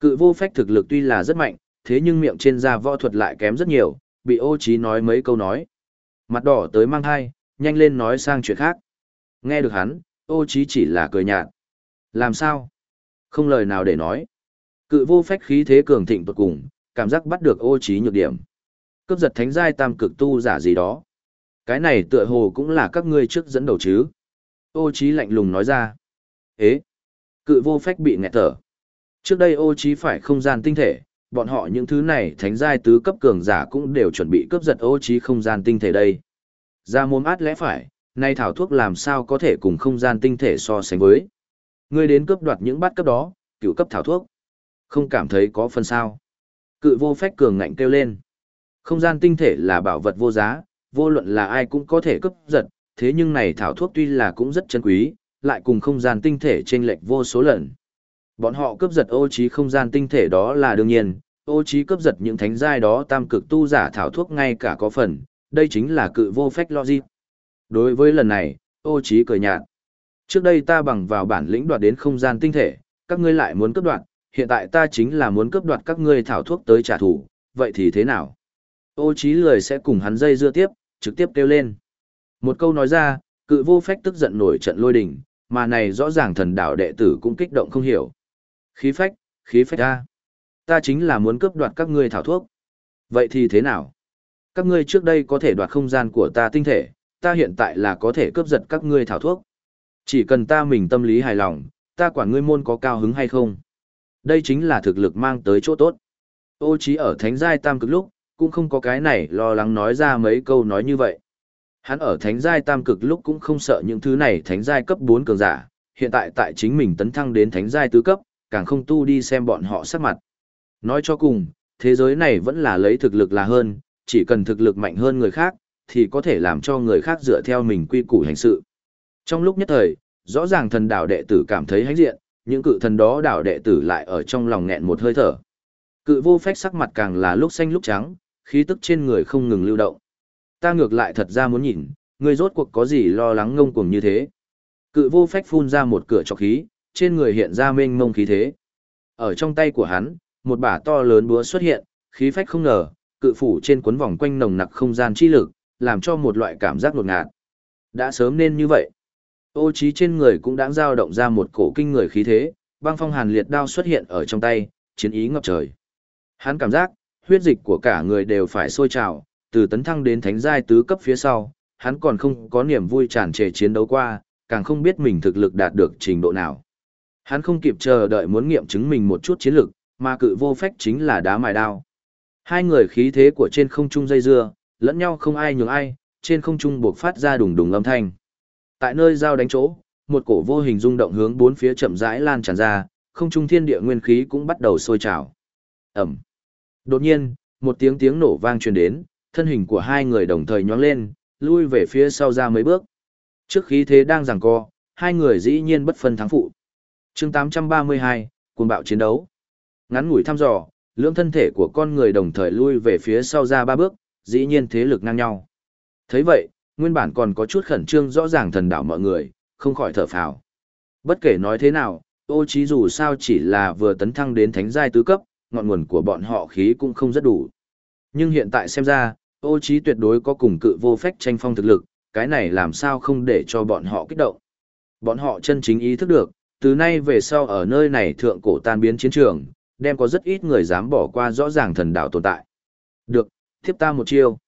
Speaker 1: Cự vô phách thực lực tuy là rất mạnh, thế nhưng miệng trên da võ thuật lại kém rất nhiều, bị ô trí nói mấy câu nói. Mặt đỏ tới mang hai, nhanh lên nói sang chuyện khác. Nghe được hắn, ô trí chỉ là cười nhạt. Làm sao? Không lời nào để nói. Cự vô phách khí thế cường thịnh tuột cùng, cảm giác bắt được ô trí nhược điểm. Cướp giật thánh giai tam cực tu giả gì đó. Cái này tựa hồ cũng là các ngươi trước dẫn đầu chứ. Ô trí lạnh lùng nói ra. Ế! Cự vô phách bị nghẹt thở. Trước đây ô trí phải không gian tinh thể, bọn họ những thứ này thánh giai tứ cấp cường giả cũng đều chuẩn bị cướp giật ô trí không gian tinh thể đây. Ra mồm át lẽ phải, nay thảo thuốc làm sao có thể cùng không gian tinh thể so sánh với. Ngươi đến cướp đoạt những bát cấp đó, cựu cấp thảo thuốc. Không cảm thấy có phần sao. Cự vô phách cường ngạnh kêu lên. Không gian tinh thể là bảo vật vô giá, vô luận là ai cũng có thể cướp giật, thế nhưng này thảo thuốc tuy là cũng rất chân quý, lại cùng không gian tinh thể chênh lệch vô số lần. Bọn họ cướp giật ô trí không gian tinh thể đó là đương nhiên, ô trí cướp giật những thánh giai đó tam cực tu giả thảo thuốc ngay cả có phần, đây chính là cự vô phách logic. Đối với lần này, ô trí cười nhạt. Trước đây ta bằng vào bản lĩnh đoạt đến không gian tinh thể, các ngươi lại muốn cướp đoạt, hiện tại ta chính là muốn cướp đoạt các ngươi thảo thuốc tới trả thù, vậy thì thế nào? Ô trí lười sẽ cùng hắn dây dưa tiếp, trực tiếp kêu lên. Một câu nói ra, cự vô phách tức giận nổi trận lôi đình, mà này rõ ràng thần đạo đệ tử cũng kích động không hiểu. Khí phách, khí phách ta. Ta chính là muốn cướp đoạt các ngươi thảo thuốc. Vậy thì thế nào? Các ngươi trước đây có thể đoạt không gian của ta tinh thể, ta hiện tại là có thể cướp giật các ngươi thảo thuốc. Chỉ cần ta mình tâm lý hài lòng, ta quản ngươi môn có cao hứng hay không. Đây chính là thực lực mang tới chỗ tốt. Ô trí ở thánh giai tam cực lúc, cũng không có cái này lo lắng nói ra mấy câu nói như vậy. Hắn ở thánh giai tam cực lúc cũng không sợ những thứ này thánh giai cấp 4 cường giả, hiện tại tại chính mình tấn thăng đến thánh giai tứ cấp, càng không tu đi xem bọn họ sắc mặt. Nói cho cùng, thế giới này vẫn là lấy thực lực là hơn, chỉ cần thực lực mạnh hơn người khác, thì có thể làm cho người khác dựa theo mình quy củ hành sự. Trong lúc nhất thời, rõ ràng thần đạo đệ tử cảm thấy hãnh diện, những cự thần đó đạo đệ tử lại ở trong lòng nghẹn một hơi thở. Cự vô phách sắc mặt càng là lúc xanh lúc trắng, khí tức trên người không ngừng lưu động. Ta ngược lại thật ra muốn nhìn, người rốt cuộc có gì lo lắng ngông cuồng như thế. Cự vô phách phun ra một cửa trọc khí, trên người hiện ra mênh mông khí thế. Ở trong tay của hắn, một bả to lớn búa xuất hiện, khí phách không ngờ, cự phủ trên cuốn vòng quanh nồng nặc không gian chi lực, làm cho một loại cảm giác ngột ngạt. Đã sớm nên như vậy. Ô trí trên người cũng đã dao động ra một cổ kinh người khí thế, băng phong hàn liệt đao xuất hiện ở trong tay, chiến ý ngập trời. Hắn cảm giác, huyết dịch của cả người đều phải sôi trào, từ tấn thăng đến thánh giai tứ cấp phía sau, hắn còn không có niềm vui tràn trề chiến đấu qua, càng không biết mình thực lực đạt được trình độ nào. Hắn không kịp chờ đợi muốn nghiệm chứng mình một chút chiến lực, mà cự vô phách chính là đá mài đao. Hai người khí thế của trên không trung dây dưa, lẫn nhau không ai nhường ai, trên không trung buộc phát ra đùng đùng âm thanh. Tại nơi giao đánh chỗ, một cổ vô hình rung động hướng bốn phía chậm rãi lan tràn ra, không trung thiên địa nguyên khí cũng bắt đầu sôi trào. Ẩm. Đột nhiên, một tiếng tiếng nổ vang truyền đến, thân hình của hai người đồng thời nhoáng lên, lui về phía sau ra mấy bước. Trước khí thế đang giằng co, hai người dĩ nhiên bất phân thắng phụ. chương 832, cuồng bạo chiến đấu. Ngắn ngủi thăm dò, lưỡng thân thể của con người đồng thời lui về phía sau ra ba bước, dĩ nhiên thế lực ngang nhau. thấy vậy, nguyên bản còn có chút khẩn trương rõ ràng thần đạo mọi người, không khỏi thở phào. Bất kể nói thế nào, ô trí dù sao chỉ là vừa tấn thăng đến thánh giai tứ cấp, ngọn nguồn của bọn họ khí cũng không rất đủ. Nhưng hiện tại xem ra, ô trí tuyệt đối có cùng cự vô phách tranh phong thực lực, cái này làm sao không để cho bọn họ kích động. Bọn họ chân chính ý thức được, từ nay về sau ở nơi này thượng cổ tan biến chiến trường, đem có rất ít người dám bỏ qua rõ ràng thần đạo tồn tại. Được, tiếp ta một chiêu.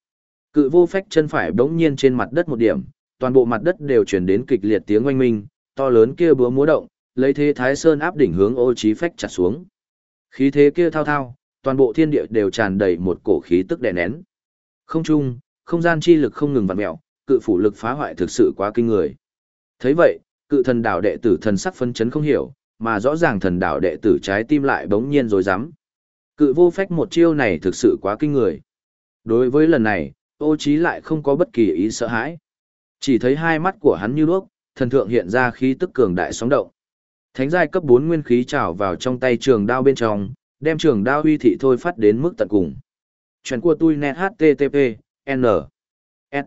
Speaker 1: Cự vô phách chân phải bỗng nhiên trên mặt đất một điểm, toàn bộ mặt đất đều chuyển đến kịch liệt tiếng oanh minh, to lớn kia búa múa động, lấy thế thái sơn áp đỉnh hướng ô trí phách chặt xuống. Khí thế kia thao thao, toàn bộ thiên địa đều tràn đầy một cổ khí tức đè nén. Không trung, không gian chi lực không ngừng vặn mèo, cự phủ lực phá hoại thực sự quá kinh người. Thấy vậy, cự thần đạo đệ tử thần sắc phân chấn không hiểu, mà rõ ràng thần đạo đệ tử trái tim lại bỗng nhiên rồi dám. Cự vô phách một chiêu này thực sự quá kinh người. Đối với lần này, ô trí lại không có bất kỳ ý sợ hãi. Chỉ thấy hai mắt của hắn như đuốc, thần thượng hiện ra khí tức cường đại sóng động. Thánh giai cấp 4 nguyên khí trào vào trong tay trường đao bên trong, đem trường đao uy thị thôi phát đến mức tận cùng. Chuyện của tôi net http, n, s.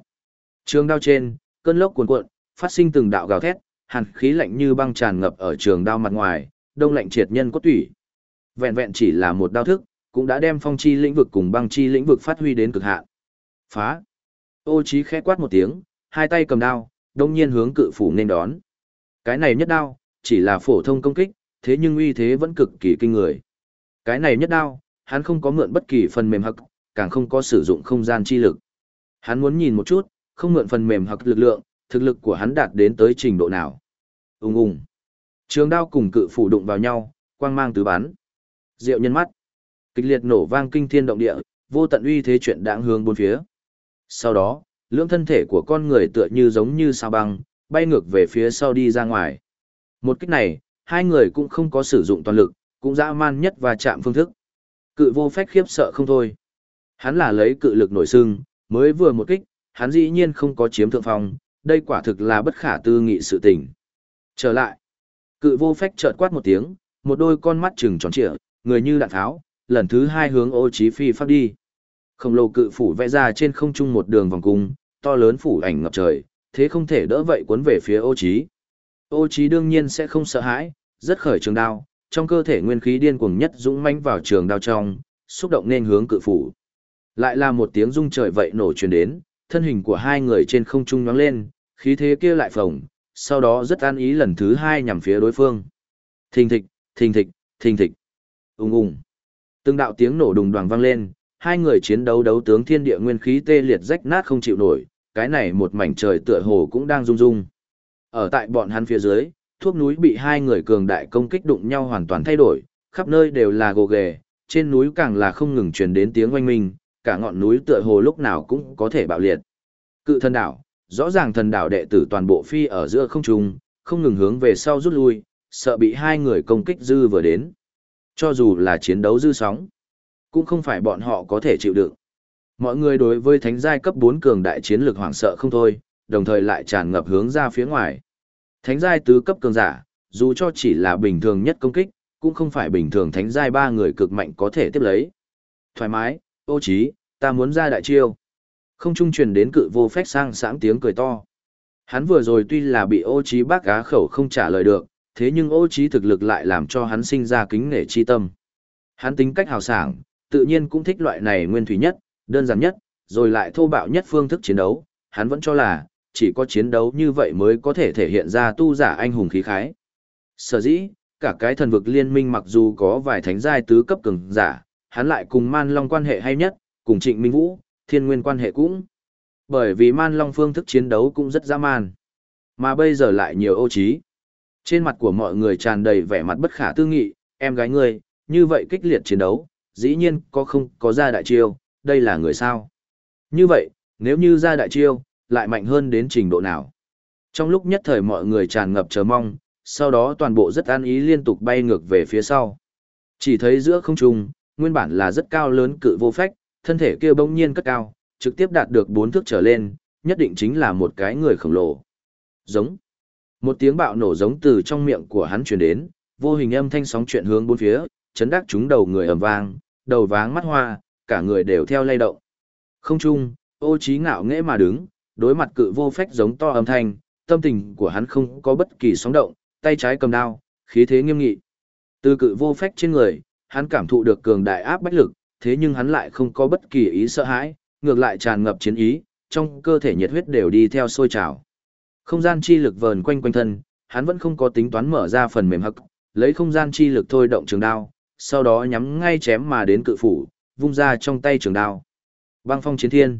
Speaker 1: Trường đao trên, cơn lốc cuồn cuộn, phát sinh từng đạo gào thét, hàn khí lạnh như băng tràn ngập ở trường đao mặt ngoài, đông lạnh triệt nhân cốt tủy. Vẹn vẹn chỉ là một đao thức, cũng đã đem phong chi lĩnh vực cùng băng chi lĩnh vực phát huy đến cực hạn. Phá! Ô chí khẽ quát một tiếng, hai tay cầm đao, đông nhiên hướng cự phủ nên đón. Cái này nhất đao, chỉ là phổ thông công kích, thế nhưng uy thế vẫn cực kỳ kinh người. Cái này nhất đao, hắn không có mượn bất kỳ phần mềm hậc, càng không có sử dụng không gian chi lực. Hắn muốn nhìn một chút, không mượn phần mềm hậc lực lượng, thực lực của hắn đạt đến tới trình độ nào. Ùng ùng. Trường đao cùng cự phủ đụng vào nhau, quang mang tứ bắn. Diệu nhân mắt. Kịch liệt nổ vang kinh thiên động địa, vô tận uy thế chuyện đáng hướng bốn phía. Sau đó, lưỡng thân thể của con người tựa như giống như sao băng, bay ngược về phía sau đi ra ngoài. Một kích này, hai người cũng không có sử dụng toàn lực, cũng dã man nhất và chạm phương thức. Cự vô phách khiếp sợ không thôi. Hắn là lấy cự lực nổi sưng, mới vừa một kích, hắn dĩ nhiên không có chiếm thượng phong, đây quả thực là bất khả tư nghị sự tình. Trở lại, cự vô phách chợt quát một tiếng, một đôi con mắt trừng tròn trịa, người như đạn tháo, lần thứ hai hướng ô Chí phi phát đi. Khổng lồ cự phủ vẽ ra trên không trung một đường vòng cung, to lớn phủ ảnh ngập trời, thế không thể đỡ vậy cuốn về phía ô Chí. Ô Chí đương nhiên sẽ không sợ hãi, rất khởi trường đao, trong cơ thể nguyên khí điên cuồng nhất dũng mãnh vào trường đao trong, xúc động nên hướng cự phủ. Lại là một tiếng rung trời vậy nổ truyền đến, thân hình của hai người trên không trung nhoáng lên, khí thế kia lại phồng, sau đó rất an ý lần thứ hai nhằm phía đối phương. Thình thịch, thình thịch, thình thịch. ung ung. Từng đạo tiếng nổ đùng đoàng vang lên, hai người chiến đấu đấu tướng thiên địa nguyên khí tê liệt rách nát không chịu nổi, cái này một mảnh trời tựa hồ cũng đang rung rung. Ở tại bọn hắn phía dưới, thuốc núi bị hai người cường đại công kích đụng nhau hoàn toàn thay đổi, khắp nơi đều là gồ ghề, trên núi càng là không ngừng truyền đến tiếng oanh minh, cả ngọn núi tựa hồ lúc nào cũng có thể bạo liệt. Cự thần đảo, rõ ràng thần đảo đệ tử toàn bộ phi ở giữa không trung, không ngừng hướng về sau rút lui, sợ bị hai người công kích dư vừa đến. Cho dù là chiến đấu dư sóng, cũng không phải bọn họ có thể chịu đựng. Mọi người đối với thánh giai cấp 4 cường đại chiến lược hoảng sợ không thôi, đồng thời lại tràn ngập hướng ra phía ngoài. Thánh giai tứ cấp cường giả, dù cho chỉ là bình thường nhất công kích, cũng không phải bình thường thánh giai ba người cực mạnh có thể tiếp lấy. Thoải mái, ô trí, ta muốn ra đại chiêu. Không trung truyền đến cự vô phách sang sáng tiếng cười to. Hắn vừa rồi tuy là bị ô trí bác á khẩu không trả lời được, thế nhưng ô trí thực lực lại làm cho hắn sinh ra kính nể chi tâm. Hắn tính cách hào sảng, tự nhiên cũng thích loại này nguyên thủy nhất, đơn giản nhất, rồi lại thô bạo nhất phương thức chiến đấu, hắn vẫn cho là, chỉ có chiến đấu như vậy mới có thể thể hiện ra tu giả anh hùng khí khái. Sở dĩ, cả cái thần vực liên minh mặc dù có vài thánh giai tứ cấp cường giả, hắn lại cùng Man Long quan hệ hay nhất, cùng Trịnh Minh Vũ, Thiên Nguyên quan hệ cũng. Bởi vì Man Long phương thức chiến đấu cũng rất dã man. Mà bây giờ lại nhiều ô trí. Trên mặt của mọi người tràn đầy vẻ mặt bất khả tư nghị, em gái ngươi, như vậy kích liệt chiến đấu, dĩ nhiên có không có ra đại chiêu, đây là người sao. Như vậy, nếu như ra đại chiêu, lại mạnh hơn đến trình độ nào. Trong lúc nhất thời mọi người tràn ngập chờ mong, sau đó toàn bộ rất an ý liên tục bay ngược về phía sau. Chỉ thấy giữa không trung, nguyên bản là rất cao lớn cự vô phách, thân thể kia bỗng nhiên cất cao, trực tiếp đạt được bốn thước trở lên, nhất định chính là một cái người khổng lồ. Giống. Một tiếng bạo nổ giống từ trong miệng của hắn truyền đến, vô hình âm thanh sóng chuyện hướng bốn phía, chấn đắc chúng đầu người ầm vang, đầu váng mắt hoa, cả người đều theo lay động. Không trung, ô trí ngạo nghễ mà đứng, đối mặt cự vô phách giống to âm thanh, tâm tình của hắn không có bất kỳ sóng động, tay trái cầm đao, khí thế nghiêm nghị. Từ cự vô phách trên người, hắn cảm thụ được cường đại áp bách lực, thế nhưng hắn lại không có bất kỳ ý sợ hãi, ngược lại tràn ngập chiến ý, trong cơ thể nhiệt huyết đều đi theo sôi trào. Không gian chi lực vờn quanh quanh thân, hắn vẫn không có tính toán mở ra phần mềm hắc, lấy không gian chi lực thôi động trường đao, sau đó nhắm ngay chém mà đến cự phủ, vung ra trong tay trường đao. Băng phong chiến thiên.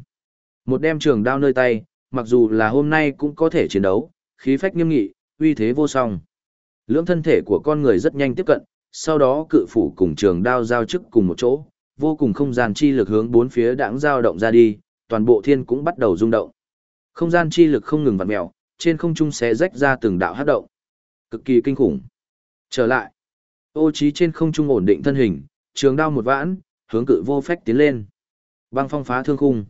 Speaker 1: Một đem trường đao nơi tay, mặc dù là hôm nay cũng có thể chiến đấu, khí phách nghiêm nghị, uy thế vô song. Lưỡng thân thể của con người rất nhanh tiếp cận, sau đó cự phủ cùng trường đao giao chức cùng một chỗ, vô cùng không gian chi lực hướng bốn phía đãng giao động ra đi, toàn bộ thiên cũng bắt đầu rung động. Không gian chi lực không ngừng vặn mèo, trên không trung xé rách ra từng đạo hát động. Cực kỳ kinh khủng. Trở lại. Ô trí trên không trung ổn định thân hình, trường đao một vãn, hướng cự vô phách tiến lên. Băng phong phá thương khung.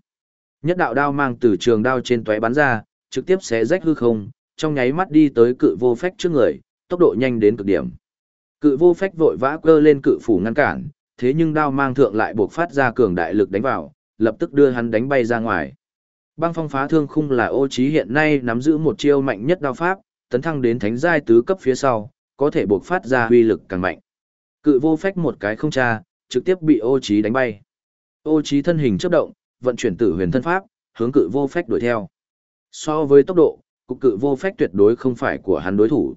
Speaker 1: Nhất đạo đao mang từ trường đao trên tóe bắn ra, trực tiếp xé rách hư không, trong nháy mắt đi tới cự vô phách trước người, tốc độ nhanh đến cực điểm. Cự vô phách vội vã cơ lên cự phủ ngăn cản, thế nhưng đao mang thượng lại buộc phát ra cường đại lực đánh vào, lập tức đưa hắn đánh bay ra ngoài. Băng phong phá thương khung là ô trí hiện nay nắm giữ một chiêu mạnh nhất đao pháp, tấn thăng đến thánh giai tứ cấp phía sau, có thể buộc phát ra uy lực càng mạnh. Cự vô phách một cái không tra, trực tiếp bị ô trí đánh bay. Ô trí thân hình chớp động, vận chuyển tử huyền thân pháp, hướng cự vô phách đuổi theo. So với tốc độ, cục cự vô phách tuyệt đối không phải của hắn đối thủ.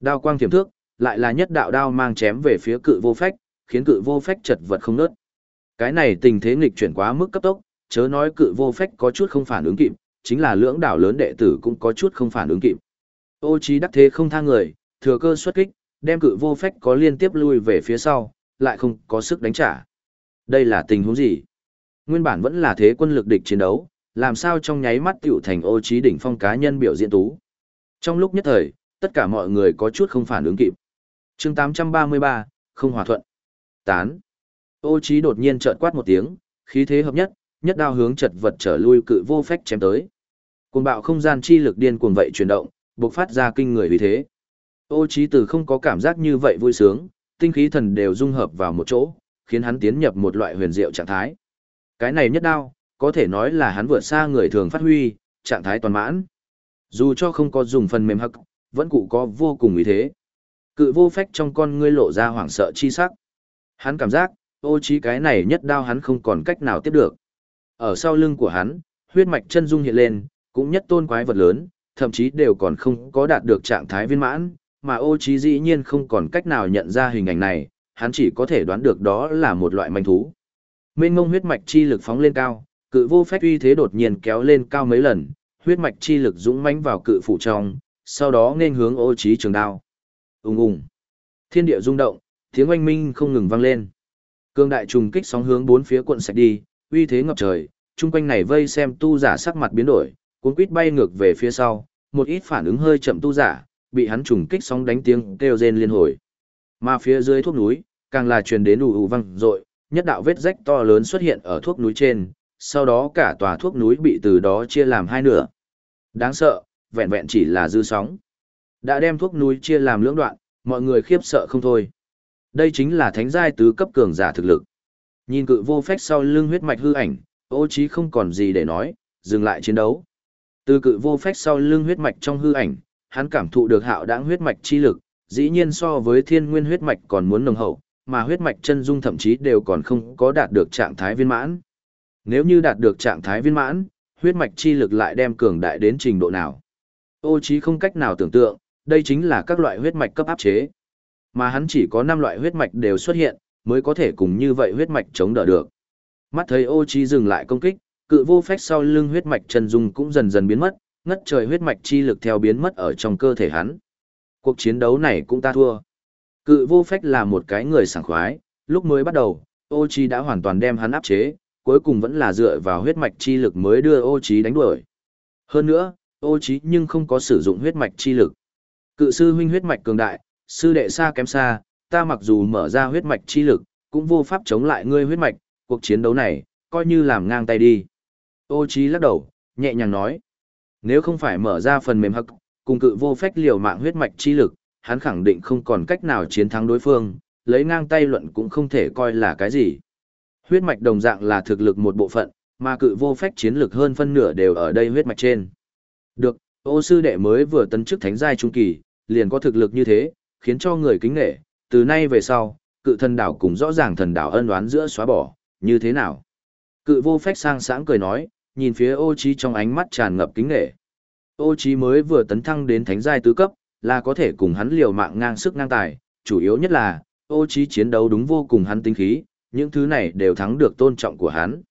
Speaker 1: Đao quang tiềm thước, lại là nhất đạo đao mang chém về phía cự vô phách, khiến cự vô phách chật vật không nớt. Cái này tình thế nghịch chuyển quá mức cấp tốc, chớ nói cự vô phách có chút không phản ứng kịp, chính là lưỡng đảo lớn đệ tử cũng có chút không phản ứng kịp. Ô trí đắc thế không tha người, thừa cơ xuất kích, đem cự vô phách có liên tiếp lui về phía sau, lại không có sức đánh trả. Đây là tình huống gì? Nguyên bản vẫn là thế quân lực địch chiến đấu, làm sao trong nháy mắt tiểu thành ô trí đỉnh phong cá nhân biểu diễn tú. Trong lúc nhất thời, tất cả mọi người có chút không phản ứng kịp. Chương 833, không hòa thuận. Tán. Ô trí đột nhiên trợn quát một tiếng, khí thế hợp nhất, nhất đao hướng chật vật trở lui cự vô phách chém tới. Cuồng bạo không gian chi lực điên cuồng vậy chuyển động, bộc phát ra kinh người vì thế. Ô trí từ không có cảm giác như vậy vui sướng, tinh khí thần đều dung hợp vào một chỗ, khiến hắn tiến nhập một loại huyền diệu trạng thái. Cái này nhất đao, có thể nói là hắn vượt xa người thường phát huy, trạng thái toàn mãn. Dù cho không có dùng phần mềm hắc, vẫn cụ có vô cùng ý thế. Cự vô phách trong con ngươi lộ ra hoảng sợ chi sắc. Hắn cảm giác, ô trí cái này nhất đao hắn không còn cách nào tiếp được. Ở sau lưng của hắn, huyết mạch chân dung hiện lên, cũng nhất tôn quái vật lớn, thậm chí đều còn không có đạt được trạng thái viên mãn, mà ô trí dĩ nhiên không còn cách nào nhận ra hình ảnh này, hắn chỉ có thể đoán được đó là một loại manh thú. Mênh ngông huyết mạch chi lực phóng lên cao, cự vô phách uy thế đột nhiên kéo lên cao mấy lần, huyết mạch chi lực dũng mãnh vào cự phủ trong, sau đó nên hướng ô trí trường đao. Ùng ùng. Thiên địa rung động, tiếng oanh minh không ngừng vang lên. Cương đại trùng kích sóng hướng bốn phía cuộn sạch đi, uy thế ngập trời, chung quanh này vây xem tu giả sắc mặt biến đổi, cuốn quýt bay ngược về phía sau, một ít phản ứng hơi chậm tu giả, bị hắn trùng kích sóng đánh tiếng kêu rên liên hồi. Mà phía dưới thuốc núi, càng là truyền đến ù ù vang rội, nhất đạo vết rách to lớn xuất hiện ở thuốc núi trên, sau đó cả tòa thuốc núi bị từ đó chia làm hai nửa. Đáng sợ, vẹn vẹn chỉ là dư sóng. Đã đem thuốc núi chia làm lưỡng đoạn, mọi người khiếp sợ không thôi. Đây chính là thánh giai tứ cấp cường giả thực lực. Nhìn cự vô phách sau lưng huyết mạch hư ảnh, ô trí không còn gì để nói, dừng lại chiến đấu. Từ cự vô phách sau lưng huyết mạch trong hư ảnh, hắn cảm thụ được hạo đãng huyết mạch chi lực, dĩ nhiên so với thiên nguyên huyết mạch còn muốn nồng hậu, mà huyết mạch chân dung thậm chí đều còn không có đạt được trạng thái viên mãn. Nếu như đạt được trạng thái viên mãn, huyết mạch chi lực lại đem cường đại đến trình độ nào? Ô trí không cách nào tưởng tượng, đây chính là các loại huyết mạch cấp áp chế. Mà hắn chỉ có 5 loại huyết mạch đều xuất hiện, mới có thể cùng như vậy huyết mạch chống đỡ được. Mắt thấy ô Chi dừng lại công kích, cự vô phách sau lưng huyết mạch chân dung cũng dần dần biến mất, ngất trời huyết mạch chi lực theo biến mất ở trong cơ thể hắn. Cuộc chiến đấu này cũng ta thua. Cự vô phách là một cái người sảng khoái, lúc mới bắt đầu, ô Chi đã hoàn toàn đem hắn áp chế, cuối cùng vẫn là dựa vào huyết mạch chi lực mới đưa ô Chi đánh đuổi. Hơn nữa, ô Chi nhưng không có sử dụng huyết mạch chi lực. Cự sư huynh huyết mạch cường đại, sư đệ xa kém xa, ta mặc dù mở ra huyết mạch chi lực, cũng vô pháp chống lại ngươi huyết mạch, cuộc chiến đấu này, coi như làm ngang tay đi. Ô Chí lắc đầu, nhẹ nhàng nói. Nếu không phải mở ra phần mềm hắc, cùng cự vô phách liều mạng huyết mạch chi lực, hắn khẳng định không còn cách nào chiến thắng đối phương, lấy ngang tay luận cũng không thể coi là cái gì. Huyết mạch đồng dạng là thực lực một bộ phận, mà cự vô phách chiến lực hơn phân nửa đều ở đây huyết mạch trên. Được, ô sư đệ mới vừa tấn chức thánh giai trung kỳ, liền có thực lực như thế, khiến cho người kính nể, từ nay về sau, cự thần đảo cùng rõ ràng thần đảo ân oán giữa xóa bỏ, như thế nào? Cự vô phách sang sáng cười nói, nhìn phía ô trí trong ánh mắt tràn ngập kính nể. Ô trí mới vừa tấn thăng đến thánh giai tứ cấp, là có thể cùng hắn liều mạng ngang sức ngang tài, chủ yếu nhất là, ô trí chiến đấu đúng vô cùng hắn tinh khí, những thứ này đều thắng được tôn trọng của hắn.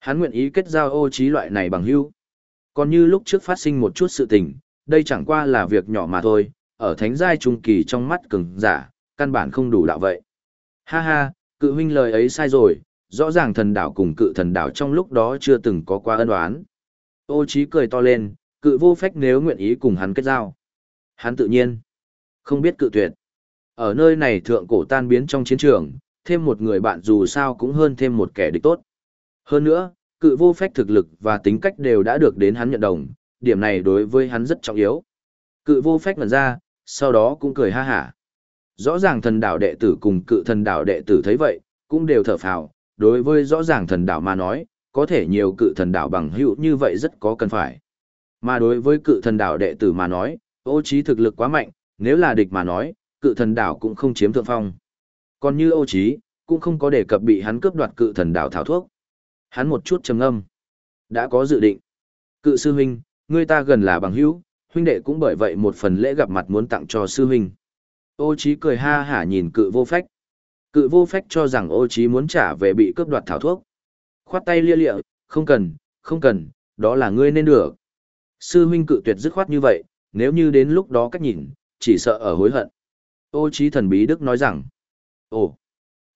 Speaker 1: Hắn nguyện ý kết giao ô trí loại này bằng hữu. Còn như lúc trước phát sinh một chút sự tình, đây chẳng qua là việc nhỏ mà thôi, ở thánh giai trung kỳ trong mắt cường giả, căn bản không đủ đạo vậy. Ha ha, cự huynh lời ấy sai rồi, rõ ràng thần đảo cùng cự thần đảo trong lúc đó chưa từng có qua ân oán. Ô Chí cười to lên, cự vô phách nếu nguyện ý cùng hắn kết giao. Hắn tự nhiên, không biết cự tuyệt. Ở nơi này thượng cổ tan biến trong chiến trường, thêm một người bạn dù sao cũng hơn thêm một kẻ địch tốt. Hơn nữa, cự vô phách thực lực và tính cách đều đã được đến hắn nhận đồng, điểm này đối với hắn rất trọng yếu. Cự vô phách ngẩn ra, sau đó cũng cười ha hả. Rõ ràng thần đạo đệ tử cùng cự thần đạo đệ tử thấy vậy, cũng đều thở phào, đối với rõ ràng thần đạo mà nói, có thể nhiều cự thần đạo bằng hữu như vậy rất có cần phải. Mà đối với cự thần đạo đệ tử mà nói, ô trí thực lực quá mạnh, nếu là địch mà nói, cự thần đạo cũng không chiếm thượng phong. Còn như ô trí, cũng không có đề cập bị hắn cướp đoạt cự thần đạo thảo thuốc. Hắn một chút trầm ngâm. Đã có dự định. Cự sư huynh, ngươi ta gần là bằng hữu, huynh đệ cũng bởi vậy một phần lễ gặp mặt muốn tặng cho sư huynh. Ô Chí cười ha hả nhìn cự vô phách. Cự vô phách cho rằng ô Chí muốn trả về bị cướp đoạt thảo thuốc. Khoát tay lia lịa, không cần, không cần, đó là ngươi nên được. Sư huynh cự tuyệt dứt khoát như vậy, nếu như đến lúc đó cách nhìn, chỉ sợ ở hối hận. Ô Chí thần bí đức nói rằng, ồ,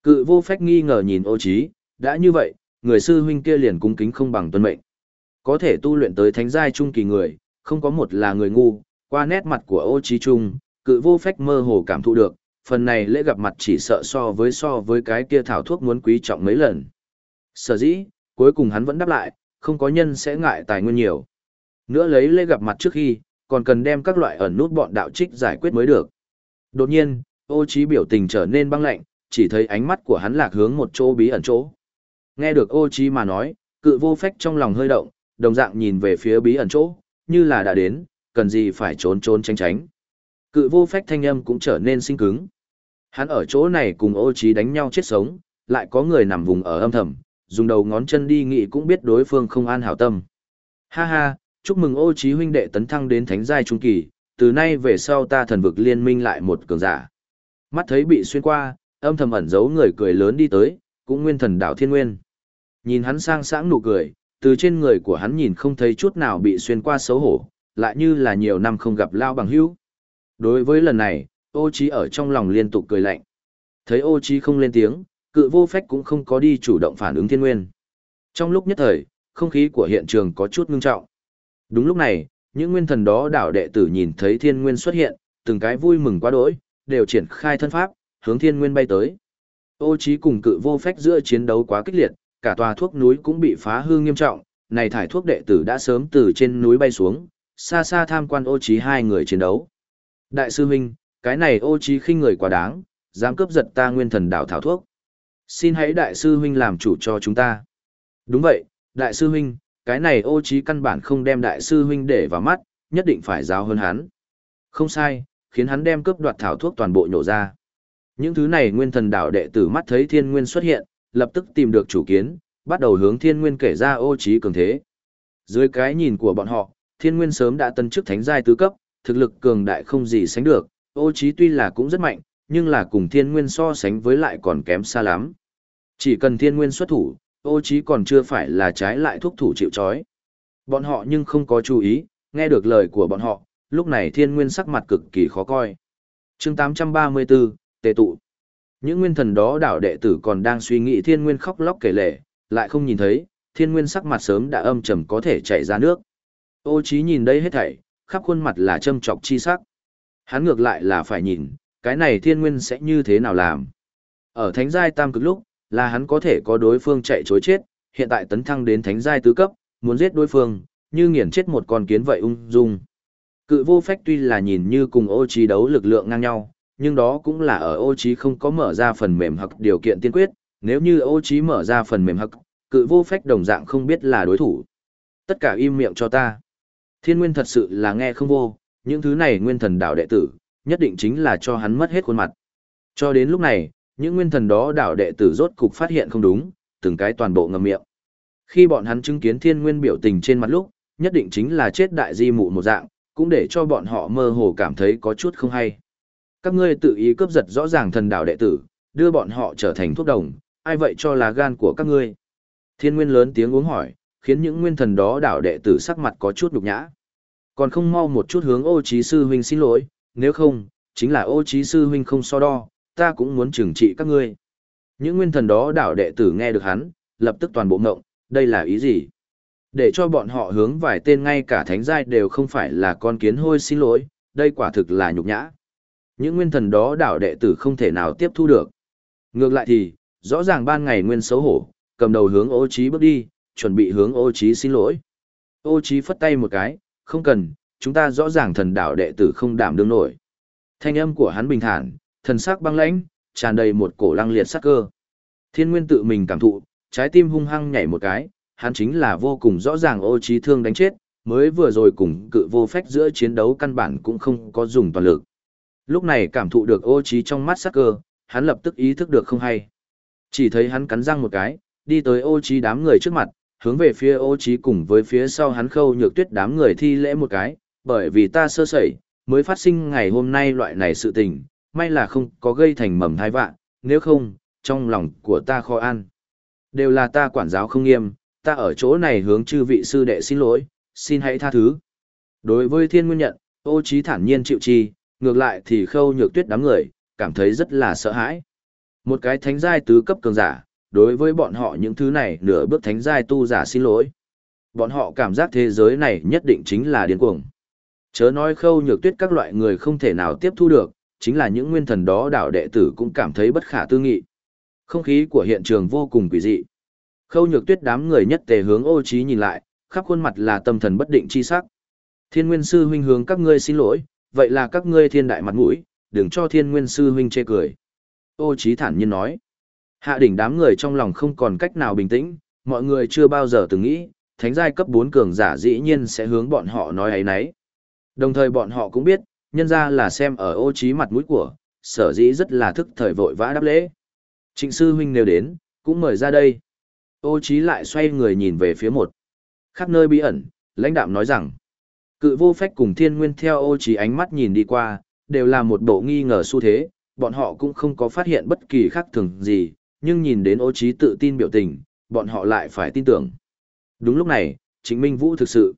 Speaker 1: cự vô phách nghi ngờ nhìn ô Chí. đã như vậy, người sư huynh kia liền cung kính không bằng tuân mệnh. Có thể tu luyện tới thánh giai trung kỳ người, không có một là người ngu, qua nét mặt của ô Chí trung, cự vô phách mơ hồ cảm thụ được, phần này lễ gặp mặt chỉ sợ so với so với cái kia thảo thuốc muốn quý trọng mấy lần. Sở dĩ, cuối cùng hắn vẫn đáp lại, không có nhân sẽ ngại tài nguyên nhiều. Nữa lấy lễ gặp mặt trước khi, còn cần đem các loại ẩn nút bọn đạo trích giải quyết mới được. Đột nhiên, ô trí biểu tình trở nên băng lạnh, chỉ thấy ánh mắt của hắn lạc hướng một chỗ bí ẩn chỗ. Nghe được ô trí mà nói, cự vô phách trong lòng hơi động, đồng dạng nhìn về phía bí ẩn chỗ, như là đã đến, cần gì phải trốn trốn tránh tránh. Cự vô phách thanh âm cũng trở nên sinh cứng. Hắn ở chỗ này cùng ô trí đánh nhau chết sống, lại có người nằm vùng ở âm thầm, dùng đầu ngón chân đi nghị cũng biết đối phương không an hảo tâm. Ha ha, chúc mừng ô trí huynh đệ tấn thăng đến thánh giai trung kỳ, từ nay về sau ta thần vực liên minh lại một cường giả. Mắt thấy bị xuyên qua, âm thầm ẩn giấu người cười lớn đi tới, cũng nguyên thần đạo thiên nguyên. Nhìn hắn sang sáng nụ cười, từ trên người của hắn nhìn không thấy chút nào bị xuyên qua xấu hổ, lại như là nhiều năm không gặp lao bằng hữu. Đối với lần này, ô trí ở trong lòng liên tục cười lạnh. Thấy ô trí không lên tiếng, cự vô phách cũng không có đi chủ động phản ứng thiên nguyên. Trong lúc nhất thời, không khí của hiện trường có chút ngưng trọng. Đúng lúc này, những nguyên thần đó đảo đệ tử nhìn thấy thiên nguyên xuất hiện, từng cái vui mừng quá đỗi, đều triển khai thân pháp, hướng thiên nguyên bay tới. Ô trí cùng cự vô phách giữa chiến đấu quá kích liệt, cả tòa thuốc núi cũng bị phá hư nghiêm trọng, này thải thuốc đệ tử đã sớm từ trên núi bay xuống, xa xa tham quan ô trí hai người chiến đấu. Đại sư huynh, cái này ô trí khinh người quá đáng, dám cướp giật ta nguyên thần đảo thảo thuốc. Xin hãy đại sư huynh làm chủ cho chúng ta. Đúng vậy, đại sư huynh, cái này ô trí căn bản không đem đại sư huynh để vào mắt, nhất định phải giáo hơn hắn. Không sai, khiến hắn đem cướp đoạt thảo thuốc toàn bộ nhổ ra. Những thứ này nguyên thần đảo đệ tử mắt thấy thiên nguyên xuất hiện, lập tức tìm được chủ kiến, bắt đầu hướng thiên nguyên kể ra ô trí cường thế. Dưới cái nhìn của bọn họ, thiên nguyên sớm đã tân chức thánh giai tứ cấp, thực lực cường đại không gì sánh được, ô trí tuy là cũng rất mạnh, nhưng là cùng thiên nguyên so sánh với lại còn kém xa lắm. Chỉ cần thiên nguyên xuất thủ, ô trí còn chưa phải là trái lại thuốc thủ chịu chói. Bọn họ nhưng không có chú ý, nghe được lời của bọn họ, lúc này thiên nguyên sắc mặt cực kỳ khó coi. Chương 834, Tề tụ. Những nguyên thần đó đảo đệ tử còn đang suy nghĩ thiên nguyên khóc lóc kể lể, lại không nhìn thấy, thiên nguyên sắc mặt sớm đã âm trầm có thể chảy ra nước. Ô trí nhìn đây hết thảy, khắp khuôn mặt là châm trọc chi sắc. Hắn ngược lại là phải nhìn, cái này thiên nguyên sẽ như thế nào làm. Ở thánh giai tam cực lúc, là hắn có thể có đối phương chạy chối chết, hiện tại tấn thăng đến thánh giai tứ cấp, muốn giết đối phương, như nghiền chết một con kiến vậy ung dung. Cự vô phách tuy là nhìn như cùng ô trí đấu lực lượng ngang nhau, nhưng đó cũng là ở ô trí không có mở ra phần mềm hặc điều kiện tiên quyết, nếu như ô trí mở ra phần mềm hặc, cự vô phách đồng dạng không biết là đối thủ. Tất cả im miệng cho ta. Thiên nguyên thật sự là nghe không vô, những thứ này nguyên thần đảo đệ tử, nhất định chính là cho hắn mất hết khuôn mặt. Cho đến lúc này, những nguyên thần đó đảo đệ tử rốt cục phát hiện không đúng, từng cái toàn bộ ngậm miệng. Khi bọn hắn chứng kiến thiên nguyên biểu tình trên mặt lúc, nhất định chính là chết đại di mụ một dạng, cũng để cho bọn họ mơ hồ cảm thấy có chút không hay. Các ngươi tự ý cướp giật rõ ràng thần đạo đệ tử, đưa bọn họ trở thành thuốc đồng, ai vậy cho là gan của các ngươi? Thiên nguyên lớn tiếng uống hỏi, khiến những nguyên thần đó đảo đệ tử sắc mặt có chút nhục nhã. Còn không mau một chút hướng ô trí sư huynh xin lỗi, nếu không, chính là ô trí sư huynh không so đo, ta cũng muốn trừng trị các ngươi. Những nguyên thần đó đảo đệ tử nghe được hắn, lập tức toàn bộ ngộng, đây là ý gì? Để cho bọn họ hướng vài tên ngay cả thánh giai đều không phải là con kiến hôi xin lỗi, đây quả thực là nhục nhã. Những nguyên thần đó đảo đệ tử không thể nào tiếp thu được. Ngược lại thì, rõ ràng ban ngày nguyên xấu hổ, cầm đầu hướng ô trí bước đi, chuẩn bị hướng ô trí xin lỗi. Ô trí phất tay một cái, không cần, chúng ta rõ ràng thần Đạo đệ tử không đảm đương nổi. Thanh âm của hắn bình thản, thần sắc băng lãnh, tràn đầy một cổ lăng liệt sắc cơ. Thiên nguyên tự mình cảm thụ, trái tim hung hăng nhảy một cái, hắn chính là vô cùng rõ ràng ô trí thương đánh chết, mới vừa rồi cùng cự vô phách giữa chiến đấu căn bản cũng không có dùng toàn lực. Lúc này cảm thụ được ô trí trong mắt sắc cơ, hắn lập tức ý thức được không hay. Chỉ thấy hắn cắn răng một cái, đi tới ô trí đám người trước mặt, hướng về phía ô trí cùng với phía sau hắn khâu nhược tuyết đám người thi lễ một cái, bởi vì ta sơ sẩy, mới phát sinh ngày hôm nay loại này sự tình, may là không có gây thành mầm thai vạn, nếu không, trong lòng của ta khó ăn. Đều là ta quản giáo không nghiêm, ta ở chỗ này hướng chư vị sư đệ xin lỗi, xin hãy tha thứ. Đối với thiên nguyên nhận, ô trí thản nhiên chịu chi, ngược lại thì khâu nhược tuyết đám người, cảm thấy rất là sợ hãi. Một cái thánh giai tứ cấp cường giả, đối với bọn họ những thứ này nửa bước thánh giai tu giả xin lỗi. Bọn họ cảm giác thế giới này nhất định chính là điên cuồng. Chớ nói khâu nhược tuyết các loại người không thể nào tiếp thu được, chính là những nguyên thần đó đảo đệ tử cũng cảm thấy bất khả tư nghị. Không khí của hiện trường vô cùng quỷ dị. Khâu nhược tuyết đám người nhất tề hướng ô trí nhìn lại, khắp khuôn mặt là tâm thần bất định chi sắc. Thiên nguyên sư huynh hướng các ngươi xin lỗi, vậy là các ngươi thiên đại mặt mũi, đừng cho thiên nguyên sư huynh chê cười. Ô trí thản nhiên nói. Hạ đỉnh đám người trong lòng không còn cách nào bình tĩnh, mọi người chưa bao giờ từng nghĩ, thánh giai cấp 4 cường giả dĩ nhiên sẽ hướng bọn họ nói ấy nấy. Đồng thời bọn họ cũng biết, nhân ra là xem ở ô trí mặt mũi của, sở dĩ rất là thức thời vội vã đáp lễ. Trịnh sư huynh nếu đến, cũng mời ra đây. Ô trí lại xoay người nhìn về phía một. Khắp nơi bí ẩn, lãnh đạm nói rằng, cự vô phách cùng thiên nguyên theo ô trí ánh mắt nhìn đi qua, đều là một bộ nghi ngờ xu thế, bọn họ cũng không có phát hiện bất kỳ khác thường gì, nhưng nhìn đến ô trí tự tin biểu tình, bọn họ lại phải tin tưởng. Đúng lúc này, chính minh vũ thực sự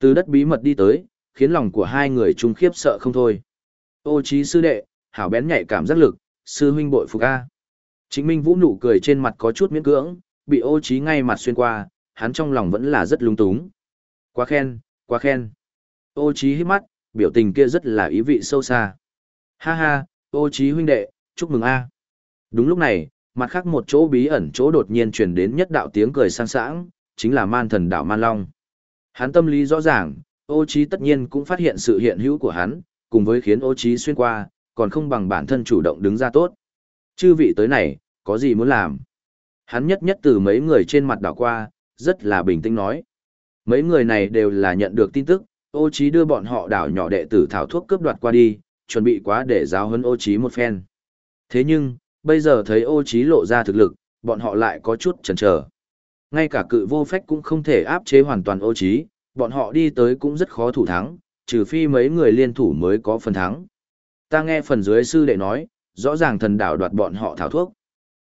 Speaker 1: từ đất bí mật đi tới, khiến lòng của hai người trung khiếp sợ không thôi. Ô trí sư đệ, hảo bén nhạy cảm giác lực, sư huynh bội phục a. Chính minh vũ nụ cười trên mặt có chút miễn cưỡng, bị ô trí ngay mặt xuyên qua, hắn trong lòng vẫn là rất lung túng. Quá khen, quá khen. Ô trí hít mắt, biểu tình kia rất là ý vị sâu xa. Ha ha, ô trí huynh đệ, chúc mừng a. Đúng lúc này, mặt khác một chỗ bí ẩn chỗ đột nhiên truyền đến nhất đạo tiếng cười sang sảng, chính là man thần đạo man long. Hắn tâm lý rõ ràng, ô trí tất nhiên cũng phát hiện sự hiện hữu của hắn, cùng với khiến ô trí xuyên qua, còn không bằng bản thân chủ động đứng ra tốt. Chư vị tới này, có gì muốn làm? Hắn nhất nhất từ mấy người trên mặt đảo qua, rất là bình tĩnh nói. Mấy người này đều là nhận được tin tức, ô trí đưa bọn họ đảo nhỏ đệ tử thảo thuốc cướp đoạt qua đi, chuẩn bị quá để giáo huấn ô trí một phen. Thế nhưng, bây giờ thấy ô trí lộ ra thực lực, bọn họ lại có chút chần chờ. Ngay cả cự vô phách cũng không thể áp chế hoàn toàn ô trí, bọn họ đi tới cũng rất khó thủ thắng, trừ phi mấy người liên thủ mới có phần thắng. Ta nghe phần dưới sư đệ nói, rõ ràng thần đảo đoạt bọn họ thảo thuốc.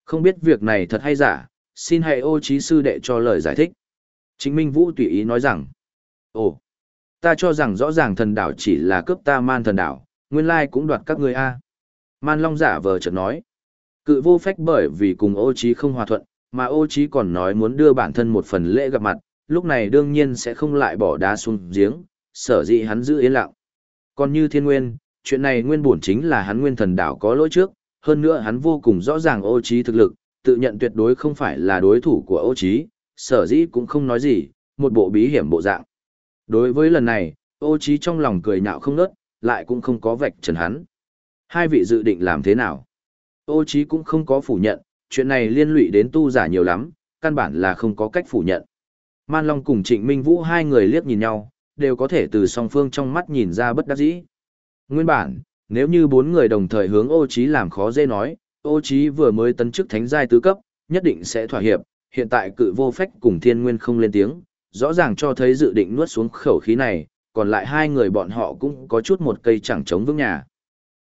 Speaker 1: Không biết việc này thật hay giả, xin hãy ô trí sư đệ cho lời giải thích. Chính Minh Vũ tùy ý nói rằng, Ồ, ta cho rằng rõ ràng thần đảo chỉ là cướp ta man thần đảo, nguyên lai cũng đoạt các ngươi a. Man Long giả vờ chợt nói, cự vô phách bởi vì cùng ô trí không hòa thuận, mà ô trí còn nói muốn đưa bản thân một phần lễ gặp mặt, lúc này đương nhiên sẽ không lại bỏ đá xuống giếng, sở dĩ hắn giữ yên lặng. Còn như thiên nguyên, chuyện này nguyên bổn chính là hắn nguyên thần đảo có lỗi trước, hơn nữa hắn vô cùng rõ ràng ô trí thực lực, tự nhận tuyệt đối không phải là đối thủ của ô trí, sở dĩ cũng không nói gì, một bộ bí hiểm bộ dạng. Đối với lần này, ô trí trong lòng cười nhạo không nớt, lại cũng không có vạch trần hắn. Hai vị dự định làm thế nào? Ô Chí cũng không có phủ nhận, chuyện này liên lụy đến tu giả nhiều lắm, căn bản là không có cách phủ nhận. Man Long cùng Trịnh Minh Vũ hai người liếc nhìn nhau, đều có thể từ song phương trong mắt nhìn ra bất đắc dĩ. Nguyên bản, nếu như bốn người đồng thời hướng ô Chí làm khó dễ nói, ô Chí vừa mới tấn chức thánh giai tứ cấp, nhất định sẽ thỏa hiệp, hiện tại cự vô phách cùng thiên nguyên không lên tiếng, rõ ràng cho thấy dự định nuốt xuống khẩu khí này, còn lại hai người bọn họ cũng có chút một cây chẳng chống vững nhà.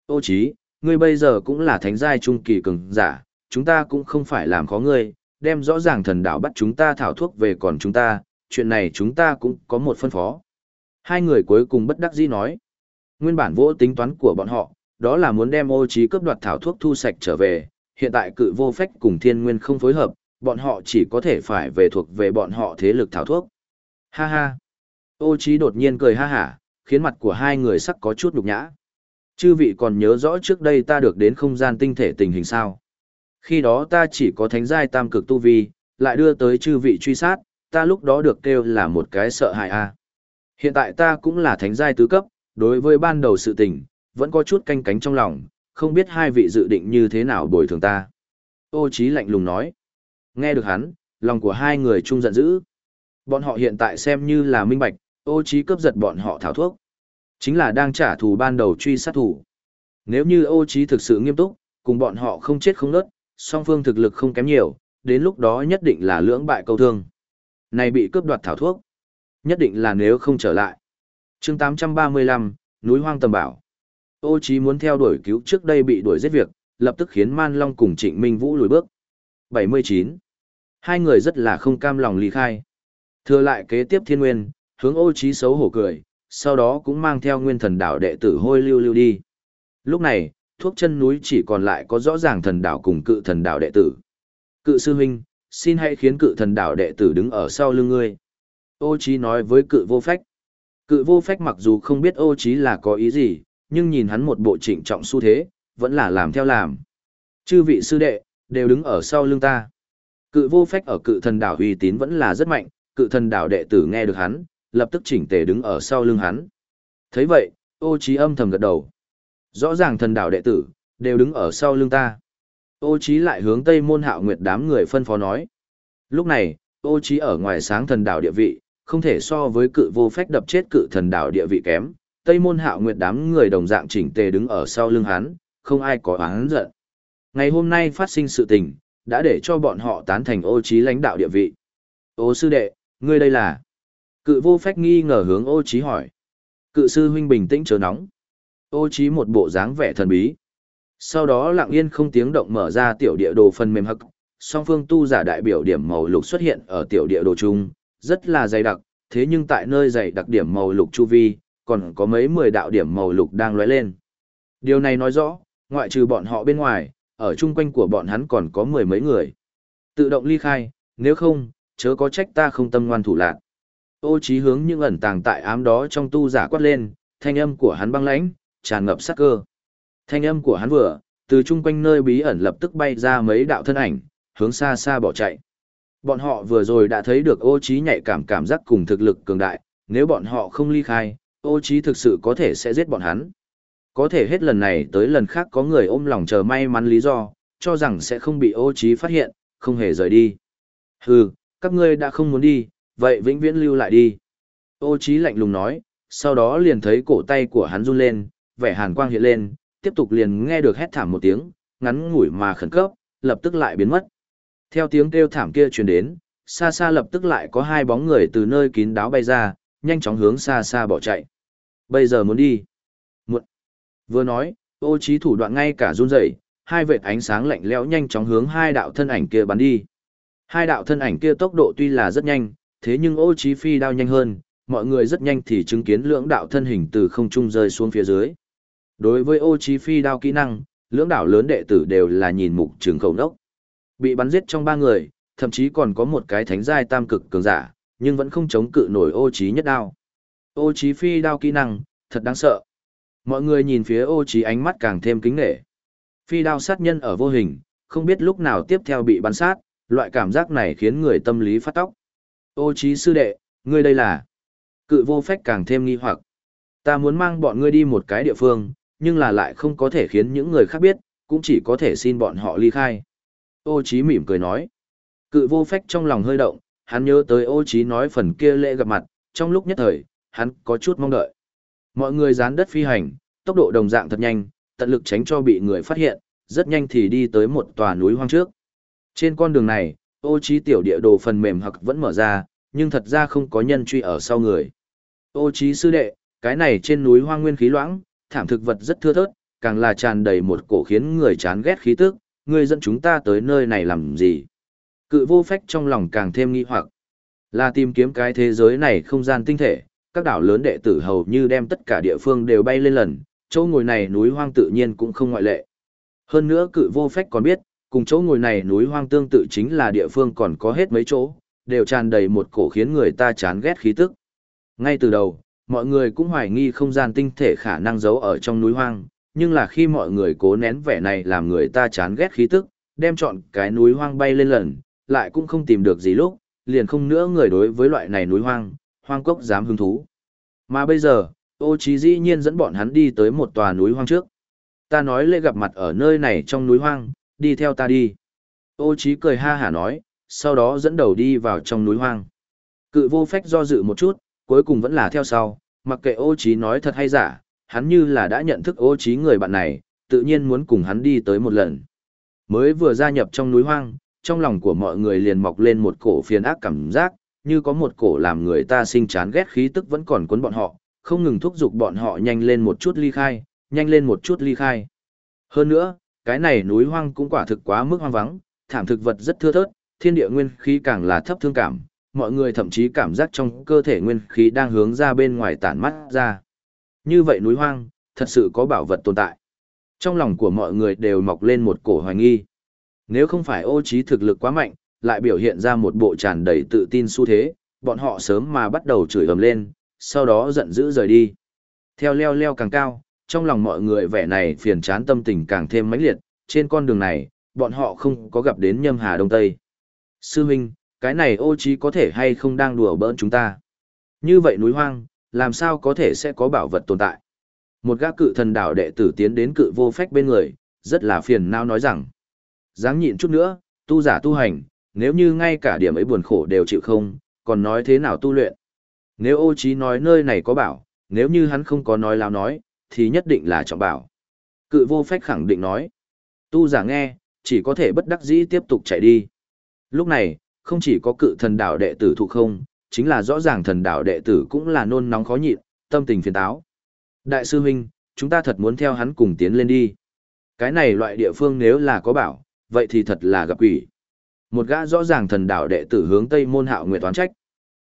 Speaker 1: Ô Chí ngươi bây giờ cũng là thánh giai trung kỳ cường giả, chúng ta cũng không phải làm khó ngươi, đem rõ ràng thần đạo bắt chúng ta thảo thuốc về còn chúng ta, chuyện này chúng ta cũng có một phân phó. Hai người cuối cùng bất đắc dĩ nói. Nguyên bản vô tính toán của bọn họ, đó là muốn đem ô trí cướp đoạt thảo thuốc thu sạch trở về, hiện tại cự vô phách cùng thiên nguyên không phối hợp, bọn họ chỉ có thể phải về thuộc về bọn họ thế lực thảo thuốc. Ha ha. Ô trí đột nhiên cười ha hả, khiến mặt của hai người sắc có chút nhục nhã. Chư vị còn nhớ rõ trước đây ta được đến không gian tinh thể tình hình sao. Khi đó ta chỉ có thánh giai tam cực tu vi, lại đưa tới chư vị truy sát, ta lúc đó được kêu là một cái sợ hãi a. Hiện tại ta cũng là thánh giai tứ cấp, đối với ban đầu sự tình, vẫn có chút canh cánh trong lòng, không biết hai vị dự định như thế nào bồi thường ta. Ô Chí lạnh lùng nói. Nghe được hắn, lòng của hai người chung giận dữ. Bọn họ hiện tại xem như là minh bạch, ô Chí cướp giật bọn họ thảo thuốc. Chính là đang trả thù ban đầu truy sát thủ. Nếu như ô Chí thực sự nghiêm túc, cùng bọn họ không chết không nớt, song phương thực lực không kém nhiều, đến lúc đó nhất định là lưỡng bại câu thương. Này bị cướp đoạt thảo thuốc. Nhất định là nếu không trở lại. chương 835, núi hoang tầm bảo. Ô Chí muốn theo đuổi cứu trước đây bị đuổi giết việc, lập tức khiến Man Long cùng Trịnh Minh Vũ lùi bước. 79. Hai người rất là không cam lòng ly khai. Thừa lại kế tiếp thiên nguyên, hướng ô Chí xấu hổ cười, sau đó cũng mang theo nguyên thần đảo đệ tử hôi lưu lưu đi. Lúc này, thuốc chân núi chỉ còn lại có rõ ràng thần đảo cùng cự thần đảo đệ tử. Cự sư huynh, xin hãy khiến cự thần đảo đệ tử đứng ở sau lưng ngươi. Ô Chí nói với cự vô phách. Cự vô phách mặc dù không biết ô Chí là có ý gì, nhưng nhìn hắn một bộ trịnh trọng xu thế, vẫn là làm theo làm. Chư vị sư đệ, đều đứng ở sau lưng ta. Cự vô phách ở cự thần đảo uy tín vẫn là rất mạnh, cự thần đảo đệ tử nghe được hắn, lập tức chỉnh tề đứng ở sau lưng hắn. thấy vậy, ô Chí âm thầm gật đầu. Rõ ràng thần đảo đệ tử, đều đứng ở sau lưng ta. Ô Chí lại hướng Tây Môn Hạo Nguyệt đám người phân phó nói. Lúc này, ô Chí ở ngoài sáng thần đảo địa vị, không thể so với cự vô phách đập chết cự thần đảo địa vị kém. Tây Môn Hạo Nguyệt đám người đồng dạng chỉnh tề đứng ở sau lưng hắn, không ai có oán giận. Ngày hôm nay phát sinh sự tình, đã để cho bọn họ tán thành ô Chí lãnh đạo địa vị. Ô sư đệ, ngươi đây là? Cự vô phách nghi ngờ hướng ô Chí hỏi. Cự sư huynh bình tĩnh chờ nóng. Ô Chí một bộ dáng vẻ thần bí. Sau đó lặng yên không tiếng động mở ra tiểu địa đồ phần mềm hậc. song phương tu giả đại biểu điểm màu lục xuất hiện ở tiểu địa đồ chung, rất là dày đặc, thế nhưng tại nơi dày đặc điểm màu lục chu vi, còn có mấy mười đạo điểm màu lục đang lóe lên. Điều này nói rõ, ngoại trừ bọn họ bên ngoài, ở chung quanh của bọn hắn còn có mười mấy người. Tự động ly khai, nếu không, chớ có trách ta không tâm ngoan thủ lạc. Ô trí hướng những ẩn tàng tại ám đó trong tu giả quát lên, thanh âm của hắn băng lãnh, tràn ngập sát cơ. Thanh âm của hắn vừa, từ chung quanh nơi bí ẩn lập tức bay ra mấy đạo thân ảnh, hướng xa xa bỏ chạy. Bọn họ vừa rồi đã thấy được ô trí nhạy cảm cảm giác cùng thực lực cường đại, nếu bọn họ không ly khai, ô trí thực sự có thể sẽ giết bọn hắn. Có thể hết lần này tới lần khác có người ôm lòng chờ may mắn lý do, cho rằng sẽ không bị ô trí phát hiện, không hề rời đi. Hừ, các ngươi đã không muốn đi, vậy vĩnh viễn lưu lại đi. Ô trí lạnh lùng nói, sau đó liền thấy cổ tay của hắn run lên, vẻ hàn quang hiện lên, tiếp tục liền nghe được hét thảm một tiếng, ngắn ngủi mà khẩn cấp, lập tức lại biến mất. Theo tiếng kêu thảm kia truyền đến, xa xa lập tức lại có hai bóng người từ nơi kín đáo bay ra, nhanh chóng hướng xa xa bỏ chạy. Bây giờ muốn đi. Muộn. Vừa nói, ô trí thủ đoạn ngay cả run rẩy, hai vệt ánh sáng lạnh lẽo nhanh chóng hướng hai đạo thân ảnh kia bắn đi. Hai đạo thân ảnh kia tốc độ tuy là rất nhanh, thế nhưng ô trí phi đao nhanh hơn, mọi người rất nhanh thì chứng kiến lưỡng đạo thân hình từ không trung rơi xuống phía dưới. Đối với ô trí phi đao kỹ năng, lưỡng đạo lớn đệ tử đều là nhìn mục trường khẩu đốc. Bị bắn giết trong ba người, thậm chí còn có một cái thánh giai tam cực cường giả, nhưng vẫn không chống cự nổi ô trí nhất đao. Ô trí phi đao kỹ năng, thật đáng sợ. Mọi người nhìn phía ô trí ánh mắt càng thêm kính nể. Phi đao sát nhân ở vô hình, không biết lúc nào tiếp theo bị bắn sát, loại cảm giác này khiến người tâm lý phát tóc. Ô trí sư đệ, ngươi đây là... Cự vô phách càng thêm nghi hoặc. Ta muốn mang bọn ngươi đi một cái địa phương, nhưng là lại không có thể khiến những người khác biết, cũng chỉ có thể xin bọn họ ly khai. Ô trí mỉm cười nói. Cự vô phách trong lòng hơi động, hắn nhớ tới ô trí nói phần kia lễ gặp mặt, trong lúc nhất thời, hắn có chút mong đợi. Mọi người dán đất phi hành, tốc độ đồng dạng thật nhanh, tận lực tránh cho bị người phát hiện, rất nhanh thì đi tới một tòa núi hoang trước. Trên con đường này, ô trí tiểu địa đồ phần mềm hoặc vẫn mở ra, nhưng thật ra không có nhân truy ở sau người. Ô trí sư đệ, cái này trên núi hoang nguyên khí loãng, thảm thực vật rất thưa thớt, càng là tràn đầy một cổ khiến người chán ghét khí tức, ngươi dẫn chúng ta tới nơi này làm gì? Cự vô phách trong lòng càng thêm nghi hoặc, là tìm kiếm cái thế giới này không gian tinh thể, các đảo lớn đệ tử hầu như đem tất cả địa phương đều bay lên lần, chỗ ngồi này núi hoang tự nhiên cũng không ngoại lệ. Hơn nữa cự vô phách còn biết, cùng chỗ ngồi này núi hoang tương tự chính là địa phương còn có hết mấy chỗ, đều tràn đầy một cổ khiến người ta chán ghét khí tức. Ngay từ đầu, mọi người cũng hoài nghi không gian tinh thể khả năng giấu ở trong núi hoang, nhưng là khi mọi người cố nén vẻ này làm người ta chán ghét khí tức, đem chọn cái núi hoang bay lên lần, lại cũng không tìm được gì lúc, liền không nữa người đối với loại này núi hoang, hoang cốc dám hứng thú. Mà bây giờ, ô trí dĩ nhiên dẫn bọn hắn đi tới một tòa núi hoang trước. Ta nói lễ gặp mặt ở nơi này trong núi hoang, đi theo ta đi. Ô Chí cười ha hả nói, sau đó dẫn đầu đi vào trong núi hoang. Cự vô phách do dự một chút, cuối cùng vẫn là theo sau, mặc kệ ô Chí nói thật hay giả, hắn như là đã nhận thức ô Chí người bạn này, tự nhiên muốn cùng hắn đi tới một lần. Mới vừa gia nhập trong núi hoang, trong lòng của mọi người liền mọc lên một cổ phiền ác cảm giác, như có một cổ làm người ta sinh chán ghét khí tức vẫn còn cuốn bọn họ, không ngừng thúc giục bọn họ nhanh lên một chút ly khai, nhanh lên một chút ly khai. Hơn nữa, cái này núi hoang cũng quả thực quá mức hoang vắng, thảm thực vật rất thưa thớt, thiên địa nguyên khí càng là thấp thương cảm, mọi người thậm chí cảm giác trong cơ thể nguyên khí đang hướng ra bên ngoài tản mắt ra. Như vậy núi hoang, thật sự có bảo vật tồn tại. Trong lòng của mọi người đều mọc lên một cổ hoài nghi. Nếu không phải ô trí thực lực quá mạnh, lại biểu hiện ra một bộ tràn đầy tự tin xu thế, bọn họ sớm mà bắt đầu chửi ầm lên, sau đó giận dữ rời đi. Theo leo leo càng cao, trong lòng mọi người vẻ này phiền chán tâm tình càng thêm mãnh liệt, trên con đường này, bọn họ không có gặp đến nhâm hà đông tây. Sư Minh, cái này ô trí có thể hay không đang đùa bỡn chúng ta. Như vậy núi hoang, làm sao có thể sẽ có bảo vật tồn tại. Một gã cự thần đảo đệ tử tiến đến cự vô phách bên người, rất là phiền não nói rằng. Dáng nhịn chút nữa, tu giả tu hành, nếu như ngay cả điểm ấy buồn khổ đều chịu không, còn nói thế nào tu luyện. Nếu ô trí nói nơi này có bảo, nếu như hắn không có nói láo nói, thì nhất định là trọng bảo. Cự vô phách khẳng định nói. Tu giả nghe, chỉ có thể bất đắc dĩ tiếp tục chạy đi. Lúc này, không chỉ có cự thần đảo đệ tử thụ không, chính là rõ ràng thần đảo đệ tử cũng là nôn nóng khó nhịn, tâm tình phiền táo. Đại sư huynh, chúng ta thật muốn theo hắn cùng tiến lên đi. Cái này loại địa phương nếu là có bảo, vậy thì thật là gặp quỷ. Một gã rõ ràng thần đảo đệ tử hướng Tây Môn Hạo Nguyệt toán trách.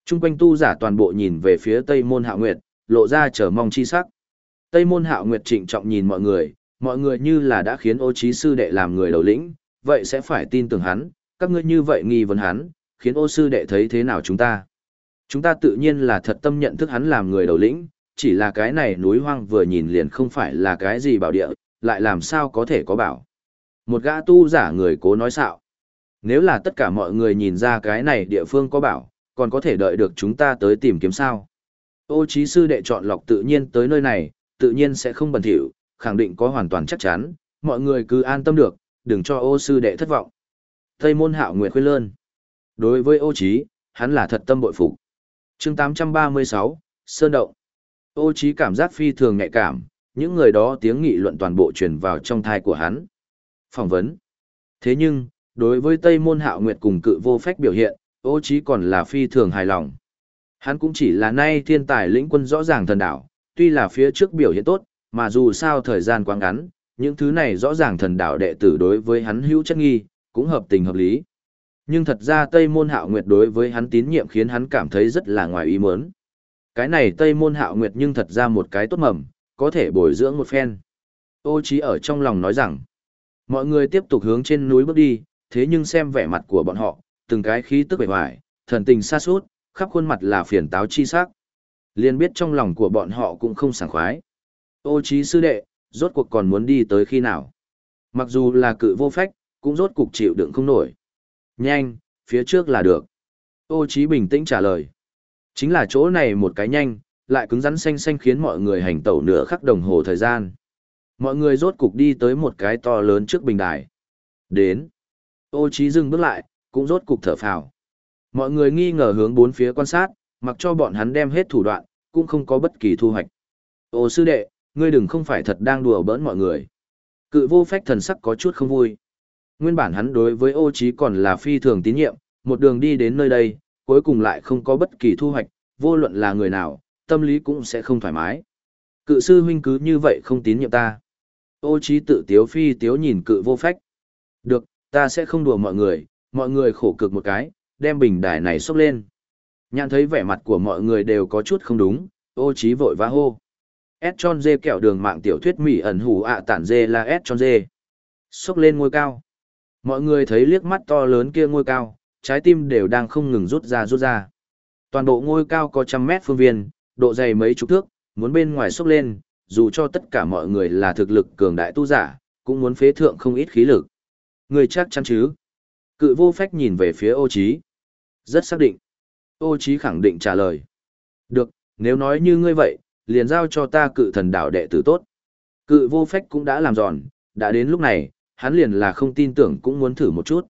Speaker 1: Trung quanh tu giả toàn bộ nhìn về phía Tây Môn Hạo Nguyệt, lộ ra chờ mong chi sắc. Tây Môn Hạo Nguyệt trịnh trọng nhìn mọi người, mọi người như là đã khiến ô trí sư đệ làm người đầu lĩnh, vậy sẽ phải tin tưởng hắn, các ngươi như vậy nghi vấn hắn, khiến ô sư đệ thấy thế nào chúng ta. Chúng ta tự nhiên là thật tâm nhận thức hắn làm người đầu lĩnh, chỉ là cái này núi hoang vừa nhìn liền không phải là cái gì bảo địa, lại làm sao có thể có bảo. Một gã tu giả người cố nói xạo. Nếu là tất cả mọi người nhìn ra cái này địa phương có bảo, còn có thể đợi được chúng ta tới tìm kiếm sao. Ô trí sư đệ chọn lọc tự nhiên tới nơi này, tự nhiên sẽ không bẩn thỉu, khẳng định có hoàn toàn chắc chắn, mọi người cứ an tâm được, đừng cho ô sư đệ thất vọng. Tây môn hạo nguyệt khuyên lơn. Đối với ô trí, hắn là thật tâm bội phục. Chương 836, Sơn Động. Ô trí cảm giác phi thường nhạy cảm, những người đó tiếng nghị luận toàn bộ truyền vào trong thai của hắn. Phỏng vấn. Thế nhưng, đối với Tây Môn Hạo Nguyệt cùng cự vô phách biểu hiện, ô trí còn là phi thường hài lòng. Hắn cũng chỉ là nay thiên tài lĩnh quân rõ ràng thần đảo, tuy là phía trước biểu hiện tốt, mà dù sao thời gian quá ngắn, những thứ này rõ ràng thần đạo đệ tử đối với hắn hữu chất nghi, cũng hợp tình hợp lý. Nhưng thật ra Tây Môn Hạo Nguyệt đối với hắn tín nhiệm khiến hắn cảm thấy rất là ngoài ý muốn. Cái này Tây Môn Hạo Nguyệt nhưng thật ra một cái tốt mầm, có thể bồi dưỡng một phen. Ô Chí ở trong lòng nói rằng, mọi người tiếp tục hướng trên núi bước đi, thế nhưng xem vẻ mặt của bọn họ, từng cái khí tức bề ngoài, thần tình xa suốt, khắp khuôn mặt là phiền táo chi sắc. Liên biết trong lòng của bọn họ cũng không sảng khoái. Ô trí sư đệ, rốt cuộc còn muốn đi tới khi nào? Mặc dù là cự vô phách, cũng rốt cục chịu đựng không nổi. Nhanh, phía trước là được. Ô trí bình tĩnh trả lời. Chính là chỗ này một cái nhanh, lại cứng rắn xanh xanh khiến mọi người hành tẩu nửa khắc đồng hồ thời gian. Mọi người rốt cục đi tới một cái to lớn trước bình đài. Đến. Ô trí dừng bước lại, cũng rốt cục thở phào. Mọi người nghi ngờ hướng bốn phía quan sát, mặc cho bọn hắn đem hết thủ đoạn, cũng không có bất kỳ thu hoạch. Ô sư đệ, ngươi đừng không phải thật đang đùa bỡn mọi người. Cự vô phách thần sắc có chút không vui. Nguyên bản hắn đối với ô trí còn là phi thường tín nhiệm, một đường đi đến nơi đây, cuối cùng lại không có bất kỳ thu hoạch, vô luận là người nào, tâm lý cũng sẽ không thoải mái. Cự sư huynh cứ như vậy không tín nhiệm ta. Ô trí tự tiếu phi tiếu nhìn cự vô phách. Được, ta sẽ không đùa mọi người, mọi người khổ cực một cái, đem bình đài này xốc lên. Nhãn thấy vẻ mặt của mọi người đều có chút không đúng, ô trí vội vã hô. S tròn dê kẹo đường mạng tiểu thuyết mỹ ẩn hủ ạ tản dê là S tròn dê. Xốc lên ngôi cao. Mọi người thấy liếc mắt to lớn kia ngôi cao, trái tim đều đang không ngừng rút ra rút ra. Toàn bộ ngôi cao có trăm mét phương viên, độ dày mấy chục thước, muốn bên ngoài xốc lên, dù cho tất cả mọi người là thực lực cường đại tu giả, cũng muốn phế thượng không ít khí lực. Người chắc chắn chứ? Cự vô phách nhìn về phía ô trí. Rất xác định. Ô chí khẳng định trả lời. Được, nếu nói như ngươi vậy, liền giao cho ta cự thần đạo đệ tử tốt. Cự vô phách cũng đã làm giòn, đã đến lúc này, hắn liền là không tin tưởng cũng muốn thử một chút.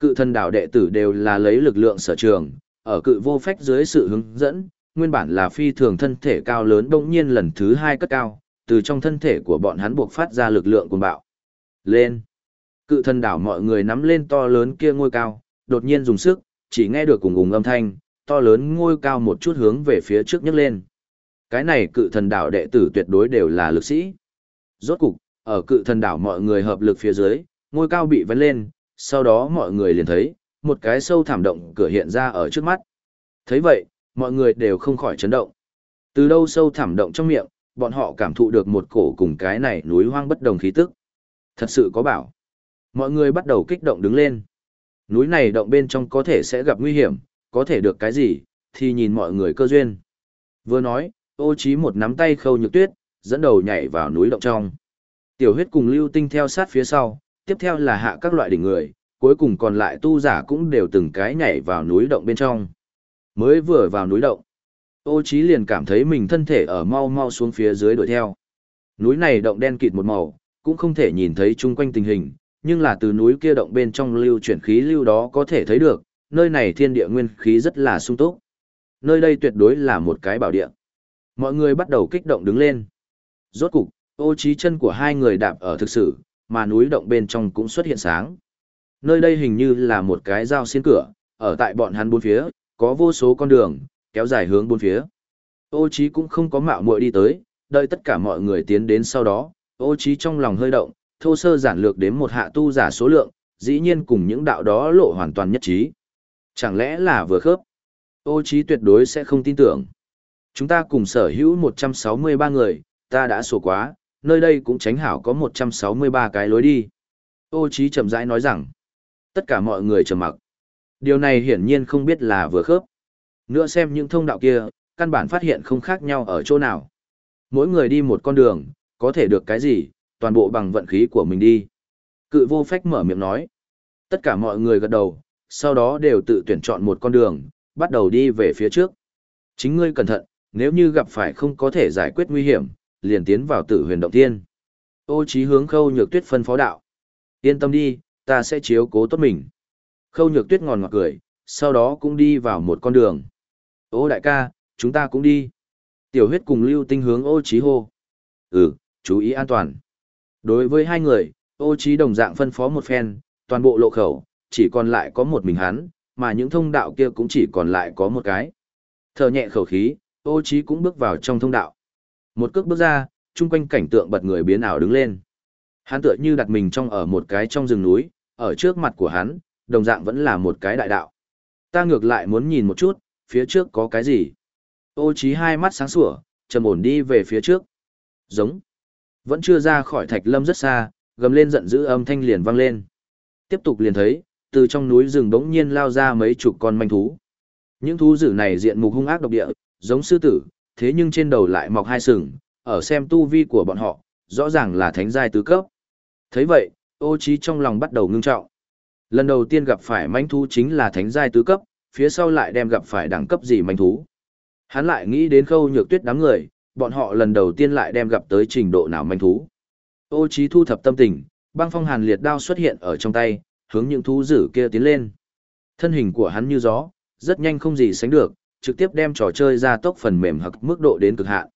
Speaker 1: Cự thần đạo đệ tử đều là lấy lực lượng sở trường, ở cự vô phách dưới sự hướng dẫn, nguyên bản là phi thường thân thể cao lớn bỗng nhiên lần thứ hai cất cao, từ trong thân thể của bọn hắn buộc phát ra lực lượng cuồng bạo. Lên! Cự thần đảo mọi người nắm lên to lớn kia ngôi cao, đột nhiên dùng sức, chỉ nghe được cùng ùng âm thanh, to lớn ngôi cao một chút hướng về phía trước nhấc lên. Cái này cự thần đảo đệ tử tuyệt đối đều là lực sĩ. Rốt cục, ở cự thần đảo mọi người hợp lực phía dưới, ngôi cao bị vấn lên, sau đó mọi người liền thấy, một cái sâu thảm động cửa hiện ra ở trước mắt. thấy vậy, mọi người đều không khỏi chấn động. Từ đâu sâu thảm động trong miệng, bọn họ cảm thụ được một cổ cùng cái này núi hoang bất đồng khí tức. Thật sự có bảo. Mọi người bắt đầu kích động đứng lên. Núi này động bên trong có thể sẽ gặp nguy hiểm, có thể được cái gì, thì nhìn mọi người cơ duyên. Vừa nói, ô trí một nắm tay khâu nhược tuyết, dẫn đầu nhảy vào núi động trong. Tiểu huyết cùng lưu tinh theo sát phía sau, tiếp theo là hạ các loại đỉnh người, cuối cùng còn lại tu giả cũng đều từng cái nhảy vào núi động bên trong. Mới vừa vào núi động, ô trí liền cảm thấy mình thân thể ở mau mau xuống phía dưới đuổi theo. Núi này động đen kịt một màu, cũng không thể nhìn thấy chung quanh tình hình, nhưng là từ núi kia động bên trong lưu chuyển khí lưu đó có thể thấy được, nơi này thiên địa nguyên khí rất là sung túc. Nơi đây tuyệt đối là một cái bảo địa. Mọi người bắt đầu kích động đứng lên. Rốt cục, ô trí chân của hai người đạp ở thực sự, mà núi động bên trong cũng xuất hiện sáng. Nơi đây hình như là một cái giao xiên cửa, ở tại bọn hắn bốn phía, có vô số con đường, kéo dài hướng bốn phía. Ô trí cũng không có mạo muội đi tới, đợi tất cả mọi người tiến đến sau đó, ô trí trong lòng hơi động, thô sơ giản lược đến một hạ tu giả số lượng, dĩ nhiên cùng những đạo đó lộ hoàn toàn nhất trí. Chẳng lẽ là vừa khớp? Ô trí tuyệt đối sẽ không tin tưởng. Chúng ta cùng sở hữu 163 người, ta đã sổ quá, nơi đây cũng tránh hảo có 163 cái lối đi. Ô trí chậm rãi nói rằng, tất cả mọi người trầm mặc. Điều này hiển nhiên không biết là vừa khớp. Nữa xem những thông đạo kia, căn bản phát hiện không khác nhau ở chỗ nào. Mỗi người đi một con đường, có thể được cái gì, toàn bộ bằng vận khí của mình đi. Cự vô phách mở miệng nói. Tất cả mọi người gật đầu, sau đó đều tự tuyển chọn một con đường, bắt đầu đi về phía trước. Chính ngươi cẩn thận, nếu như gặp phải không có thể giải quyết nguy hiểm, liền tiến vào tử huyền động thiên. Ô trí hướng khâu nhược tuyết phân phó đạo. Yên tâm đi, ta sẽ chiếu cố tốt mình. Khâu nhược tuyết ngòn ngọt cười, sau đó cũng đi vào một con đường. Ô đại ca, chúng ta cũng đi. Tiểu huyết cùng lưu tinh hướng ô trí hô. Ừ, chú ý an toàn. Đối với hai người, ô trí đồng dạng phân phó một phen, toàn bộ lộ khẩu, chỉ còn lại có một mình hắn, mà những thông đạo kia cũng chỉ còn lại có một cái. Thở nhẹ khẩu khí, ô trí cũng bước vào trong thông đạo. Một cước bước ra, chung quanh cảnh tượng bật người biến ảo đứng lên. Hắn tựa như đặt mình trong ở một cái trong rừng núi, ở trước mặt của hắn, đồng dạng vẫn là một cái đại đạo. Ta ngược lại muốn nhìn một chút, phía trước có cái gì. Ô trí hai mắt sáng sủa, trầm ổn đi về phía trước. Giống. Vẫn chưa ra khỏi thạch lâm rất xa, gầm lên giận dữ âm thanh liền vang lên. Tiếp tục liền thấy, từ trong núi rừng đống nhiên lao ra mấy chục con manh thú. Những thú dữ này diện mục hung ác độc địa, giống sư tử, thế nhưng trên đầu lại mọc hai sừng, ở xem tu vi của bọn họ, rõ ràng là thánh giai tứ cấp. thấy vậy, ô Chí trong lòng bắt đầu ngưng trọng. Lần đầu tiên gặp phải manh thú chính là thánh giai tứ cấp, phía sau lại đem gặp phải đẳng cấp gì manh thú. Hắn lại nghĩ đến khâu nhược tuyết đám người, bọn họ lần đầu tiên lại đem gặp tới trình độ nào manh thú. Ô Chí thu thập tâm tình, băng phong hàn liệt đao xuất hiện ở trong tay, hướng những thú dữ kia tiến lên. Thân hình của hắn như gió, rất nhanh không gì sánh được, trực tiếp đem trò chơi ra tốc phần mềm hoặc mức độ đến cực hạn.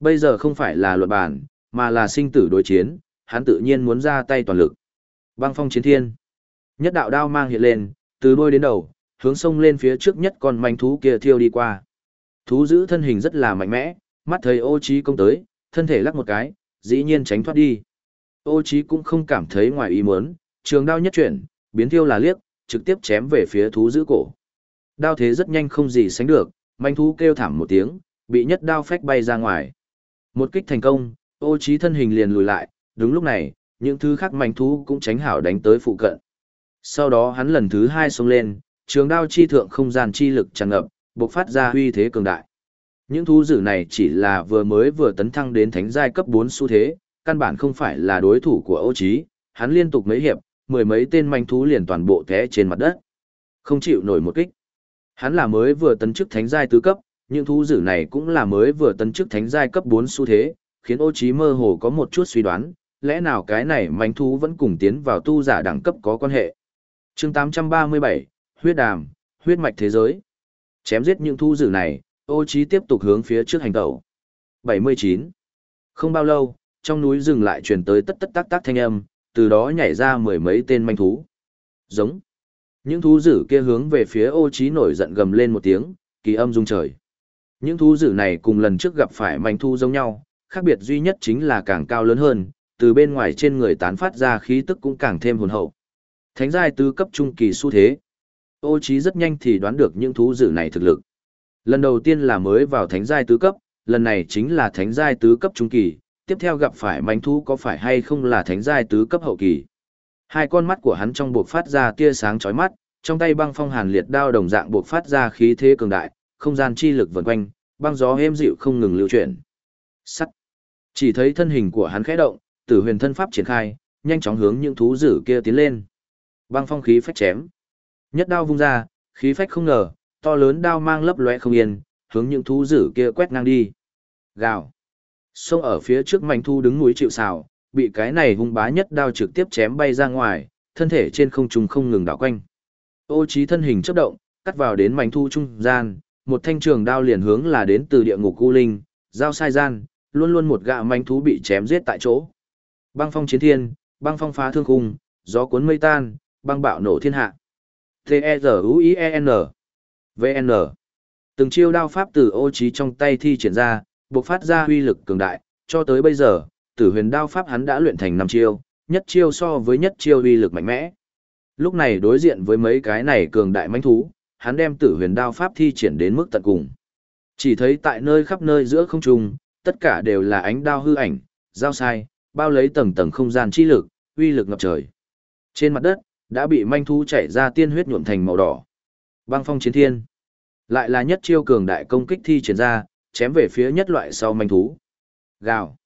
Speaker 1: Bây giờ không phải là luật bản, mà là sinh tử đối chiến, hắn tự nhiên muốn ra tay toàn lực. Băng phong chiến thiên. Nhất đạo đao mang hiện lên, từ đuôi đến đầu, hướng sông lên phía trước nhất con manh thú kia thiêu đi qua. Thú giữ thân hình rất là mạnh mẽ, mắt thấy ô trí công tới, thân thể lắc một cái, dĩ nhiên tránh thoát đi. Ô trí cũng không cảm thấy ngoài ý muốn, trường đao nhất chuyển, biến thiêu là liếc, trực tiếp chém về phía thú giữ cổ. Đao thế rất nhanh không gì sánh được, manh thú kêu thảm một tiếng, bị nhất đao phách bay ra ngoài. Một kích thành công, ô trí thân hình liền lùi lại, đúng lúc này, những thứ khác manh thú cũng tránh hảo đánh tới phụ cận. Sau đó hắn lần thứ hai xông lên, trường đao chi thượng không gian chi lực tràn ngập, bộc phát ra uy thế cường đại. Những thú dữ này chỉ là vừa mới vừa tấn thăng đến thánh giai cấp 4 xu thế, căn bản không phải là đối thủ của Ô Chí, hắn liên tục mấy hiệp, mười mấy tên manh thú liền toàn bộ té trên mặt đất. Không chịu nổi một kích. Hắn là mới vừa tấn chức thánh giai tứ cấp, những thú dữ này cũng là mới vừa tấn chức thánh giai cấp 4 xu thế, khiến Ô Chí mơ hồ có một chút suy đoán, lẽ nào cái này manh thú vẫn cùng tiến vào tu giả đẳng cấp có quan hệ. Chương 837, huyết đàm, huyết mạch thế giới. Chém giết những thú dữ này, ô trí tiếp tục hướng phía trước hành tẩu. 79. Không bao lâu, trong núi rừng lại truyền tới tất tất tác tác thanh âm, từ đó nhảy ra mười mấy tên manh thú. Giống. Những thú dữ kia hướng về phía ô trí nổi giận gầm lên một tiếng, kỳ âm rung trời. Những thú dữ này cùng lần trước gặp phải manh thú giống nhau, khác biệt duy nhất chính là càng cao lớn hơn, từ bên ngoài trên người tán phát ra khí tức cũng càng thêm hồn hậu. Thánh giai tứ cấp trung kỳ xu thế. Ô trí rất nhanh thì đoán được những thú dữ này thực lực. Lần đầu tiên là mới vào thánh giai tứ cấp, lần này chính là thánh giai tứ cấp trung kỳ, tiếp theo gặp phải manh thú có phải hay không là thánh giai tứ cấp hậu kỳ. Hai con mắt của hắn trong buộc phát ra tia sáng chói mắt, trong tay băng phong hàn liệt đao đồng dạng buộc phát ra khí thế cường đại, không gian chi lực vần quanh, băng gió êm dịu không ngừng lưu chuyển. Sắt. Chỉ thấy thân hình của hắn khẽ động, tử huyền thân pháp triển khai, nhanh chóng hướng những thú dữ kia tiến lên. Băng phong khí phách chém. Nhất đao vung ra, khí phách không ngờ, to lớn đao mang lấp lóe không yên, hướng những thú dữ kia quét ngang đi. Gào. Xông ở phía trước mảnh thu đứng núi chịu sào, bị cái này hung bá nhất đao trực tiếp chém bay ra ngoài, thân thể trên không trung không ngừng đảo quanh. Ô trí thân hình chớp động, cắt vào đến mảnh thu trung gian, một thanh trường đao liền hướng là đến từ địa ngục u linh, giao sai gian, luôn luôn một gạ manh thú bị chém giết tại chỗ. Băng phong chiến thiên, băng phong phá thương khung, gió cuốn mây tan, băng bạo nổ thiên hạ. T-E-Z-U-I-E-N V N, Từng chiêu đao pháp từ ô trí trong tay thi triển ra, bộc phát ra huy lực cường đại, cho tới bây giờ, tử huyền đao pháp hắn đã luyện thành năm chiêu, nhất chiêu so với nhất chiêu huy lực mạnh mẽ. Lúc này đối diện với mấy cái này cường đại mãnh thú, hắn đem tử huyền đao pháp thi triển đến mức tận cùng. Chỉ thấy tại nơi khắp nơi giữa không trung, tất cả đều là ánh đao hư ảnh, giao sai, bao lấy tầng tầng không gian chi lực, uy lực ngập trời. Trên mặt đất, đã bị manh thú chảy ra tiên huyết nhuộm thành màu đỏ. Băng phong chiến thiên. Lại là nhất chiêu cường đại công kích thi triển ra, chém về phía nhất loại sau manh thú. Gào.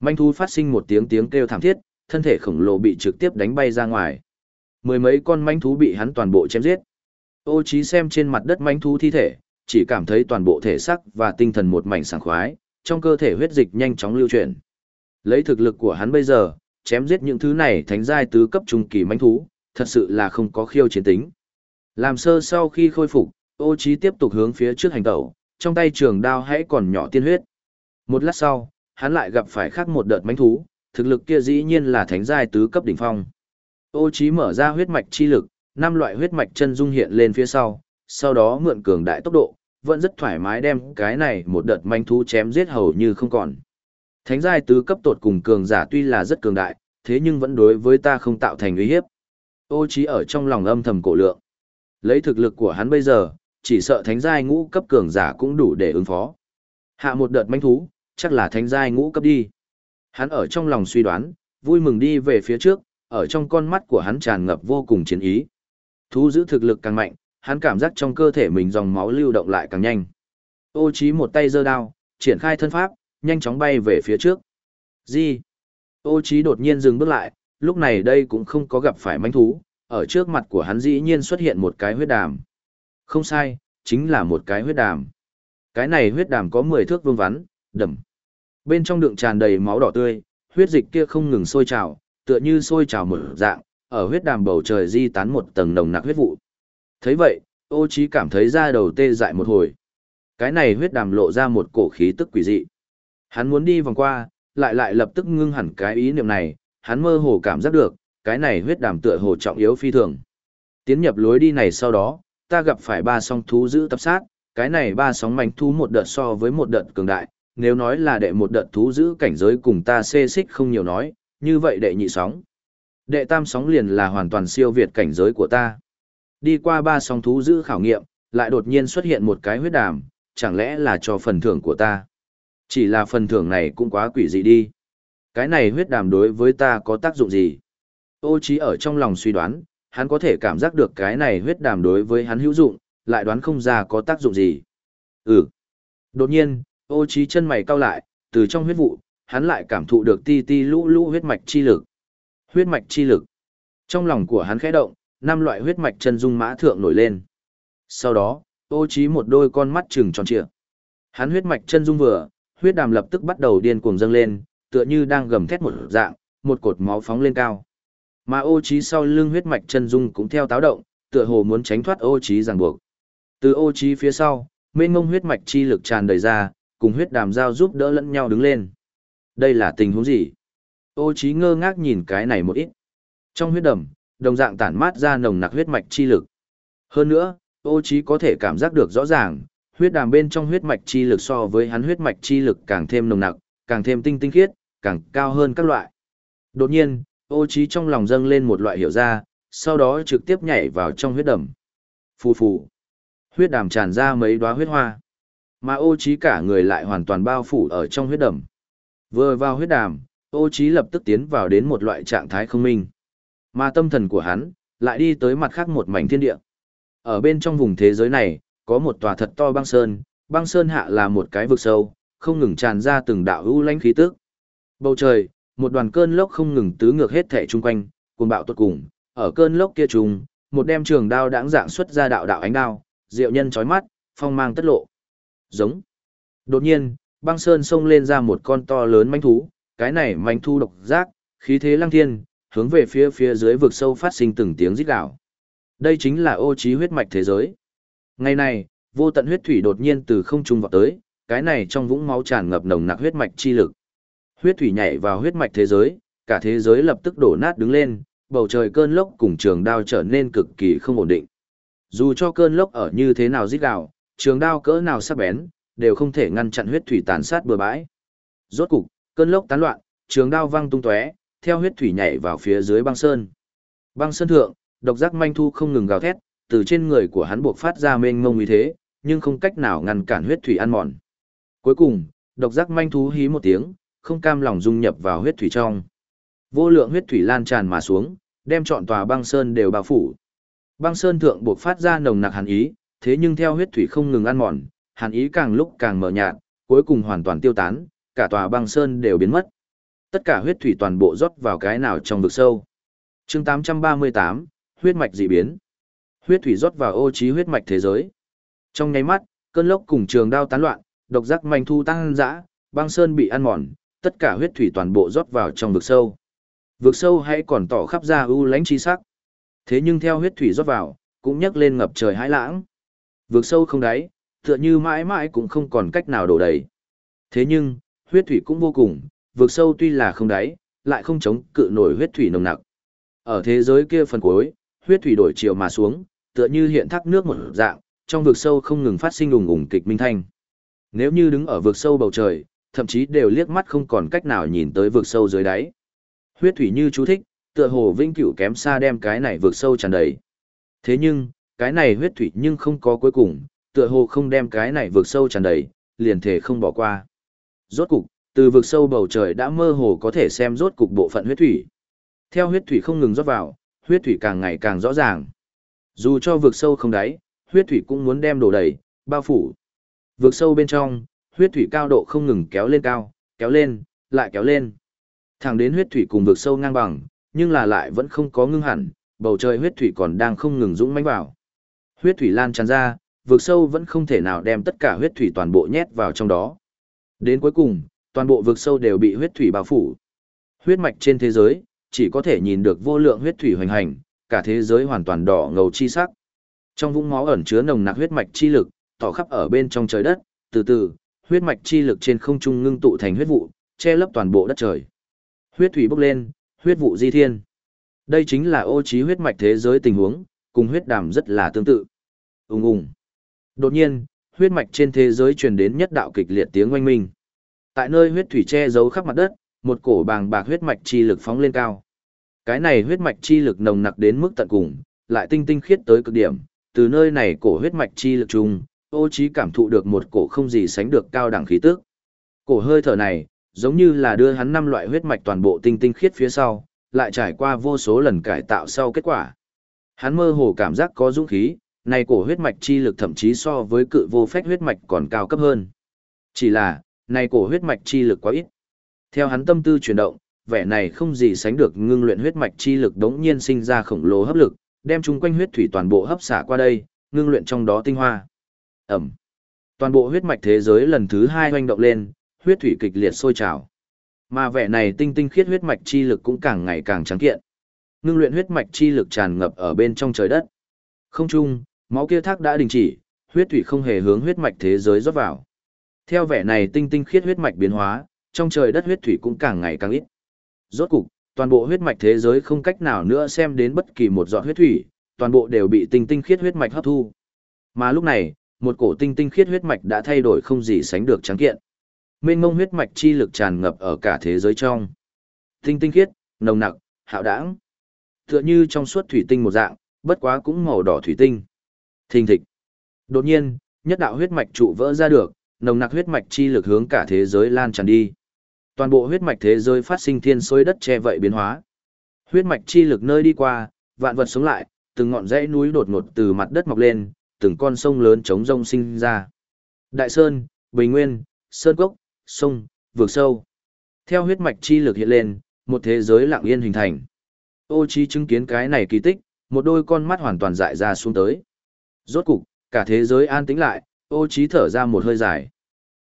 Speaker 1: Manh thú phát sinh một tiếng tiếng kêu thảm thiết, thân thể khổng lồ bị trực tiếp đánh bay ra ngoài. Mười mấy con manh thú bị hắn toàn bộ chém giết. Ô trí xem trên mặt đất manh thú thi thể, chỉ cảm thấy toàn bộ thể xác và tinh thần một mảnh sảng khoái, trong cơ thể huyết dịch nhanh chóng lưu chuyển. Lấy thực lực của hắn bây giờ, chém giết những thứ này thánh giai tứ cấp trung kỳ manh thú, thật sự là không có khiêu chiến tính. Làm sơ sau khi khôi phục, ô trí tiếp tục hướng phía trước hành tẩu, trong tay trường đao hãy còn nhỏ tiên huyết. Một lát sau, hắn lại gặp phải khác một đợt mánh thú, thực lực kia dĩ nhiên là thánh giai tứ cấp đỉnh phong. Ô chí mở ra huyết mạch chi lực, năm loại huyết mạch chân dung hiện lên phía sau, sau đó mượn cường đại tốc độ, vẫn rất thoải mái đem cái này một đợt manh thú chém giết hầu như không còn. Thánh giai tứ cấp tột cùng cường giả tuy là rất cường đại, thế nhưng vẫn đối với ta không tạo thành uy hiếp. Ô chí ở trong lòng âm thầm cổ lượng. Lấy thực lực của hắn bây giờ, chỉ sợ thánh giai ngũ cấp cường giả cũng đủ để ứng phó. Hạ một đợt manh thú, chắc là thánh giai ngũ cấp đi. Hắn ở trong lòng suy đoán, vui mừng đi về phía trước, ở trong con mắt của hắn tràn ngập vô cùng chiến ý. Thú giữ thực lực càng mạnh, hắn cảm giác trong cơ thể mình dòng máu lưu động lại càng nhanh. Ô Chí một tay giơ đao, triển khai thân pháp, nhanh chóng bay về phía trước. Gì? Ô Chí đột nhiên dừng bước lại, lúc này đây cũng không có gặp phải manh thú, ở trước mặt của hắn dĩ nhiên xuất hiện một cái huyết đàm. Không sai, chính là một cái huyết đàm. Cái này huyết đàm có 10 thước vuông vắn, đầm. Bên trong đựng tràn đầy máu đỏ tươi, huyết dịch kia không ngừng sôi trào, tựa như sôi trào mở dạng, ở huyết đàm bầu trời di tán một tầng nồng nặc huyết vụ. Thấy vậy, ô trí cảm thấy da đầu tê dại một hồi. Cái này huyết đàm lộ ra một cổ khí tức quỷ dị. Hắn muốn đi vòng qua, lại lại lập tức ngưng hẳn cái ý niệm này, hắn mơ hồ cảm giác được, cái này huyết đàm tựa hồ trọng yếu phi thường. Tiến nhập lối đi này sau đó, ta gặp phải ba song thú giữ tập sát, cái này ba sóng mảnh thú một đợt so với một đợt cường đại, nếu nói là đệ một đợt thú giữ cảnh giới cùng ta xê xích không nhiều nói, như vậy đệ nhị sóng. Đệ tam sóng liền là hoàn toàn siêu việt cảnh giới của ta. Đi qua ba sóng thú giữ khảo nghiệm, lại đột nhiên xuất hiện một cái huyết đàm, chẳng lẽ là cho phần thưởng của ta. Chỉ là phần thưởng này cũng quá quỷ dị đi. Cái này huyết đàm đối với ta có tác dụng gì? Ô trí ở trong lòng suy đoán, hắn có thể cảm giác được cái này huyết đàm đối với hắn hữu dụng, lại đoán không ra có tác dụng gì. Ừ. Đột nhiên, ô trí chân mày cau lại, từ trong huyết vụ, hắn lại cảm thụ được ti ti lũ lũ huyết mạch chi lực. Huyết mạch chi lực. Trong lòng của hắn khẽ động, năm loại huyết mạch chân dung mã thượng nổi lên. Sau đó, ô trí một đôi con mắt trừng tròn trịa. Hắn huyết mạch chân dung vừa, huyết đàm lập tức bắt đầu điên cuồng dâng lên, tựa như đang gầm thét một dạng, một cột máu phóng lên cao. Mà ô trí sau lưng huyết mạch chân dung cũng theo táo động, tựa hồ muốn tránh thoát ô trí ràng buộc. Từ ô trí phía sau, mênh mông huyết mạch chi lực tràn đầy ra, cùng huyết đàm giao giúp đỡ lẫn nhau đứng lên. Đây là tình huống gì? Ô trí ngơ ngác nhìn cái này một ít. Trong huyết đầm, đồng dạng tản mát ra nồng nặc huyết mạch chi lực. Hơn nữa, ô trí có thể cảm giác được rõ ràng, huyết đàm bên trong huyết mạch chi lực so với hắn huyết mạch chi lực càng thêm nồng nặc, càng thêm tinh tinh khiết, càng cao hơn các loại. Đột nhiên, ô trí trong lòng dâng lên một loại hiểu ra, sau đó trực tiếp nhảy vào trong huyết đầm. Phù phù. Huyết đàm tràn ra mấy đóa huyết hoa. Mà ô trí cả người lại hoàn toàn bao phủ ở trong huyết đầm. Vừa vào huyết đàm, ô trí lập tức tiến vào đến một loại trạng thái không minh. Mà tâm thần của hắn, lại đi tới mặt khác một mảnh thiên địa. Ở bên trong vùng thế giới này, có một tòa thật to băng sơn, băng sơn hạ là một cái vực sâu, không ngừng tràn ra từng đạo u lãnh khí tức. Bầu trời, một đoàn cơn lốc không ngừng tứ ngược hết thể chung quanh, cuồng bạo tuột cùng, ở cơn lốc kia trùng, một đem trường đao đãng dạng xuất ra đạo đạo ánh đao, diệu nhân chói mắt, phong mang tất lộ. Giống. Đột nhiên, băng sơn xông lên ra một con to lớn manh thú, cái này manh thú độc giác, khí thế lăng thiên, hướng về phía phía dưới vực sâu phát sinh từng tiếng rít gào. Đây chính là ô trí huyết mạch thế giới. Ngày này, vô tận huyết thủy đột nhiên từ không trung vọt tới, cái này trong vũng máu tràn ngập nồng nặc huyết mạch chi lực. Huyết thủy nhảy vào huyết mạch thế giới, cả thế giới lập tức đổ nát đứng lên, bầu trời cơn lốc cùng trường đao trở nên cực kỳ không ổn định. Dù cho cơn lốc ở như thế nào rít gào, trường đao cỡ nào sắc bén, đều không thể ngăn chặn huyết thủy tàn sát bừa bãi. Rốt cục, cơn lốc tán loạn, trường đao văng tung tóe, theo huyết thủy nhảy vào phía dưới băng sơn. Băng sơn thượng, độc giác manh thu không ngừng gào thét, từ trên người của hắn buộc phát ra mênh mông uy thế, nhưng không cách nào ngăn cản huyết thủy ăn mòn. Cuối cùng, độc giác manh thú hí một tiếng, không cam lòng dung nhập vào huyết thủy trong. Vô lượng huyết thủy lan tràn mà xuống, đem trọn tòa băng sơn đều bao phủ. Băng sơn thượng buộc phát ra nồng nặc hàn ý, thế nhưng theo huyết thủy không ngừng ăn mòn, hàn ý càng lúc càng mờ nhạt, cuối cùng hoàn toàn tiêu tán, cả tòa băng sơn đều biến mất. Tất cả huyết thủy toàn bộ rót vào cái nào trong vực sâu. Chương 838, huyết mạch dị biến. Huyết thủy rót vào ô trí huyết mạch thế giới. Trong nháy mắt, cơn lốc cùng trường đao tán loạn, độc giác manh thu tăng dã, băng sơn bị ăn mòn, tất cả huyết thủy toàn bộ rót vào trong vực sâu. Vực sâu hay còn tỏ khắp ra u lãnh chi sắc. Thế nhưng theo huyết thủy rót vào, cũng nhấc lên ngập trời hãi lãng. Vực sâu không đáy, tựa như mãi mãi cũng không còn cách nào đổ đầy. Thế nhưng, huyết thủy cũng vô cùng, vực sâu tuy là không đáy, lại không chống cự nổi huyết thủy nồng nặc. Ở thế giới kia phần cuối, huyết thủy đổi chiều mà xuống, tựa như hiện thác nước một dạng, trong vực sâu không ngừng phát sinh ùng ùng kịch minh thanh. Nếu như đứng ở vực sâu bầu trời, thậm chí đều liếc mắt không còn cách nào nhìn tới vực sâu dưới đáy. Huyết thủy như chú thích, tựa hồ vĩnh cửu kém xa đem cái này vực sâu tràn đầy. Thế nhưng, cái này huyết thủy nhưng không có cuối cùng, tựa hồ không đem cái này vực sâu tràn đầy, liền thể không bỏ qua. Rốt cục, từ vực sâu bầu trời đã mơ hồ có thể xem rốt cục bộ phận huyết thủy. Theo huyết thủy không ngừng rót vào, huyết thủy càng ngày càng rõ ràng. Dù cho vực sâu không đáy, huyết thủy cũng muốn đem đổ đầy, bao phủ. Vực sâu bên trong, huyết thủy cao độ không ngừng kéo lên cao, kéo lên, lại kéo lên. Thẳng đến huyết thủy cùng vực sâu ngang bằng, nhưng là lại vẫn không có ngưng hẳn, bầu trời huyết thủy còn đang không ngừng dũng mãnh vào. Huyết thủy lan tràn ra, vực sâu vẫn không thể nào đem tất cả huyết thủy toàn bộ nhét vào trong đó. Đến cuối cùng, toàn bộ vực sâu đều bị huyết thủy bao phủ. Huyết mạch trên thế giới, chỉ có thể nhìn được vô lượng huyết thủy hoành hành, cả thế giới hoàn toàn đỏ ngầu chi sắc. Trong vũng máu ẩn chứa nồng nặc huyết mạch chi lực, tỏ khắp ở bên trong trời đất, từ từ, huyết mạch chi lực trên không trung ngưng tụ thành huyết vụ, che lấp toàn bộ đất trời. Huyết thủy bốc lên, huyết vụ di thiên. Đây chính là ô trí huyết mạch thế giới tình huống, cùng huyết đàm rất là tương tự. Ùng ùng. Đột nhiên, huyết mạch trên thế giới truyền đến nhất đạo kịch liệt tiếng oanh minh. Tại nơi huyết thủy che giấu khắp mặt đất, một cổ bàng bạc huyết mạch chi lực phóng lên cao. Cái này huyết mạch chi lực nồng nặc đến mức tận cùng, lại tinh tinh khiết tới cực điểm, từ nơi này cổ huyết mạch chi lực trùng ô trí cảm thụ được một cổ không gì sánh được cao đẳng khí tức. Cổ hơi thở này, giống như là đưa hắn năm loại huyết mạch toàn bộ tinh tinh khiết phía sau, lại trải qua vô số lần cải tạo sau kết quả. Hắn mơ hồ cảm giác có dũng khí, này cổ huyết mạch chi lực thậm chí so với cự vô phách huyết mạch còn cao cấp hơn. Chỉ là, này cổ huyết mạch chi lực quá ít. Theo hắn tâm tư chuyển động, vẻ này không gì sánh được ngưng luyện huyết mạch chi lực đống nhiên sinh ra khổng lồ hấp lực, đem chung quanh huyết thủy toàn bộ hấp xả qua đây, ngưng luyện trong đó tinh hoa. Ẩm. Toàn bộ huyết mạch thế giới lần thứ hai hoành động lên, huyết thủy kịch liệt sôi trào. Mà vẻ này tinh tinh khiết huyết mạch chi lực cũng càng ngày càng trắng kiện. Ngưng luyện huyết mạch chi lực tràn ngập ở bên trong trời đất. Không chung, máu kia thác đã đình chỉ, huyết thủy không hề hướng huyết mạch thế giới rót vào. Theo vẻ này tinh tinh khiết huyết mạch biến hóa, trong trời đất huyết thủy cũng càng ngày càng ít. Rốt cục, toàn bộ huyết mạch thế giới không cách nào nữa xem đến bất kỳ một giọt huyết thủy, toàn bộ đều bị tinh tinh khiết huyết mạch hấp thu. Mà lúc này, một cổ tinh tinh khiết huyết mạch đã thay đổi không gì sánh được trắng kiện. Mênh mông huyết mạch chi lực tràn ngập ở cả thế giới trong. Tinh tinh khiết, nồng nặc, hạo đãng. Tựa như trong suốt thủy tinh một dạng, bất quá cũng màu đỏ thủy tinh. Thình thịch. Đột nhiên, nhất đạo huyết mạch trụ vỡ ra được, nồng nặc huyết mạch chi lực hướng cả thế giới lan tràn đi. Toàn bộ huyết mạch thế giới phát sinh thiên xối đất che vậy biến hóa. Huyết mạch chi lực nơi đi qua, vạn vật sống lại, từng ngọn dãy núi đột ngột từ mặt đất mọc lên, từng con sông lớn trống rông sinh ra. Đại Sơn, Bình Nguyên, Sơn Cốc, Sông, Vượt Sâu. Theo huyết mạch chi lực hiện lên, một thế giới lặng yên hình thành. Ô Chi chứng kiến cái này kỳ tích, một đôi con mắt hoàn toàn dại ra xuống tới. Rốt cục, cả thế giới an tĩnh lại, ô Chi thở ra một hơi dài.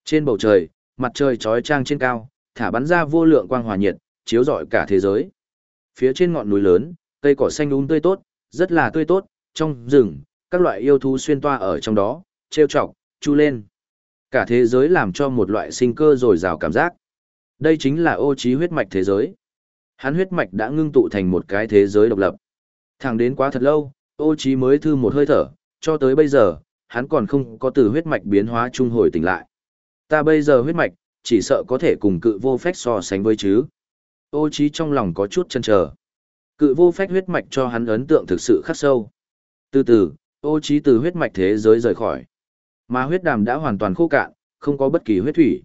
Speaker 1: Trên bầu trời, mặt trời trói trang trên cao, thả bắn ra vô lượng quang hòa nhiệt, chiếu rọi cả thế giới. Phía trên ngọn núi lớn, cây cỏ xanh um tươi tốt, rất là tươi tốt, trong rừng, các loại yêu thú xuyên toa ở trong đó, trêu chọc, chu lên. Cả thế giới làm cho một loại sinh cơ dồi dào cảm giác. Đây chính là ô trí huyết mạch thế giới. Hắn huyết mạch đã ngưng tụ thành một cái thế giới độc lập. Thẳng đến quá thật lâu, ô trí mới thư một hơi thở, cho tới bây giờ, hắn còn không có từ huyết mạch biến hóa trung hồi tỉnh lại. Ta bây giờ huyết mạch, chỉ sợ có thể cùng cự vô phách so sánh với chứ. Ô trí trong lòng có chút chân chờ. Cự vô phách huyết mạch cho hắn ấn tượng thực sự khắc sâu. Từ từ, ô trí từ huyết mạch thế giới rời khỏi. Mà huyết đàm đã hoàn toàn khô cạn, không có bất kỳ huyết thủy.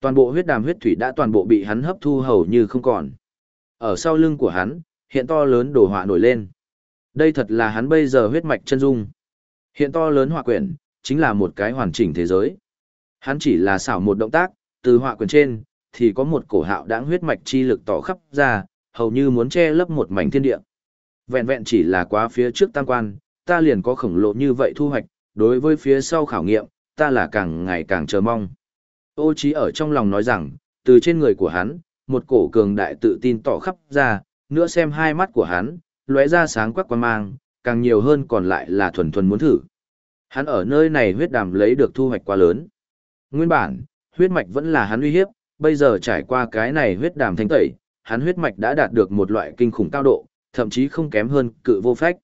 Speaker 1: Toàn bộ huyết đàm huyết thủy đã toàn bộ bị hắn hấp thu hầu như không còn. Ở sau lưng của hắn, hiện to lớn đồ họa nổi lên. Đây thật là hắn bây giờ huyết mạch chân dung. Hiện to lớn họa quyển, chính là một cái hoàn chỉnh thế giới. Hắn chỉ là xảo một động tác, từ họa quyển trên, thì có một cổ hạo đáng huyết mạch chi lực tỏ khắp ra, hầu như muốn che lấp một mảnh thiên địa. Vẹn vẹn chỉ là quá phía trước tam quan, ta liền có khổng lồ như vậy thu hoạch, đối với phía sau khảo nghiệm, ta là càng ngày càng chờ mong. Ô trí ở trong lòng nói rằng, từ trên người của hắn, một cổ cường đại tự tin tỏ khắp ra, nữa xem hai mắt của hắn, lóe ra sáng quắc quan mang, càng nhiều hơn còn lại là thuần thuần muốn thử. Hắn ở nơi này huyết đàm lấy được thu hoạch quá lớn. Nguyên bản, huyết mạch vẫn là hắn uy hiếp, bây giờ trải qua cái này huyết đàm thanh tẩy, hắn huyết mạch đã đạt được một loại kinh khủng cao độ, thậm chí không kém hơn cự vô phách.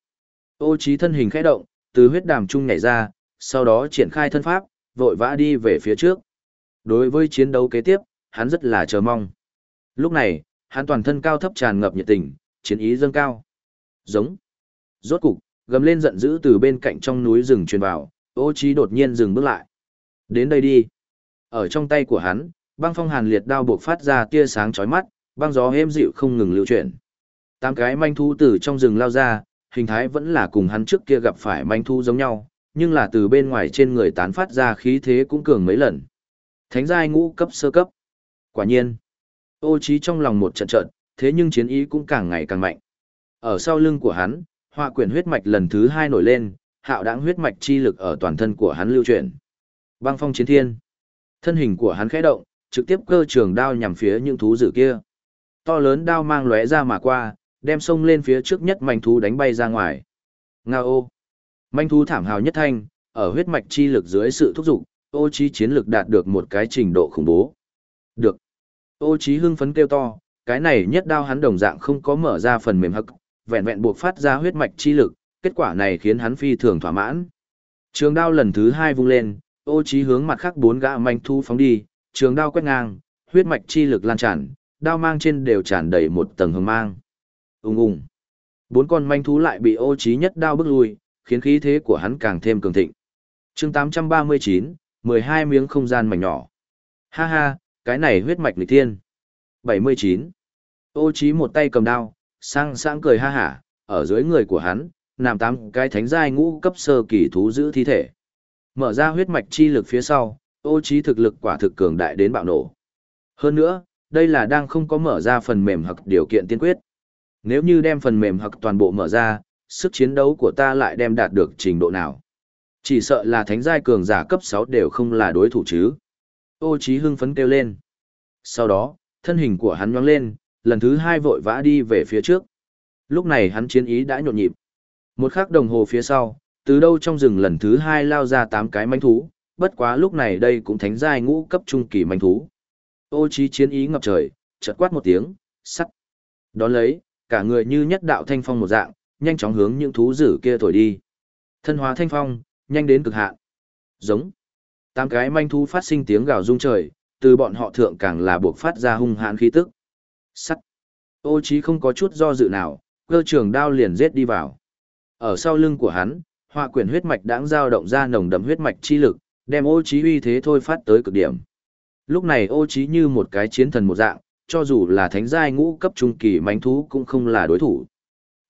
Speaker 1: Ô trí thân hình khẽ động, từ huyết đàm trung nhảy ra, sau đó triển khai thân pháp, vội vã đi về phía trước. Đối với chiến đấu kế tiếp, hắn rất là chờ mong. Lúc này, hắn toàn thân cao thấp tràn ngập nhiệt tình, chiến ý dâng cao. Giống. Rốt cục, gầm lên giận dữ từ bên cạnh trong núi rừng truyền vào, ô trí đột nhiên dừng bước lại. Đến đây đi. Ở trong tay của hắn, băng phong hàn liệt đao buộc phát ra tia sáng chói mắt, băng gió êm dịu không ngừng lưu chuyển. Tám cái manh thú từ trong rừng lao ra, hình thái vẫn là cùng hắn trước kia gặp phải manh thu giống nhau, nhưng là từ bên ngoài trên người tán phát ra khí thế cũng cường mấy lần. Thánh giai ngũ cấp sơ cấp. Quả nhiên, ô trí trong lòng một trận trận, thế nhưng chiến ý cũng càng ngày càng mạnh. Ở sau lưng của hắn, họa quyển huyết mạch lần thứ hai nổi lên, hạo đãng huyết mạch chi lực ở toàn thân của hắn lưu chuyển. Băng phong chiến thiên. Thân hình của hắn khẽ động, trực tiếp cơ trường đao nhằm phía những thú dữ kia. To lớn đao mang lóe ra mà qua, đem sông lên phía trước nhất manh thú đánh bay ra ngoài. Nga ô! Manh thú thảm hào nhất thanh, ở huyết mạch chi lực dưới sự thúc giục, ô trí chiến lực đạt được một cái trình độ khủng bố. Được. Ô trí hưng phấn kêu to, cái này nhất đao hắn đồng dạng không có mở ra phần mềm hậc, vẹn vẹn buộc phát ra huyết mạch chi lực, kết quả này khiến hắn phi thường thỏa mãn. Trường đao lần thứ hai vung lên, ô trí hướng mặt khác bốn gã manh thu phóng đi, trường đao quét ngang, huyết mạch chi lực lan tràn, đao mang trên đều tràn đầy một tầng hồng mang ùng ùng. Bốn con manh thú lại bị ô trí nhất đao bức lui, khiến khí thế của hắn càng thêm cường thịnh. Chương 839, 12 miếng không gian mảnh nhỏ. Ha ha, cái này huyết mạch nghịch thiên. 79. Ô trí một tay cầm đao, sang sáng cười ha hả, ở dưới người của hắn, nằm tám cái thánh giai ngũ cấp sơ kỳ thú giữ thi thể. Mở ra huyết mạch chi lực phía sau, ô trí thực lực quả thực cường đại đến bạo nổ. Hơn nữa, đây là đang không có mở ra phần mềm hoặc điều kiện tiên quyết. Nếu như đem phần mềm hoặc toàn bộ mở ra, sức chiến đấu của ta lại đem đạt được trình độ nào. Chỉ sợ là thánh giai cường giả cấp 6 đều không là đối thủ chứ. Ô Chí hưng phấn kêu lên. Sau đó, thân hình của hắn nhoáng lên, lần thứ hai vội vã đi về phía trước. Lúc này hắn chiến ý đã nhộn nhịp. Một khắc đồng hồ phía sau, từ đâu trong rừng lần thứ hai lao ra tám cái manh thú, bất quá lúc này đây cũng thánh giai ngũ cấp trung kỳ manh thú. Ô chí chiến ý ngập trời, chợt quát một tiếng, sắt. Đón lấy, cả người như nhất đạo thanh phong một dạng, nhanh chóng hướng những thú dữ kia thổi đi. Thân hóa thanh phong, nhanh đến cực hạn. Giống. Tám cái manh thú phát sinh tiếng gào rung trời, từ bọn họ thượng càng là buộc phát ra hung hãn khí tức. Sắt. Ô chí không có chút do dự nào, cơ trường đao liền giết đi vào. Ở sau lưng của hắn, họa quyển huyết mạch đãng dao động ra nồng đậm huyết mạch chi lực, đem ô chí uy thế thôi phát tới cực điểm. Lúc này ô chí như một cái chiến thần một dạng, cho dù là thánh giai ngũ cấp trung kỳ mánh thú cũng không là đối thủ.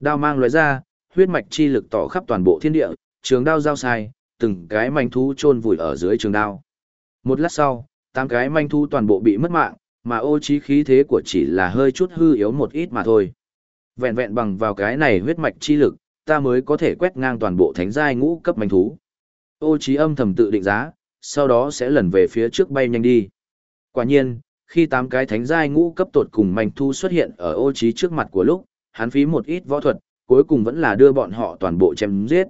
Speaker 1: Đao mang lóe ra, huyết mạch chi lực tỏ khắp toàn bộ thiên địa, trường đao giao sai, từng cái manh thú chôn vùi ở dưới trường đao. Một lát sau, tám cái manh thú toàn bộ bị mất mạng, mà ô trí khí thế của chỉ là hơi chút hư yếu một ít mà thôi. Vẹn vẹn bằng vào cái này huyết mạch chi lực, ta mới có thể quét ngang toàn bộ thánh giai ngũ cấp manh thú. Ô trí âm thầm tự định giá, sau đó sẽ lần về phía trước bay nhanh đi. Quả nhiên, khi tám cái thánh giai ngũ cấp tột cùng manh Thu xuất hiện ở ô trí trước mặt của lúc, hắn phí một ít võ thuật, cuối cùng vẫn là đưa bọn họ toàn bộ chém giết.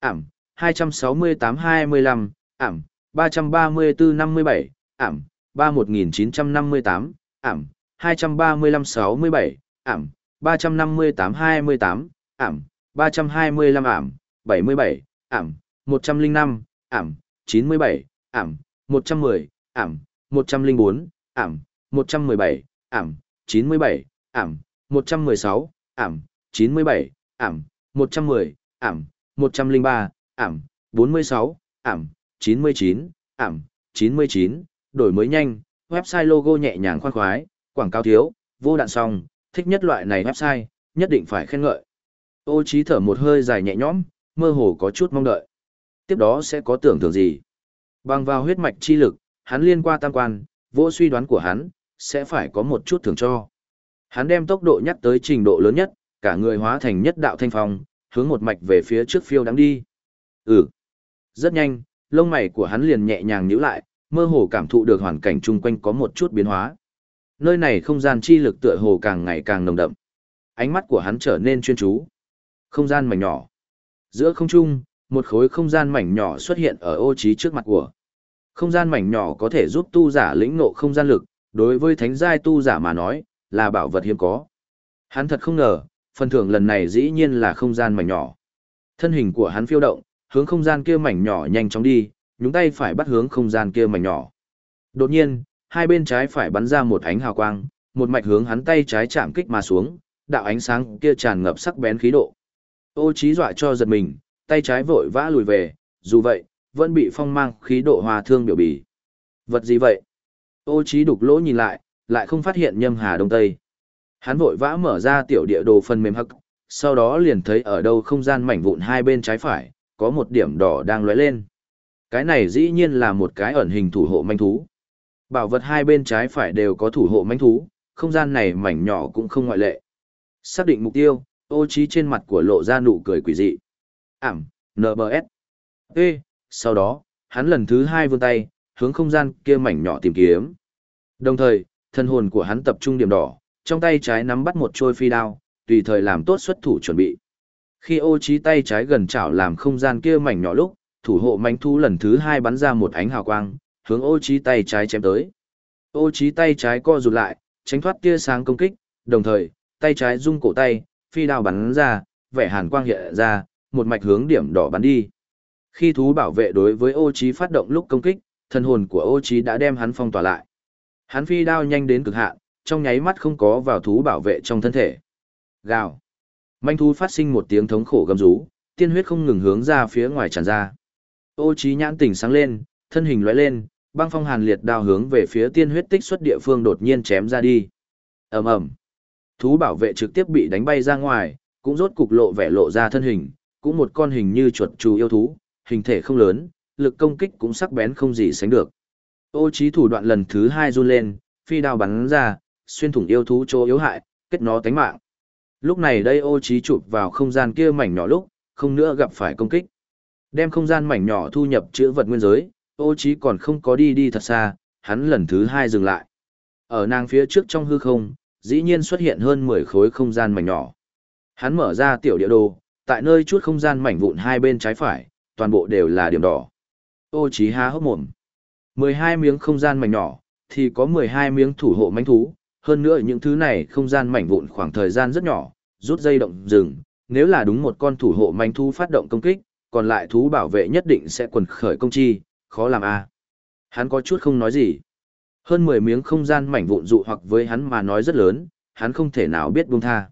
Speaker 1: Ảm, 268-25, ảm, 334-57, ảm, 31958, ảm, 235-67, ảm, 358-28, ảm, 325 ảm, 77, ảm, 105, ảm, 97, ảm, 110, ảm, 104, ảm, 117, ảm, 97, ảm, 116, ảm, 97, ảm, 110, ảm, 103, ảm, 46, ảm, 99, ảm, 99, đổi mới nhanh, website logo nhẹ nhàng khoan khoái, quảng cáo thiếu, vô đạn song, thích nhất loại này website, nhất định phải khen ngợi. Ô trí thở một hơi dài nhẹ nhõm, mơ hồ có chút mong đợi. Tiếp đó sẽ có tưởng thưởng gì? Bằng vào huyết mạch chi lực, hắn liên qua tam quan, vô suy đoán của hắn, sẽ phải có một chút thưởng cho. Hắn đem tốc độ nhắc tới trình độ lớn nhất, cả người hóa thành nhất đạo thanh phong, hướng một mạch về phía trước phiêu đáng đi. Ừ. Rất nhanh, lông mày của hắn liền nhẹ nhàng nhíu lại, mơ hồ cảm thụ được hoàn cảnh chung quanh có một chút biến hóa. Nơi này không gian chi lực tựa hồ càng ngày càng nồng đậm. Ánh mắt của hắn trở nên chuyên chú. Không gian mảnh nhỏ. Giữa không trung, một khối không gian mảnh nhỏ xuất hiện ở ô trí trước mặt của. Không gian mảnh nhỏ có thể giúp tu giả lĩnh ngộ không gian lực, đối với thánh giai tu giả mà nói, là bảo vật hiếm có. Hắn thật không ngờ, phần thưởng lần này dĩ nhiên là không gian mảnh nhỏ. Thân hình của hắn phiêu động, hướng không gian kia mảnh nhỏ nhanh chóng đi, nhúng tay phải bắt hướng không gian kia mảnh nhỏ. Đột nhiên, hai bên trái phải bắn ra một ánh hào quang, một mạch hướng hắn tay trái chạm kích mà xuống, đạo ánh sáng kia tràn ngập sắc bén khí độ. Ô trí dọa cho giật mình, tay trái vội vã lùi về, dù vậy, vẫn bị phong mang khí độ hòa thương biểu bì. Vật gì vậy? Ô trí đục lỗ nhìn lại, lại không phát hiện nhâm hà đông tây. Hắn vội vã mở ra tiểu địa đồ phần mềm hắc, sau đó liền thấy ở đâu không gian mảnh vụn hai bên trái phải, có một điểm đỏ đang lóe lên. Cái này dĩ nhiên là một cái ẩn hình thủ hộ manh thú. Bảo vật hai bên trái phải đều có thủ hộ manh thú, không gian này mảnh nhỏ cũng không ngoại lệ. Xác định mục tiêu, ô trí trên mặt của lộ ra nụ cười quỷ dị. Ảm, NBS. Ê, sau đó, hắn lần thứ hai vươn tay, hướng không gian kia mảnh nhỏ tìm kiếm. Đồng thời, thân hồn của hắn tập trung điểm đỏ, trong tay trái nắm bắt một trôi phi đao, tùy thời làm tốt xuất thủ chuẩn bị. Khi ô trí tay trái gần chảo làm không gian kia mảnh nhỏ lúc, thủ hộ manh thú lần thứ hai bắn ra một ánh hào quang, hướng ô trí tay trái chém tới. Ô trí tay trái co rụt lại, tránh thoát tia sáng công kích, đồng thời, tay trái rung cổ tay, phi đao bắn ra, vẻ hàn quang hiện ra, một mạch hướng điểm đỏ bắn đi. Khi thú bảo vệ đối với ô trí phát động lúc công kích, thần hồn của ô trí đã đem hắn phong tỏa lại. Hắn phi đao nhanh đến cực hạn, trong nháy mắt không có vào thú bảo vệ trong thân thể. Gào. Manh thú phát sinh một tiếng thống khổ gầm rú, tiên huyết không ngừng hướng ra phía ngoài tràn ra. Ô trí nhãn tỉnh sáng lên, thân hình lóe lên, băng phong hàn liệt đao hướng về phía tiên huyết tích xuất địa phương đột nhiên chém ra đi. ầm ầm, thú bảo vệ trực tiếp bị đánh bay ra ngoài, cũng rốt cục lộ vẻ lộ ra thân hình, cũng một con hình như chuột chú yêu thú, hình thể không lớn, lực công kích cũng sắc bén không gì sánh được. Ô trí thủ đoạn lần thứ hai run lên, phi đao bắn ra, xuyên thủng yêu thú chỗ yếu hại, kết nó tánh mạng. Lúc này đây ô trí chụp vào không gian kia mảnh nhỏ lúc, không nữa gặp phải công kích. Đem không gian mảnh nhỏ thu nhập chữa vật nguyên giới, ô trí còn không có đi đi thật xa, hắn lần thứ hai dừng lại. Ở nàng phía trước trong hư không, dĩ nhiên xuất hiện hơn 10 khối không gian mảnh nhỏ. Hắn mở ra tiểu địa đồ, tại nơi chút không gian mảnh vụn hai bên trái phải, toàn bộ đều là điểm đỏ. Ô chí há hốc mồm. 12 miếng không gian mảnh nhỏ, thì có 12 miếng thủ hộ manh thú, hơn nữa những thứ này không gian mảnh vụn khoảng thời gian rất nhỏ, rút dây động rừng, nếu là đúng một con thủ hộ manh thú phát động công kích, còn lại thú bảo vệ nhất định sẽ quần khởi công chi, khó làm a. Hắn có chút không nói gì. Hơn 10 miếng không gian mảnh vụn dụ hoặc với hắn mà nói rất lớn, hắn không thể nào biết buông tha.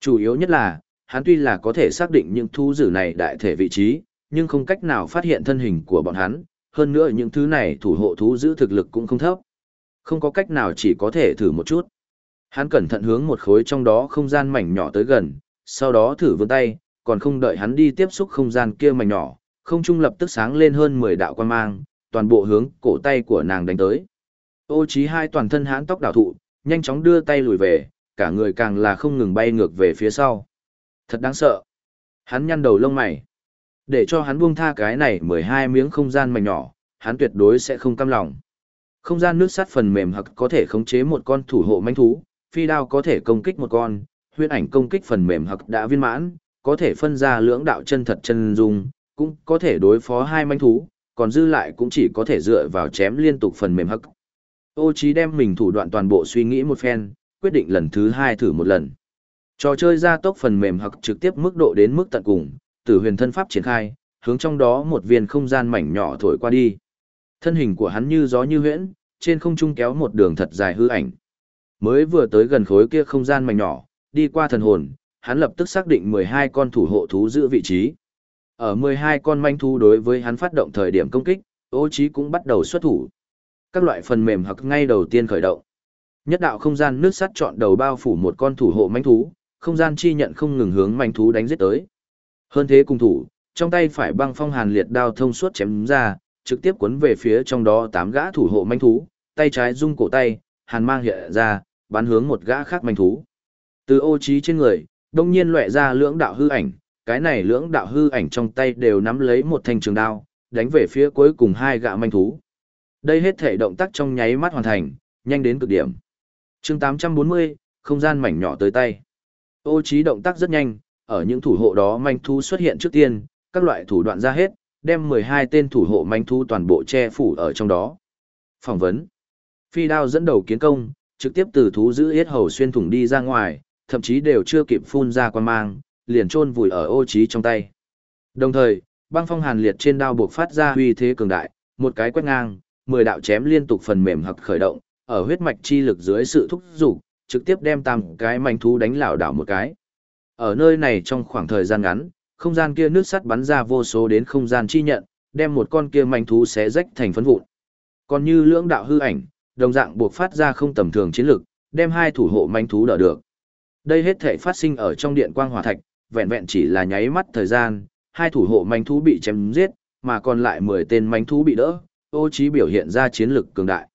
Speaker 1: Chủ yếu nhất là, hắn tuy là có thể xác định những thú dữ này đại thể vị trí, nhưng không cách nào phát hiện thân hình của bọn hắn, hơn nữa những thứ này thủ hộ thú giữ thực lực cũng không thấp. Không có cách nào chỉ có thể thử một chút. Hắn cẩn thận hướng một khối trong đó không gian mảnh nhỏ tới gần, sau đó thử vươn tay, còn không đợi hắn đi tiếp xúc không gian kia mảnh nhỏ, không trung lập tức sáng lên hơn 10 đạo quan mang, toàn bộ hướng cổ tay của nàng đánh tới. Ô trí hai toàn thân hãn tóc đảo thụ, nhanh chóng đưa tay lùi về, cả người càng là không ngừng bay ngược về phía sau. Thật đáng sợ. Hắn nhăn đầu lông mày. Để cho hắn buông tha cái này 12 miếng không gian mảnh nhỏ, hắn tuyệt đối sẽ không cam lòng. Không gian nước sắt phần mềm hoặc có thể khống chế một con thủ hộ manh thú, phi đao có thể công kích một con, huyễn ảnh công kích phần mềm hoặc đã viên mãn, có thể phân ra lưỡng đạo chân thật chân dung, cũng có thể đối phó hai manh thú, còn dư lại cũng chỉ có thể dựa vào chém liên tục phần mềm hắc. Ô Chí đem mình thủ đoạn toàn bộ suy nghĩ một phen, quyết định lần thứ hai thử một lần. Trò chơi ra tốc phần mềm hặc trực tiếp mức độ đến mức tận cùng, tử huyền thân pháp triển khai, hướng trong đó một viên không gian mảnh nhỏ thổi qua đi. Thân hình của hắn như gió như huyễn, trên không trung kéo một đường thật dài hư ảnh. Mới vừa tới gần khối kia không gian mảnh nhỏ, đi qua thần hồn, hắn lập tức xác định 12 con thủ hộ thú giữ vị trí. Ở 12 con manh thú đối với hắn phát động thời điểm công kích, ô trí cũng bắt đầu xuất thủ. Các loại phần mềm hoặc ngay đầu tiên khởi động. Nhất đạo không gian nước sắt chọn đầu bao phủ một con thủ hộ manh thú, không gian chi nhận không ngừng hướng manh thú đánh giết tới. Hơn thế cùng thủ, trong tay phải băng phong hàn liệt đao thông suốt chém ra, trực tiếp cuốn về phía trong đó tám gã thủ hộ manh thú, tay trái rung cổ tay, hàn mang hiện ra, bắn hướng một gã khác manh thú. Từ ô trí trên người, đông nhiên lóe ra lưỡng đạo hư ảnh, cái này lưỡng đạo hư ảnh trong tay đều nắm lấy một thanh trường đao, đánh về phía cuối cùng hai gã manh thú. Đây hết thể động tác trong nháy mắt hoàn thành, nhanh đến cực điểm. Chương 840, không gian mảnh nhỏ tới tay. Ô trí động tác rất nhanh, ở những thủ hộ đó manh thú xuất hiện trước tiên, các loại thủ đoạn ra hết, đem 12 tên thủ hộ manh thú toàn bộ che phủ ở trong đó. Phỏng vấn. Phi đao dẫn đầu kiến công, trực tiếp từ thú giữ yết hầu xuyên thủng đi ra ngoài, thậm chí đều chưa kịp phun ra quan mang, liền chôn vùi ở ô trí trong tay. Đồng thời, băng phong hàn liệt trên đao buộc phát ra huy thế cường đại, một cái quét ngang, 10 đạo chém liên tục phần mềm hoặc khởi động, ở huyết mạch chi lực dưới sự thúc giục, trực tiếp đem tam cái manh thú đánh lảo đảo một cái. Ở nơi này trong khoảng thời gian ngắn, không gian kia nước sắt bắn ra vô số đến không gian chi nhận, đem một con kia manh thú xé rách thành phấn vụn. Còn như lưỡng đạo hư ảnh, đồng dạng buộc phát ra không tầm thường chiến lực, đem hai thủ hộ manh thú đỡ được. Đây hết thể phát sinh ở trong điện quang hỏa thạch, vẹn vẹn chỉ là nháy mắt thời gian, hai thủ hộ manh thú bị chém giết, mà còn lại 10 tên manh thú bị đỡ, ô trí biểu hiện ra chiến lực cường đại.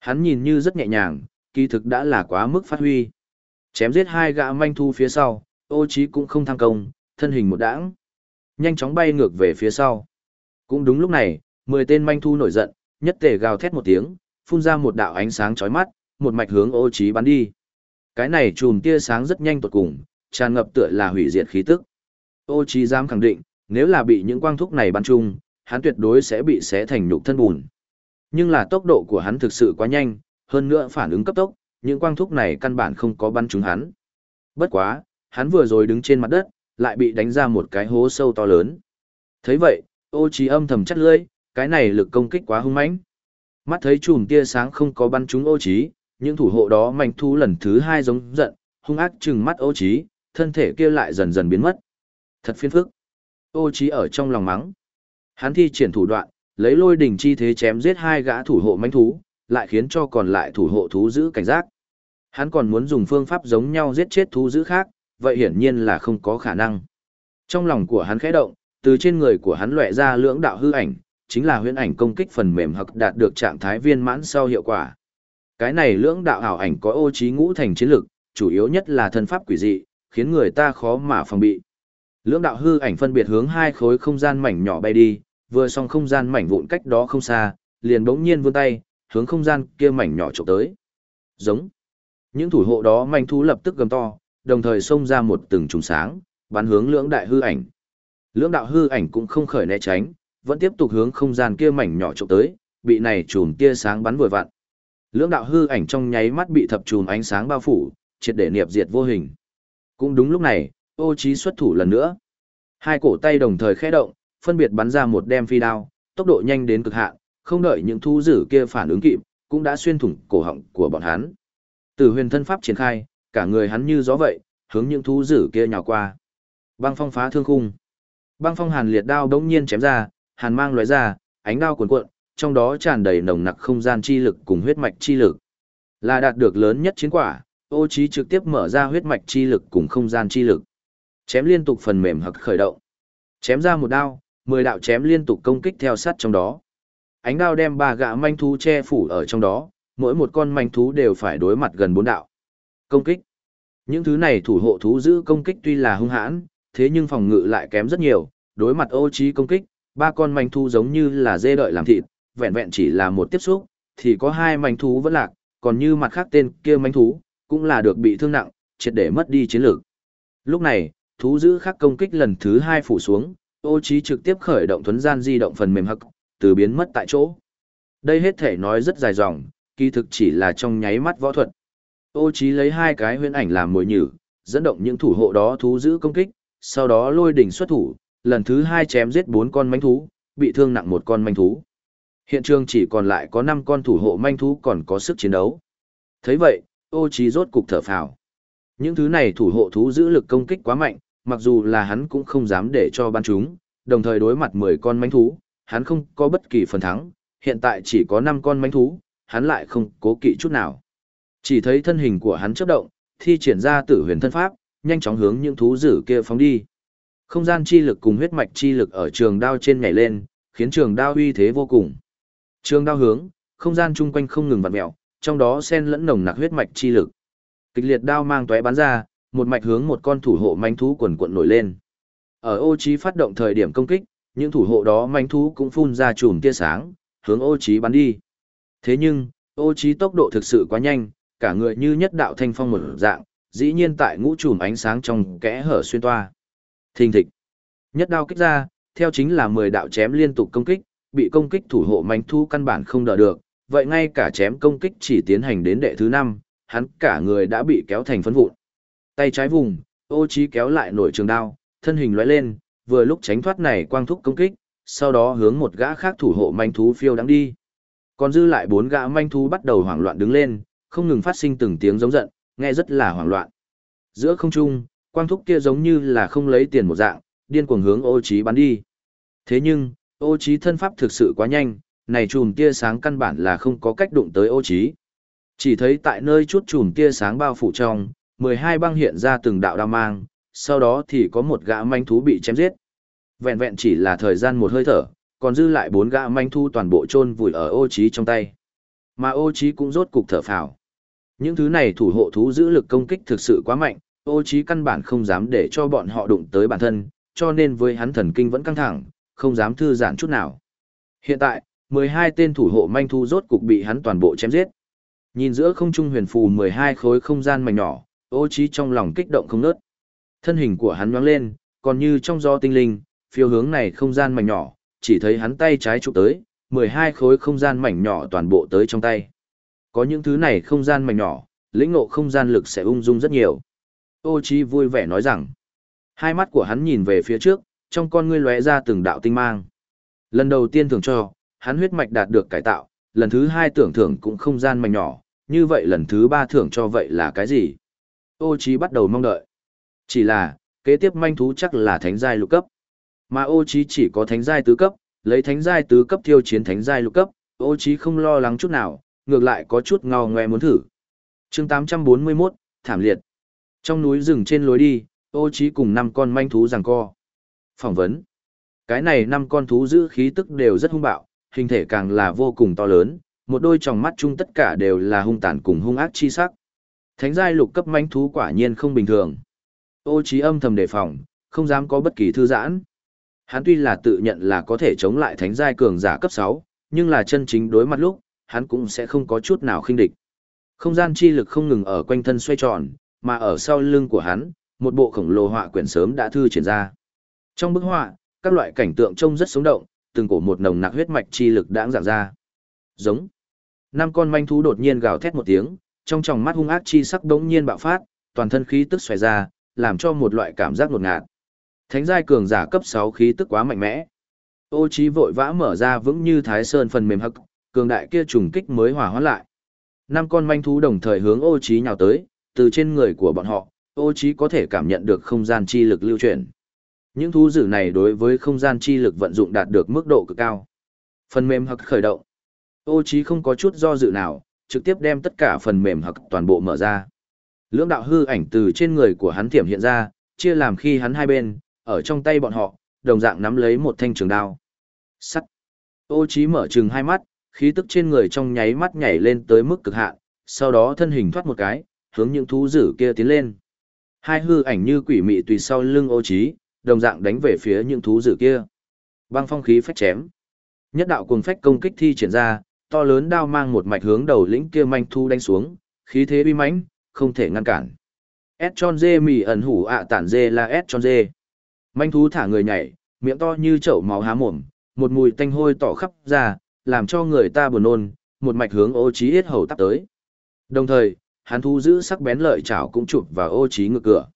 Speaker 1: Hắn nhìn như rất nhẹ nhàng, kỳ thực đã là quá mức phát huy. Chém giết hai gã manh thú phía sau, ô trí cũng không tham công, thân hình một đãng. Nhanh chóng bay ngược về phía sau. Cũng đúng lúc này, 10 tên manh thu nổi giận, nhất tề gào thét một tiếng, phun ra một đạo ánh sáng chói mắt, một mạch hướng ô trí bắn đi. Cái này chùm tia sáng rất nhanh tột cùng, tràn ngập tựa là hủy diệt khí tức. Ô trí dám khẳng định, nếu là bị những quang thúc này bắn chung, hắn tuyệt đối sẽ bị xé thành nhục thân bùn. Nhưng là tốc độ của hắn thực sự quá nhanh, hơn nữa phản ứng cấp tốc, những quang thúc này căn bản không có bắn trúng hắn. Bất quá, hắn vừa rồi đứng trên mặt đất, lại bị đánh ra một cái hố sâu to lớn. thấy vậy, ô trí âm thầm chắt lưỡi, cái này lực công kích quá hung mãnh. Mắt thấy chùm tia sáng không có bắn trúng ô trí, những thủ hộ đó mạnh thu lần thứ hai giống giận, hung ác trừng mắt ô trí, thân thể kia lại dần dần biến mất. Thật phiền phức. Ô trí ở trong lòng mắng. Hắn thi triển thủ đoạn, lấy lôi đỉnh chi thế chém giết hai gã thủ hộ manh thú, lại khiến cho còn lại thủ hộ thú giữ cảnh giác. Hắn còn muốn dùng phương pháp giống nhau giết chết thú giữ khác, vậy hiển nhiên là không có khả năng. Trong lòng của hắn khẽ động, từ trên người của hắn lóe ra lưỡng đạo hư ảnh, chính là huyễn ảnh công kích phần mềm hoặc đạt được trạng thái viên mãn sau hiệu quả. Cái này lưỡng đạo ảo ảnh có ô trí ngũ thành chiến lực, chủ yếu nhất là thân pháp quỷ dị, khiến người ta khó mà phòng bị. Lưỡng đạo hư ảnh phân biệt hướng hai khối không gian mảnh nhỏ bay đi, vừa xong không gian mảnh vụn cách đó không xa, liền bỗng nhiên vươn tay, hướng không gian kia mảnh nhỏ chụp tới. Giống. Những thủ hộ đó manh thú lập tức gầm to, đồng thời xông ra một từng trùng sáng, bắn hướng lưỡng đại hư ảnh. Lưỡng đạo hư ảnh cũng không khởi né tránh, vẫn tiếp tục hướng không gian kia mảnh nhỏ chụp tới, bị này chùm tia sáng bắn vừa vặn. Lưỡng đạo hư ảnh trong nháy mắt bị thập chùm ánh sáng bao phủ, triệt để niệm diệt vô hình. Cũng đúng lúc này, Ô Chí xuất thủ lần nữa. Hai cổ tay đồng thời khẽ động, phân biệt bắn ra một đem phi đao, tốc độ nhanh đến cực hạn, không đợi những thú dữ kia phản ứng kịp, cũng đã xuyên thủng cổ họng của bọn hắn. Từ huyền thân pháp triển khai, cả người hắn như gió vậy, hướng những thú dữ kia nhào qua. Băng phong phá thương khung. Băng phong hàn liệt đao đống nhiên chém ra, hàn mang lóe ra, ánh đao cuồn cuộn, trong đó tràn đầy nồng nặc không gian chi lực cùng huyết mạch chi lực. Là đạt được lớn nhất chiến quả, ô trí trực tiếp mở ra huyết mạch chi lực cùng không gian chi lực. Chém liên tục phần mềm hực khởi động. Chém ra một đao, mười đạo chém liên tục công kích theo sát trong đó. Ánh đao đem ba gã manh thú che phủ ở trong đó, mỗi một con manh thú đều phải đối mặt gần bốn đạo. Công kích. Những thứ này thủ hộ thú giữ công kích tuy là hung hãn, thế nhưng phòng ngự lại kém rất nhiều, đối mặt ô trí công kích, ba con manh thú giống như là dê đợi làm thịt, vẹn vẹn chỉ là một tiếp xúc, thì có hai manh thú vẫn lạc, còn như mặt khác tên kia manh thú, cũng là được bị thương nặng, triệt để mất đi chiến lược. Lúc này, thú giữ khác công kích lần thứ hai phủ xuống, ô trí trực tiếp khởi động thuấn gian di động phần mềm hắc, từ biến mất tại chỗ. Đây hết thể nói rất dài dòng, kỳ thực chỉ là trong nháy mắt võ thuật. Ô Chí lấy hai cái huyễn ảnh làm mồi nhử, dẫn động những thủ hộ đó thú giữ công kích, sau đó lôi đỉnh xuất thủ, lần thứ hai chém giết bốn con manh thú, bị thương nặng một con manh thú. Hiện trường chỉ còn lại có năm con thủ hộ manh thú còn có sức chiến đấu. thấy vậy, ô Chí rốt cục thở phào. Những thứ này thủ hộ thú giữ lực công kích quá mạnh, mặc dù là hắn cũng không dám để cho ban chúng, đồng thời đối mặt 10 con manh thú, hắn không có bất kỳ phần thắng, hiện tại chỉ có 5 con manh thú, hắn lại không cố kỵ chút nào. Chỉ thấy thân hình của hắn chớp động, thi triển ra tử huyền thân pháp, nhanh chóng hướng những thú dữ kia phóng đi. Không gian chi lực cùng huyết mạch chi lực ở trường đao trên nhảy lên, khiến trường đao uy thế vô cùng. Trường đao hướng, không gian chung quanh không ngừng vặn mèo, trong đó xen lẫn nồng nặc huyết mạch chi lực. Kịch liệt đao mang tóe bắn ra, một mạch hướng một con thủ hộ manh thú quần quận nổi lên. Ở ô trí phát động thời điểm công kích, những thủ hộ đó manh thú cũng phun ra chùm tia sáng, hướng ô trí bắn đi. Thế nhưng, ô trí tốc độ thực sự quá nhanh, cả người như nhất đạo thanh phong một dạng, dĩ nhiên tại ngũ trùm ánh sáng trong kẽ hở xuyên toa. Thình thịch. Nhất đao kích ra, theo chính là 10 đạo chém liên tục công kích, bị công kích thủ hộ manh thú căn bản không đỡ được, vậy ngay cả chém công kích chỉ tiến hành đến đệ thứ 5, hắn cả người đã bị kéo thành phấn vụn. Tay trái vùng, ô trí kéo lại nổi trường đao, thân hình lóe lên, vừa lúc tránh thoát này quang thúc công kích, sau đó hướng một gã khác thủ hộ manh thú phiêu đắng đi. Còn dư lại bốn gã manh thú bắt đầu hoảng loạn đứng lên, không ngừng phát sinh từng tiếng giống giận, nghe rất là hoảng loạn. Giữa không trung, quang thúc kia giống như là không lấy tiền một dạng, điên cuồng hướng ô trí bắn đi. Thế nhưng, ô trí thân pháp thực sự quá nhanh, này chùm tia sáng căn bản là không có cách đụng tới ô trí. Chỉ thấy tại nơi chút chùm tia sáng bao phủ trong, 12 băng hiện ra từng đạo đao mang, sau đó thì có một gã manh thú bị chém giết. Vẹn vẹn chỉ là thời gian một hơi thở, còn dư lại bốn gã manh thú toàn bộ chôn vùi ở ô trí trong tay. Mà ô trí cũng rốt cục thở phào. Những thứ này thủ hộ thú giữ lực công kích thực sự quá mạnh, ô trí căn bản không dám để cho bọn họ đụng tới bản thân, cho nên với hắn thần kinh vẫn căng thẳng, không dám thư giãn chút nào. Hiện tại, 12 tên thủ hộ manh thu rốt cục bị hắn toàn bộ chém giết. Nhìn giữa không trung huyền phù 12 khối không gian mảnh nhỏ, ô trí trong lòng kích động không nớt. Thân hình của hắn nhoáng lên, còn như trong gió tinh linh, phiêu hướng này không gian mảnh nhỏ, chỉ thấy hắn tay trái chụp tới, 12 khối không gian mảnh nhỏ toàn bộ tới trong tay. Có những thứ này không gian mảnh nhỏ, lĩnh ngộ không gian lực sẽ ung dung rất nhiều. Ô Chí vui vẻ nói rằng, hai mắt của hắn nhìn về phía trước, trong con ngươi lóe ra từng đạo tinh mang. Lần đầu tiên thưởng cho, hắn huyết mạch đạt được cải tạo, lần thứ hai tưởng thưởng cũng không gian mảnh nhỏ, như vậy lần thứ ba thưởng cho vậy là cái gì? Ô Chí bắt đầu mong đợi. Chỉ là, kế tiếp manh thú chắc là thánh giai lục cấp. Mà ô Chí chỉ có thánh giai tứ cấp, lấy thánh giai tứ cấp thiêu chiến thánh giai lục cấp, ô Chí không lo lắng chút nào, ngược lại có chút ngao ngoe muốn thử. Chương 841, thảm liệt. Trong núi rừng trên lối đi, ô Chí cùng năm con manh thú giằng co. Phỏng vấn. Cái này năm con thú giữ khí tức đều rất hung bạo, hình thể càng là vô cùng to lớn, một đôi tròng mắt chung tất cả đều là hung tàn cùng hung ác chi sắc. Thánh giai lục cấp manh thú quả nhiên không bình thường. Ô trí âm thầm đề phòng, không dám có bất kỳ thư giãn. Hắn tuy là tự nhận là có thể chống lại thánh giai cường giả cấp 6, nhưng là chân chính đối mặt lúc, hắn cũng sẽ không có chút nào khinh địch. Không gian chi lực không ngừng ở quanh thân xoay tròn, mà ở sau lưng của hắn, một bộ khổng lồ họa quyển sớm đã thư triển ra. Trong bức họa, các loại cảnh tượng trông rất sống động, từng cổ một nồng nặc huyết mạch chi lực đã dạng ra. Giống. Năm con manh thú đột nhiên gào thét một tiếng, trong tròng mắt hung ác chi sắc đống nhiên bạo phát, toàn thân khí tức xoay ra, làm cho một loại cảm giác ngột ngạt. Thánh giai cường giả cấp 6 khí tức quá mạnh mẽ. Ô Chí vội vã mở ra vững như Thái Sơn phần mềm hắc, cường đại kia trùng kích mới hòa hóa lại. Năm con manh thú đồng thời hướng Ô Chí nhào tới, từ trên người của bọn họ, Ô Chí có thể cảm nhận được không gian chi lực lưu chuyển. Những thú dữ này đối với không gian chi lực vận dụng đạt được mức độ cực cao. Phần mềm hặc khởi động. Ô Chí không có chút do dự nào, trực tiếp đem tất cả phần mềm hặc toàn bộ mở ra. Lưỡng đạo hư ảnh từ trên người của hắn tiềm hiện ra, chia làm khi hắn hai bên, ở trong tay bọn họ, đồng dạng nắm lấy một thanh trường đao. Sắt. Ô Chí mở trừng hai mắt, khí tức trên người trong nháy mắt nhảy lên tới mức cực hạn, sau đó thân hình thoát một cái, hướng những thú dữ kia tiến lên. Hai hư ảnh như quỷ mị tùy sau lưng Ô trí, đồng dạng đánh về phía những thú dữ kia. Băng phong khí phách chém. Nhất đạo cuồng phách công kích thi triển ra, to lớn đao mang một mạch hướng đầu lĩnh kia manh thu đánh xuống, khí thế uy mãnh, không thể ngăn cản. S tròn dê mì ẩn hủ ạ tản dê là S tròn dê. Manh thú thả người nhảy, miệng to như chậu máu há mồm, một mùi tanh hôi tỏ khắp ra, làm cho người ta buồn nôn, một mạch hướng ô trí yết hầu tắp tới. Đồng thời, hắn thu giữ sắc bén lợi chảo cũng chụp vào ô trí ngực cửa.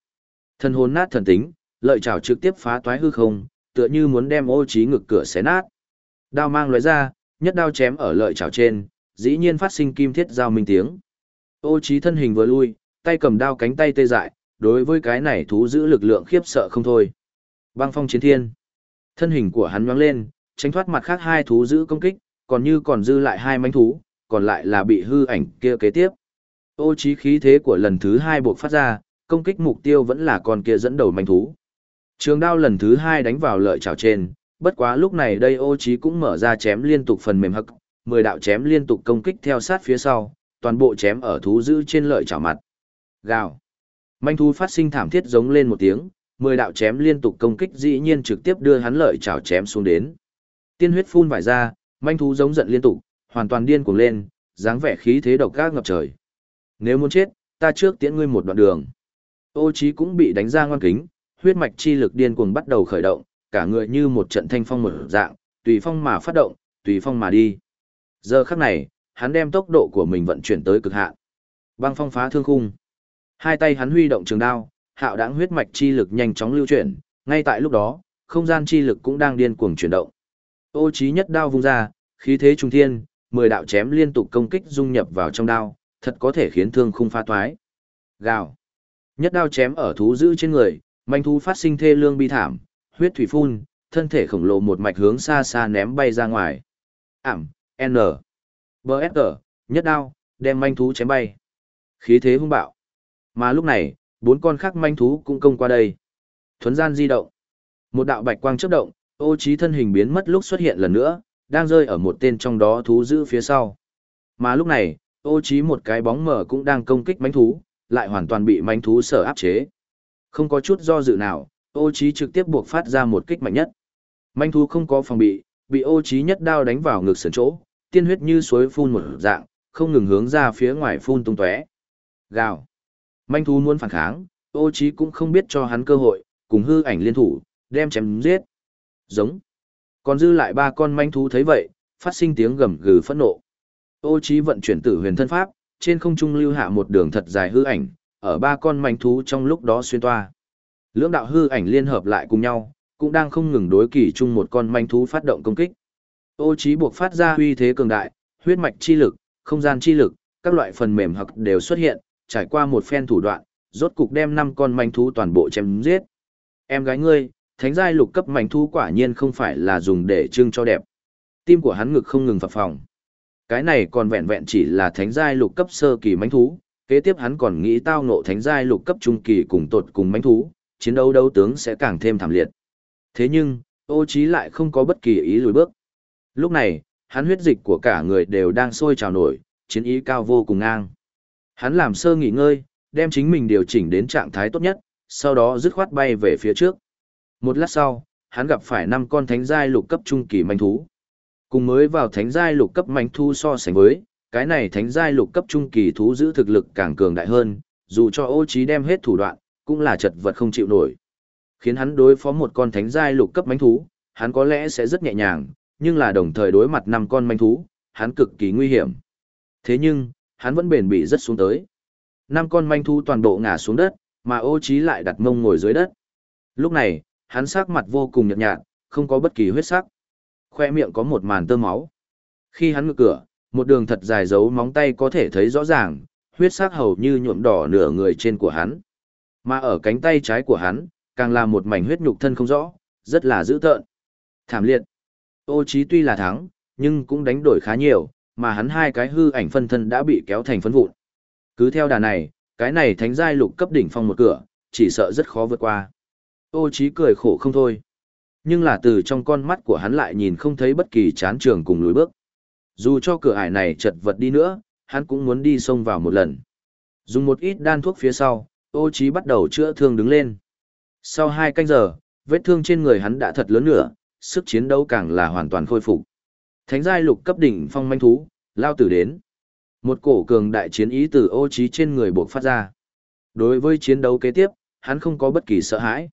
Speaker 1: Thân hồn nát thần tính, lợi chảo trực tiếp phá toái hư không, tựa như muốn đem ô trí ngực cửa xé nát. Đao mang lóe ra, nhất đao chém ở lợi chảo trên, dĩ nhiên phát sinh kim thiết giao minh tiếng. Ô trí thân hình vừa lui, tay cầm đao cánh tay tê dại, đối với cái này thú giữ lực lượng khiếp sợ không thôi. Băng phong chiến thiên. Thân hình của hắn nhoáng lên, tránh thoát mặt khác hai thú giữ công kích, còn như còn dư lại hai manh thú, còn lại là bị hư ảnh kia kế tiếp. Ô trí khí thế của lần thứ hai buộc phát ra, công kích mục tiêu vẫn là con kia dẫn đầu manh thú. Trường đao lần thứ hai đánh vào lợi chảo trên, bất quá lúc này đây ô trí cũng mở ra chém liên tục phần mềm hậc, mười đạo chém liên tục công kích theo sát phía sau, toàn bộ chém ở thú dữ trên lợi chảo mặt. Gào. Manh thú phát sinh thảm thiết giống lên một tiếng, mười đạo chém liên tục công kích dĩ nhiên trực tiếp đưa hắn lợi chảo chém xuống đến. Tiên huyết phun vải ra, manh thú giống giận liên tục, hoàn toàn điên cuồng lên, dáng vẻ khí thế độc ác ngập trời. Nếu muốn chết, ta trước tiễn ngươi một đoạn đường. Ô Chí cũng bị đánh ra ngoan kính, huyết mạch chi lực điên cuồng bắt đầu khởi động, cả người như một trận thanh phong mở dạng, tùy phong mà phát động, tùy phong mà đi. Giờ khắc này, hắn đem tốc độ của mình vận chuyển tới cực hạn. Băng phong phá thương khung. Hai tay hắn huy động trường đao, hạo đãng huyết mạch chi lực nhanh chóng lưu chuyển, ngay tại lúc đó, không gian chi lực cũng đang điên cuồng chuyển động. Ô Chí nhất đao vung ra, khí thế trung thiên, mười đạo chém liên tục công kích dung nhập vào trong đao, thật có thể khiến thương khung phá toái. Gào. Nhất đao chém ở thú dữ trên người, manh thú phát sinh thê lương bi thảm, huyết thủy phun, thân thể khổng lồ một mạch hướng xa xa ném bay ra ngoài. Ảm, N. BSG, nhất đao, đem manh thú chém bay. Khí thế hung bạo. Mà lúc này, bốn con khác manh thú cũng công qua đây. Thuấn gian di động. Một đạo bạch quang chớp động, ô trí thân hình biến mất lúc xuất hiện lần nữa, đang rơi ở một tên trong đó thú giữ phía sau. Mà lúc này, ô trí một cái bóng mờ cũng đang công kích mánh thú, lại hoàn toàn bị mánh thú sở áp chế. Không có chút do dự nào, ô trí trực tiếp buộc phát ra một kích mạnh nhất. Mánh thú không có phòng bị, bị ô trí nhất đao đánh vào ngực sườn chỗ, tiên huyết như suối phun một dạng, không ngừng hướng ra phía ngoài phun tung tóe. Gào. Manh thú muốn phản kháng, ô trí cũng không biết cho hắn cơ hội, cùng hư ảnh liên thủ, đem chém giết. Giống. Còn dư lại ba con manh thú thấy vậy, phát sinh tiếng gầm gừ phẫn nộ. Ô Chí vận chuyển tử huyền thân pháp, trên không trung lưu hạ một đường thật dài hư ảnh, ở ba con manh thú trong lúc đó xuyên toa. Lưỡng đạo hư ảnh liên hợp lại cùng nhau, cũng đang không ngừng đối kỳ chung một con manh thú phát động công kích. Ô Chí buộc phát ra uy thế cường đại, huyết mạch chi lực, không gian chi lực, các loại phần mềm hoặc đều xuất hiện, trải qua một phen thủ đoạn, rốt cục đem năm con manh thú toàn bộ chém giết. Em gái ngươi, thánh giai lục cấp mảnh thú quả nhiên không phải là dùng để trưng cho đẹp. Tim của hắn ngực không ngừng phập phồng. Cái này còn vẹn vẹn chỉ là thánh giai lục cấp sơ kỳ manh thú, kế tiếp hắn còn nghĩ tao ngộ thánh giai lục cấp trung kỳ cùng tột cùng manh thú, chiến đấu đấu tướng sẽ càng thêm thảm liệt. Thế nhưng, ô trí lại không có bất kỳ ý lùi bước. Lúc này, hắn huyết dịch của cả người đều đang sôi trào nổi, chiến ý cao vô cùng ngang. Hắn làm sơ nghỉ ngơi, đem chính mình điều chỉnh đến trạng thái tốt nhất, sau đó dứt khoát bay về phía trước. Một lát sau, hắn gặp phải năm con thánh giai lục cấp trung kỳ manh thú. Cùng mới vào thánh giai lục cấp manh thú so sánh với, cái này thánh giai lục cấp trung kỳ thú giữ thực lực càng cường đại hơn, dù cho ô trí đem hết thủ đoạn, cũng là chật vật không chịu nổi. Khiến hắn đối phó một con thánh giai lục cấp manh thú, hắn có lẽ sẽ rất nhẹ nhàng, nhưng là đồng thời đối mặt năm con manh thú, hắn cực kỳ nguy hiểm. Thế nhưng, hắn vẫn bền bỉ rất xuống tới. Năm con manh thú toàn bộ ngã xuống đất, mà ô trí lại đặt mông ngồi dưới đất. Lúc này, hắn sắc mặt vô cùng nhợt nhạt, không có bất kỳ huyết sắc. Khoe miệng có một màn tơ máu. Khi hắn ngược cửa, một đường thật dài dấu móng tay có thể thấy rõ ràng, huyết sắc hầu như nhuộm đỏ nửa người trên của hắn. Mà ở cánh tay trái của hắn, càng là một mảnh huyết nhục thân không rõ, rất là dữ tợn. Thảm liệt. Ô Chí tuy là thắng, nhưng cũng đánh đổi khá nhiều, mà hắn hai cái hư ảnh phân thân đã bị kéo thành phân vụn. Cứ theo đà này, cái này thánh giai lục cấp đỉnh phong một cửa, chỉ sợ rất khó vượt qua. Ô Chí cười khổ không thôi. Nhưng là từ trong con mắt của hắn lại nhìn không thấy bất kỳ chán trường cùng lùi bước. Dù cho cửa ải này chật vật đi nữa, hắn cũng muốn đi xông vào một lần. Dùng một ít đan thuốc phía sau, ô Chí bắt đầu chữa thương đứng lên. Sau hai canh giờ, vết thương trên người hắn đã thật lớn nữa, sức chiến đấu càng là hoàn toàn khôi phục. Thánh giai lục cấp đỉnh phong manh thú, lao tử đến. Một cổ cường đại chiến ý từ ô Chí trên người bộc phát ra. Đối với chiến đấu kế tiếp, hắn không có bất kỳ sợ hãi.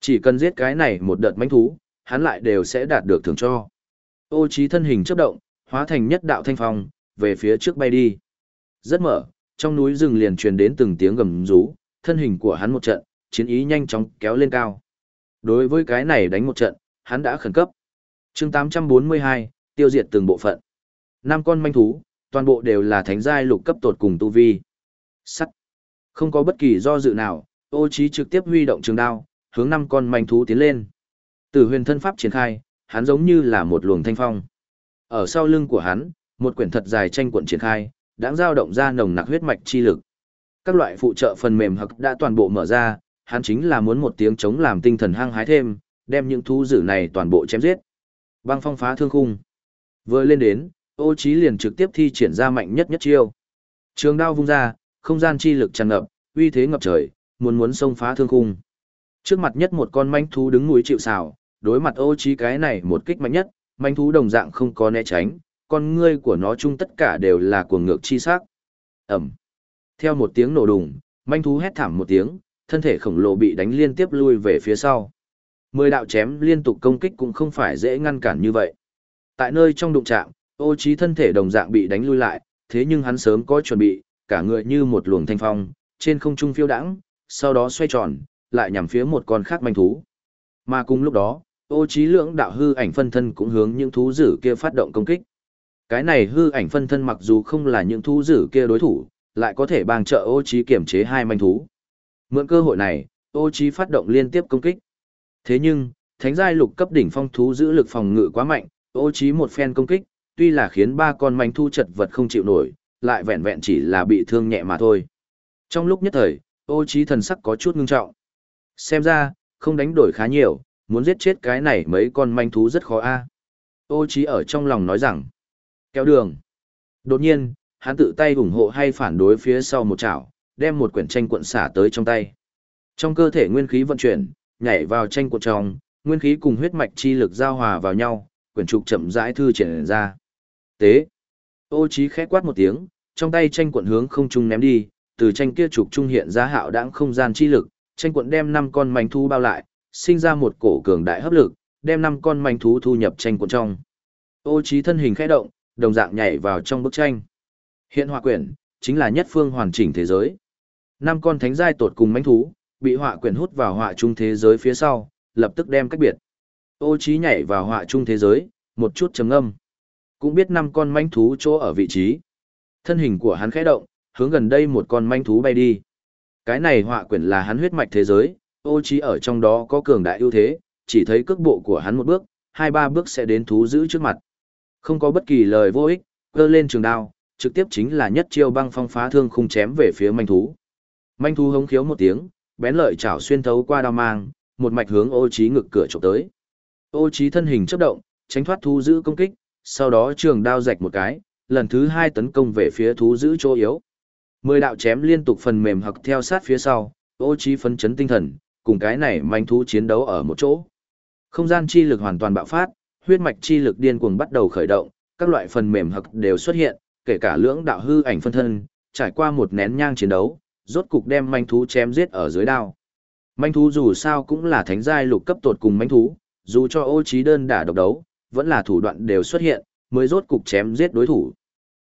Speaker 1: Chỉ cần giết cái này một đợt manh thú, hắn lại đều sẽ đạt được thưởng cho. Ô trí thân hình chấp động, hóa thành nhất đạo thanh phong, về phía trước bay đi. Rất mở, trong núi rừng liền truyền đến từng tiếng gầm rú, thân hình của hắn một trận, chiến ý nhanh chóng kéo lên cao. Đối với cái này đánh một trận, hắn đã khẩn cấp. chương 842, tiêu diệt từng bộ phận. Năm con manh thú, toàn bộ đều là thánh giai lục cấp tột cùng tu vi. Sắt. Không có bất kỳ do dự nào, ô trí trực tiếp huy động trường đao, hướng năm con manh thú tiến lên. Từ huyền thân pháp triển khai, hắn giống như là một luồng thanh phong. Ở sau lưng của hắn, một quyển thật dài tranh cuộn triển khai, đã dao động ra nồng nặc huyết mạch chi lực. Các loại phụ trợ phần mềm hực đã toàn bộ mở ra, hắn chính là muốn một tiếng chống làm tinh thần hăng hái thêm, đem những thú dữ này toàn bộ chém giết. Băng phong phá thương khung. Vừa lên đến, ô Chí liền trực tiếp thi triển ra mạnh nhất nhất chiêu. Trường đao vung ra, không gian chi lực tràn ngập, uy thế ngập trời, muốn muốn xông phá thương khung. Trước mặt nhất một con manh thú đứng núi chịu sào, đối mặt ô trí cái này một kích mạnh nhất, manh thú đồng dạng không có né tránh, con ngươi của nó chung tất cả đều là cuồng ngược chi sắc. ầm Theo một tiếng nổ đùng, manh thú hét thảm một tiếng, thân thể khổng lồ bị đánh liên tiếp lui về phía sau. Mười đạo chém liên tục công kích cũng không phải dễ ngăn cản như vậy. Tại nơi trong đụng chạm, ô trí thân thể đồng dạng bị đánh lui lại, thế nhưng hắn sớm có chuẩn bị, cả người như một luồng thanh phong, trên không trung phiêu đãng, sau đó xoay tròn, lại nhằm phía một con khác manh thú. Mà cùng lúc đó, ô trí lưỡng đạo hư ảnh phân thân cũng hướng những thú dữ kia phát động công kích. Cái này hư ảnh phân thân mặc dù không là những thú dữ kia đối thủ, lại có thể bằng trợ ô trí kiểm chế hai manh thú. Mượn cơ hội này, ô trí phát động liên tiếp công kích. Thế nhưng, thánh giai lục cấp đỉnh phong thú giữ lực phòng ngự quá mạnh, ô trí một phen công kích, tuy là khiến ba con manh thú chật vật không chịu nổi, lại vẹn vẹn chỉ là bị thương nhẹ mà thôi. Trong lúc nhất thời, ô trí thần sắc có chút ngưng trọng. Xem ra, không đánh đổi khá nhiều, muốn giết chết cái này mấy con manh thú rất khó a. Ô trí ở trong lòng nói rằng, kéo đường. Đột nhiên, hắn tự tay ủng hộ hay phản đối phía sau một chảo, đem một quyển tranh cuộn xả tới trong tay. Trong cơ thể nguyên khí vận chuyển, nhảy vào tranh cuộn trong, nguyên khí cùng huyết mạch chi lực giao hòa vào nhau, quyển trục chậm rãi thư triển ra. Tế. Ô Chí khẽ quát một tiếng, trong tay tranh cuộn hướng không trung ném đi, từ tranh kia trục trung hiện ra hạo đãng không gian chi lực, tranh cuộn đem năm con mảnh thú bao lại, sinh ra một cổ cường đại hấp lực, đem năm con manh thú thu nhập tranh cuộn trong. Ô trí thân hình khẽ động, đồng dạng nhảy vào trong bức tranh. Hiện họa quyển, chính là nhất phương hoàn chỉnh thế giới. Năm con thánh giai tột cùng manh thú, bị họa quyển hút vào họa trung thế giới phía sau, lập tức đem cách biệt. Ô trí nhảy vào họa trung thế giới, một chút trầm ngâm, Cũng biết năm con manh thú chỗ ở vị trí. Thân hình của hắn khẽ động, hướng gần đây một con manh thú bay đi. Cái này họa quyển là hắn huyết mạch thế giới, ô trí ở trong đó có cường đại ưu thế, chỉ thấy cước bộ của hắn một bước, hai ba bước sẽ đến thú giữ trước mặt. Không có bất kỳ lời vô ích, cơ lên trường đao, trực tiếp chính là nhất chiêu băng phong phá thương khung chém về phía manh thú. Manh thú hống khiếu một tiếng, bén lợi chảo xuyên thấu qua đao mang, một mạch hướng ô trí ngực cửa chụp tới. Ô trí thân hình chớp động, tránh thoát thú giữ công kích, sau đó trường đao rạch một cái, lần thứ hai tấn công về phía thú giữ chỗ yếu. Mười đạo chém liên tục phần mềm hoặc theo sát phía sau, ô trí phấn chấn tinh thần, cùng cái này manh thú chiến đấu ở một chỗ. Không gian chi lực hoàn toàn bạo phát, huyết mạch chi lực điên cuồng bắt đầu khởi động, các loại phần mềm hoặc đều xuất hiện, kể cả lưỡng đạo hư ảnh phân thân, trải qua một nén nhang chiến đấu, rốt cục đem manh thú chém giết ở dưới đao. Manh thú dù sao cũng là thánh giai lục cấp tột cùng manh thú, dù cho ô trí đơn đả độc đấu, vẫn là thủ đoạn đều xuất hiện, mới rốt cục chém giết đối thủ.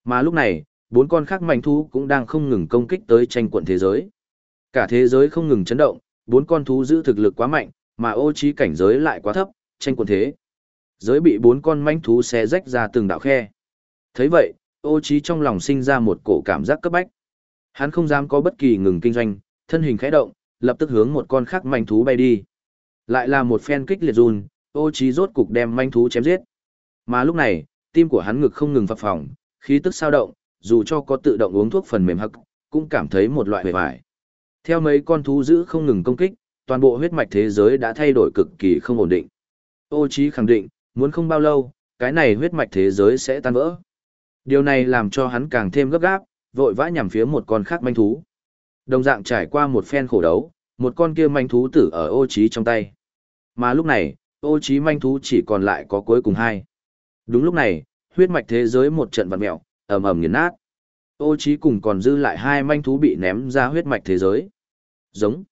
Speaker 1: Mà lúc này, bốn con khác manh thú cũng đang không ngừng công kích tới tranh quận thế giới. Cả thế giới không ngừng chấn động, bốn con thú giữ thực lực quá mạnh, mà ô trí cảnh giới lại quá thấp, tranh quận thế. Giới bị bốn con manh thú xé rách ra từng đạo khe. thấy vậy, ô trí trong lòng sinh ra một cổ cảm giác cấp bách. Hắn không dám có bất kỳ ngừng kinh doanh, thân hình khẽ động, lập tức hướng một con khác manh thú bay đi. Lại là một phen kích liệt run, ô trí rốt cục đem manh thú chém giết. Mà lúc này, tim của hắn ngực không ngừng phập phồng, khí tức sao động, dù cho có tự động uống thuốc phần mềm hắc, cũng cảm thấy một loại hề vải. Theo mấy con thú dữ không ngừng công kích, toàn bộ huyết mạch thế giới đã thay đổi cực kỳ không ổn định. Ô Chí khẳng định, muốn không bao lâu, cái này huyết mạch thế giới sẽ tan vỡ. Điều này làm cho hắn càng thêm gấp gáp, vội vã nhằm phía một con khác manh thú. Đồng dạng trải qua một phen khổ đấu, một con kia manh thú tử ở ô Chí trong tay. Mà lúc này, ô Chí manh thú chỉ còn lại có cuối cùng hai. Đúng lúc này, huyết mạch thế giới một trận vặn mèo, ầm ầm nghiền nát. Ô trí cùng còn dư lại hai manh thú bị ném ra huyết mạch thế giới. Giống.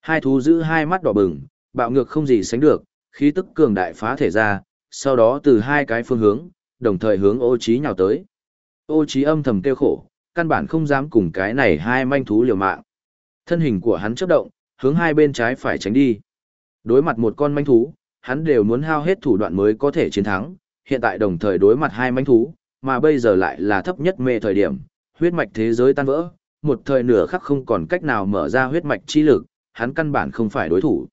Speaker 1: Hai thú giữ hai mắt đỏ bừng, bạo ngược không gì sánh được, khí tức cường đại phá thể ra, sau đó từ hai cái phương hướng, đồng thời hướng ô trí nhào tới. Ô trí âm thầm kêu khổ, căn bản không dám cùng cái này hai manh thú liều mạng. Thân hình của hắn chớp động, hướng hai bên trái phải tránh đi. Đối mặt một con manh thú, hắn đều muốn hao hết thủ đoạn mới có thể chiến thắng, hiện tại đồng thời đối mặt hai manh thú, mà bây giờ lại là thấp nhất mê thời điểm, huyết mạch thế giới tan vỡ, một thời nửa khắc không còn cách nào mở ra huyết mạch chi lực, hắn căn bản không phải đối thủ.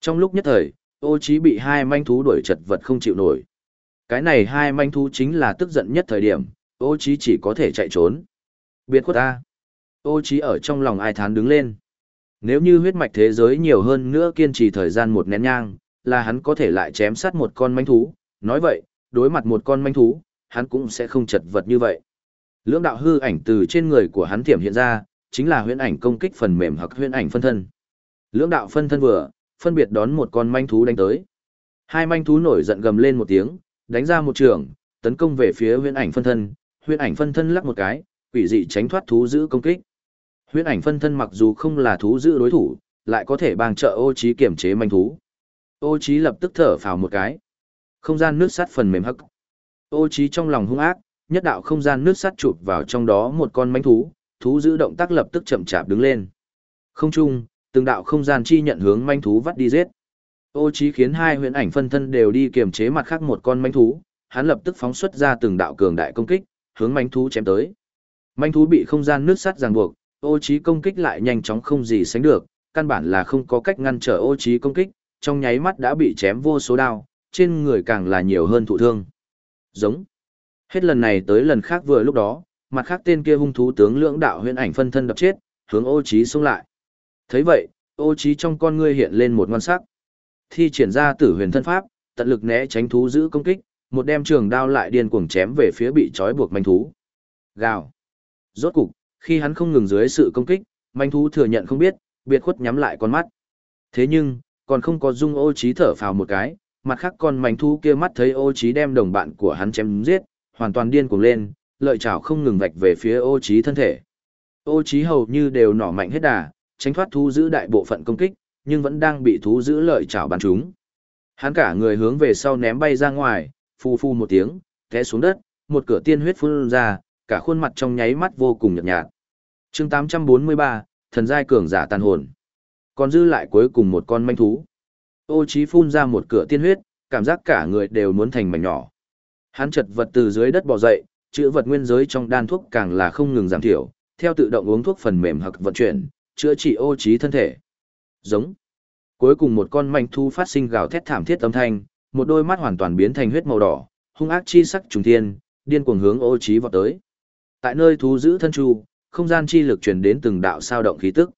Speaker 1: Trong lúc nhất thời, ô trí bị hai manh thú đuổi chật vật không chịu nổi. Cái này hai manh thú chính là tức giận nhất thời điểm, ô trí chỉ có thể chạy trốn. Biệt khuất ta. Ô trí ở trong lòng ai thán đứng lên. Nếu như huyết mạch thế giới nhiều hơn nữa kiên trì thời gian một nén nhang, là hắn có thể lại chém sát một con manh thú. Nói vậy, đối mặt một con manh thú, hắn cũng sẽ không chật vật như vậy. Lưỡng đạo hư ảnh từ trên người của hắn tiềm hiện ra, chính là huyễn ảnh công kích phần mềm hoặc huyễn ảnh phân thân. Lưỡng đạo phân thân vừa, phân biệt đón một con manh thú đánh tới. Hai manh thú nổi giận gầm lên một tiếng, đánh ra một trường, tấn công về phía huyễn ảnh phân thân, huyễn ảnh phân thân lắc một cái, quỷ dị tránh thoát thú giữ công kích. Huyễn ảnh phân thân mặc dù không là thú giữ đối thủ, lại có thể bằng trợ ô trí kiểm chế manh thú. Ô trí lập tức thở phào một cái. Không gian nước sắt phần mềm hắc. Ô trí trong lòng hung ác, nhất đạo không gian nước sắt chụp vào trong đó một con manh thú, thú giữ động tác lập tức chậm chạp đứng lên. Không chung, từng đạo không gian chi nhận hướng manh thú vắt đi giết. Ô trí khiến hai huyễn ảnh phân thân đều đi kiềm chế mặt khác một con manh thú, hắn lập tức phóng xuất ra từng đạo cường đại công kích, hướng manh thú chém tới. Manh thú bị không gian nước sắt ràng buộc, ô trí công kích lại nhanh chóng không gì sánh được, căn bản là không có cách ngăn trở ô trí công kích, trong nháy mắt đã bị chém vô số đao, trên người càng là nhiều hơn thụ thương. Giống. Hết lần này tới lần khác vừa lúc đó, mặt khác tên kia hung thú tướng lưỡng đạo huyễn ảnh phân thân đập chết, hướng ô trí xông lại. thấy vậy, ô trí trong con ngươi hiện lên một ngon sắc. Thi triển ra tử huyền thân pháp, tận lực né tránh thú giữ công kích, một đem trường đao lại điên cuồng chém về phía bị trói buộc manh thú. Gào. Rốt cục, khi hắn không ngừng dưới sự công kích, manh thú thừa nhận không biết, biệt khuất nhắm lại con mắt. Thế nhưng, còn không có dung ô trí thở phào một cái, mặt khác con manh thú kia mắt thấy ô trí đem đồng bạn của hắn chém giết, hoàn toàn điên cuồng lên, lợi chảo không ngừng vạch về phía ô trí thân thể. Ô trí hầu như đều nỏ mạnh hết đà, tránh thoát thú giữ đại bộ phận công kích, nhưng vẫn đang bị thú giữ lợi chảo bắn trúng. Hắn cả người hướng về sau ném bay ra ngoài, phu phu một tiếng, té xuống đất, một cửa tiên huyết phun ra, cả khuôn mặt trong nháy mắt vô cùng nhợt nhạt. Chương 843, thần giai cường giả tàn hồn. Còn dư lại cuối cùng một con manh thú. Ô Chí phun ra một cửa tiên huyết, cảm giác cả người đều muốn thành mảnh nhỏ. Hắn chật vật từ dưới đất bò dậy, chữa vật nguyên giới trong đan thuốc càng là không ngừng giảm thiểu, theo tự động uống thuốc phần mềm hoặc vận chuyển, chữa trị ô trí thân thể. Giống. Cuối cùng một con manh thu phát sinh gào thét thảm thiết âm thanh, một đôi mắt hoàn toàn biến thành huyết màu đỏ, hung ác chi sắc trùng thiên, điên cuồng hướng ô trí vọt tới. Tại nơi thú giữ thân chu, không gian chi lực truyền đến từng đạo sao động khí tức.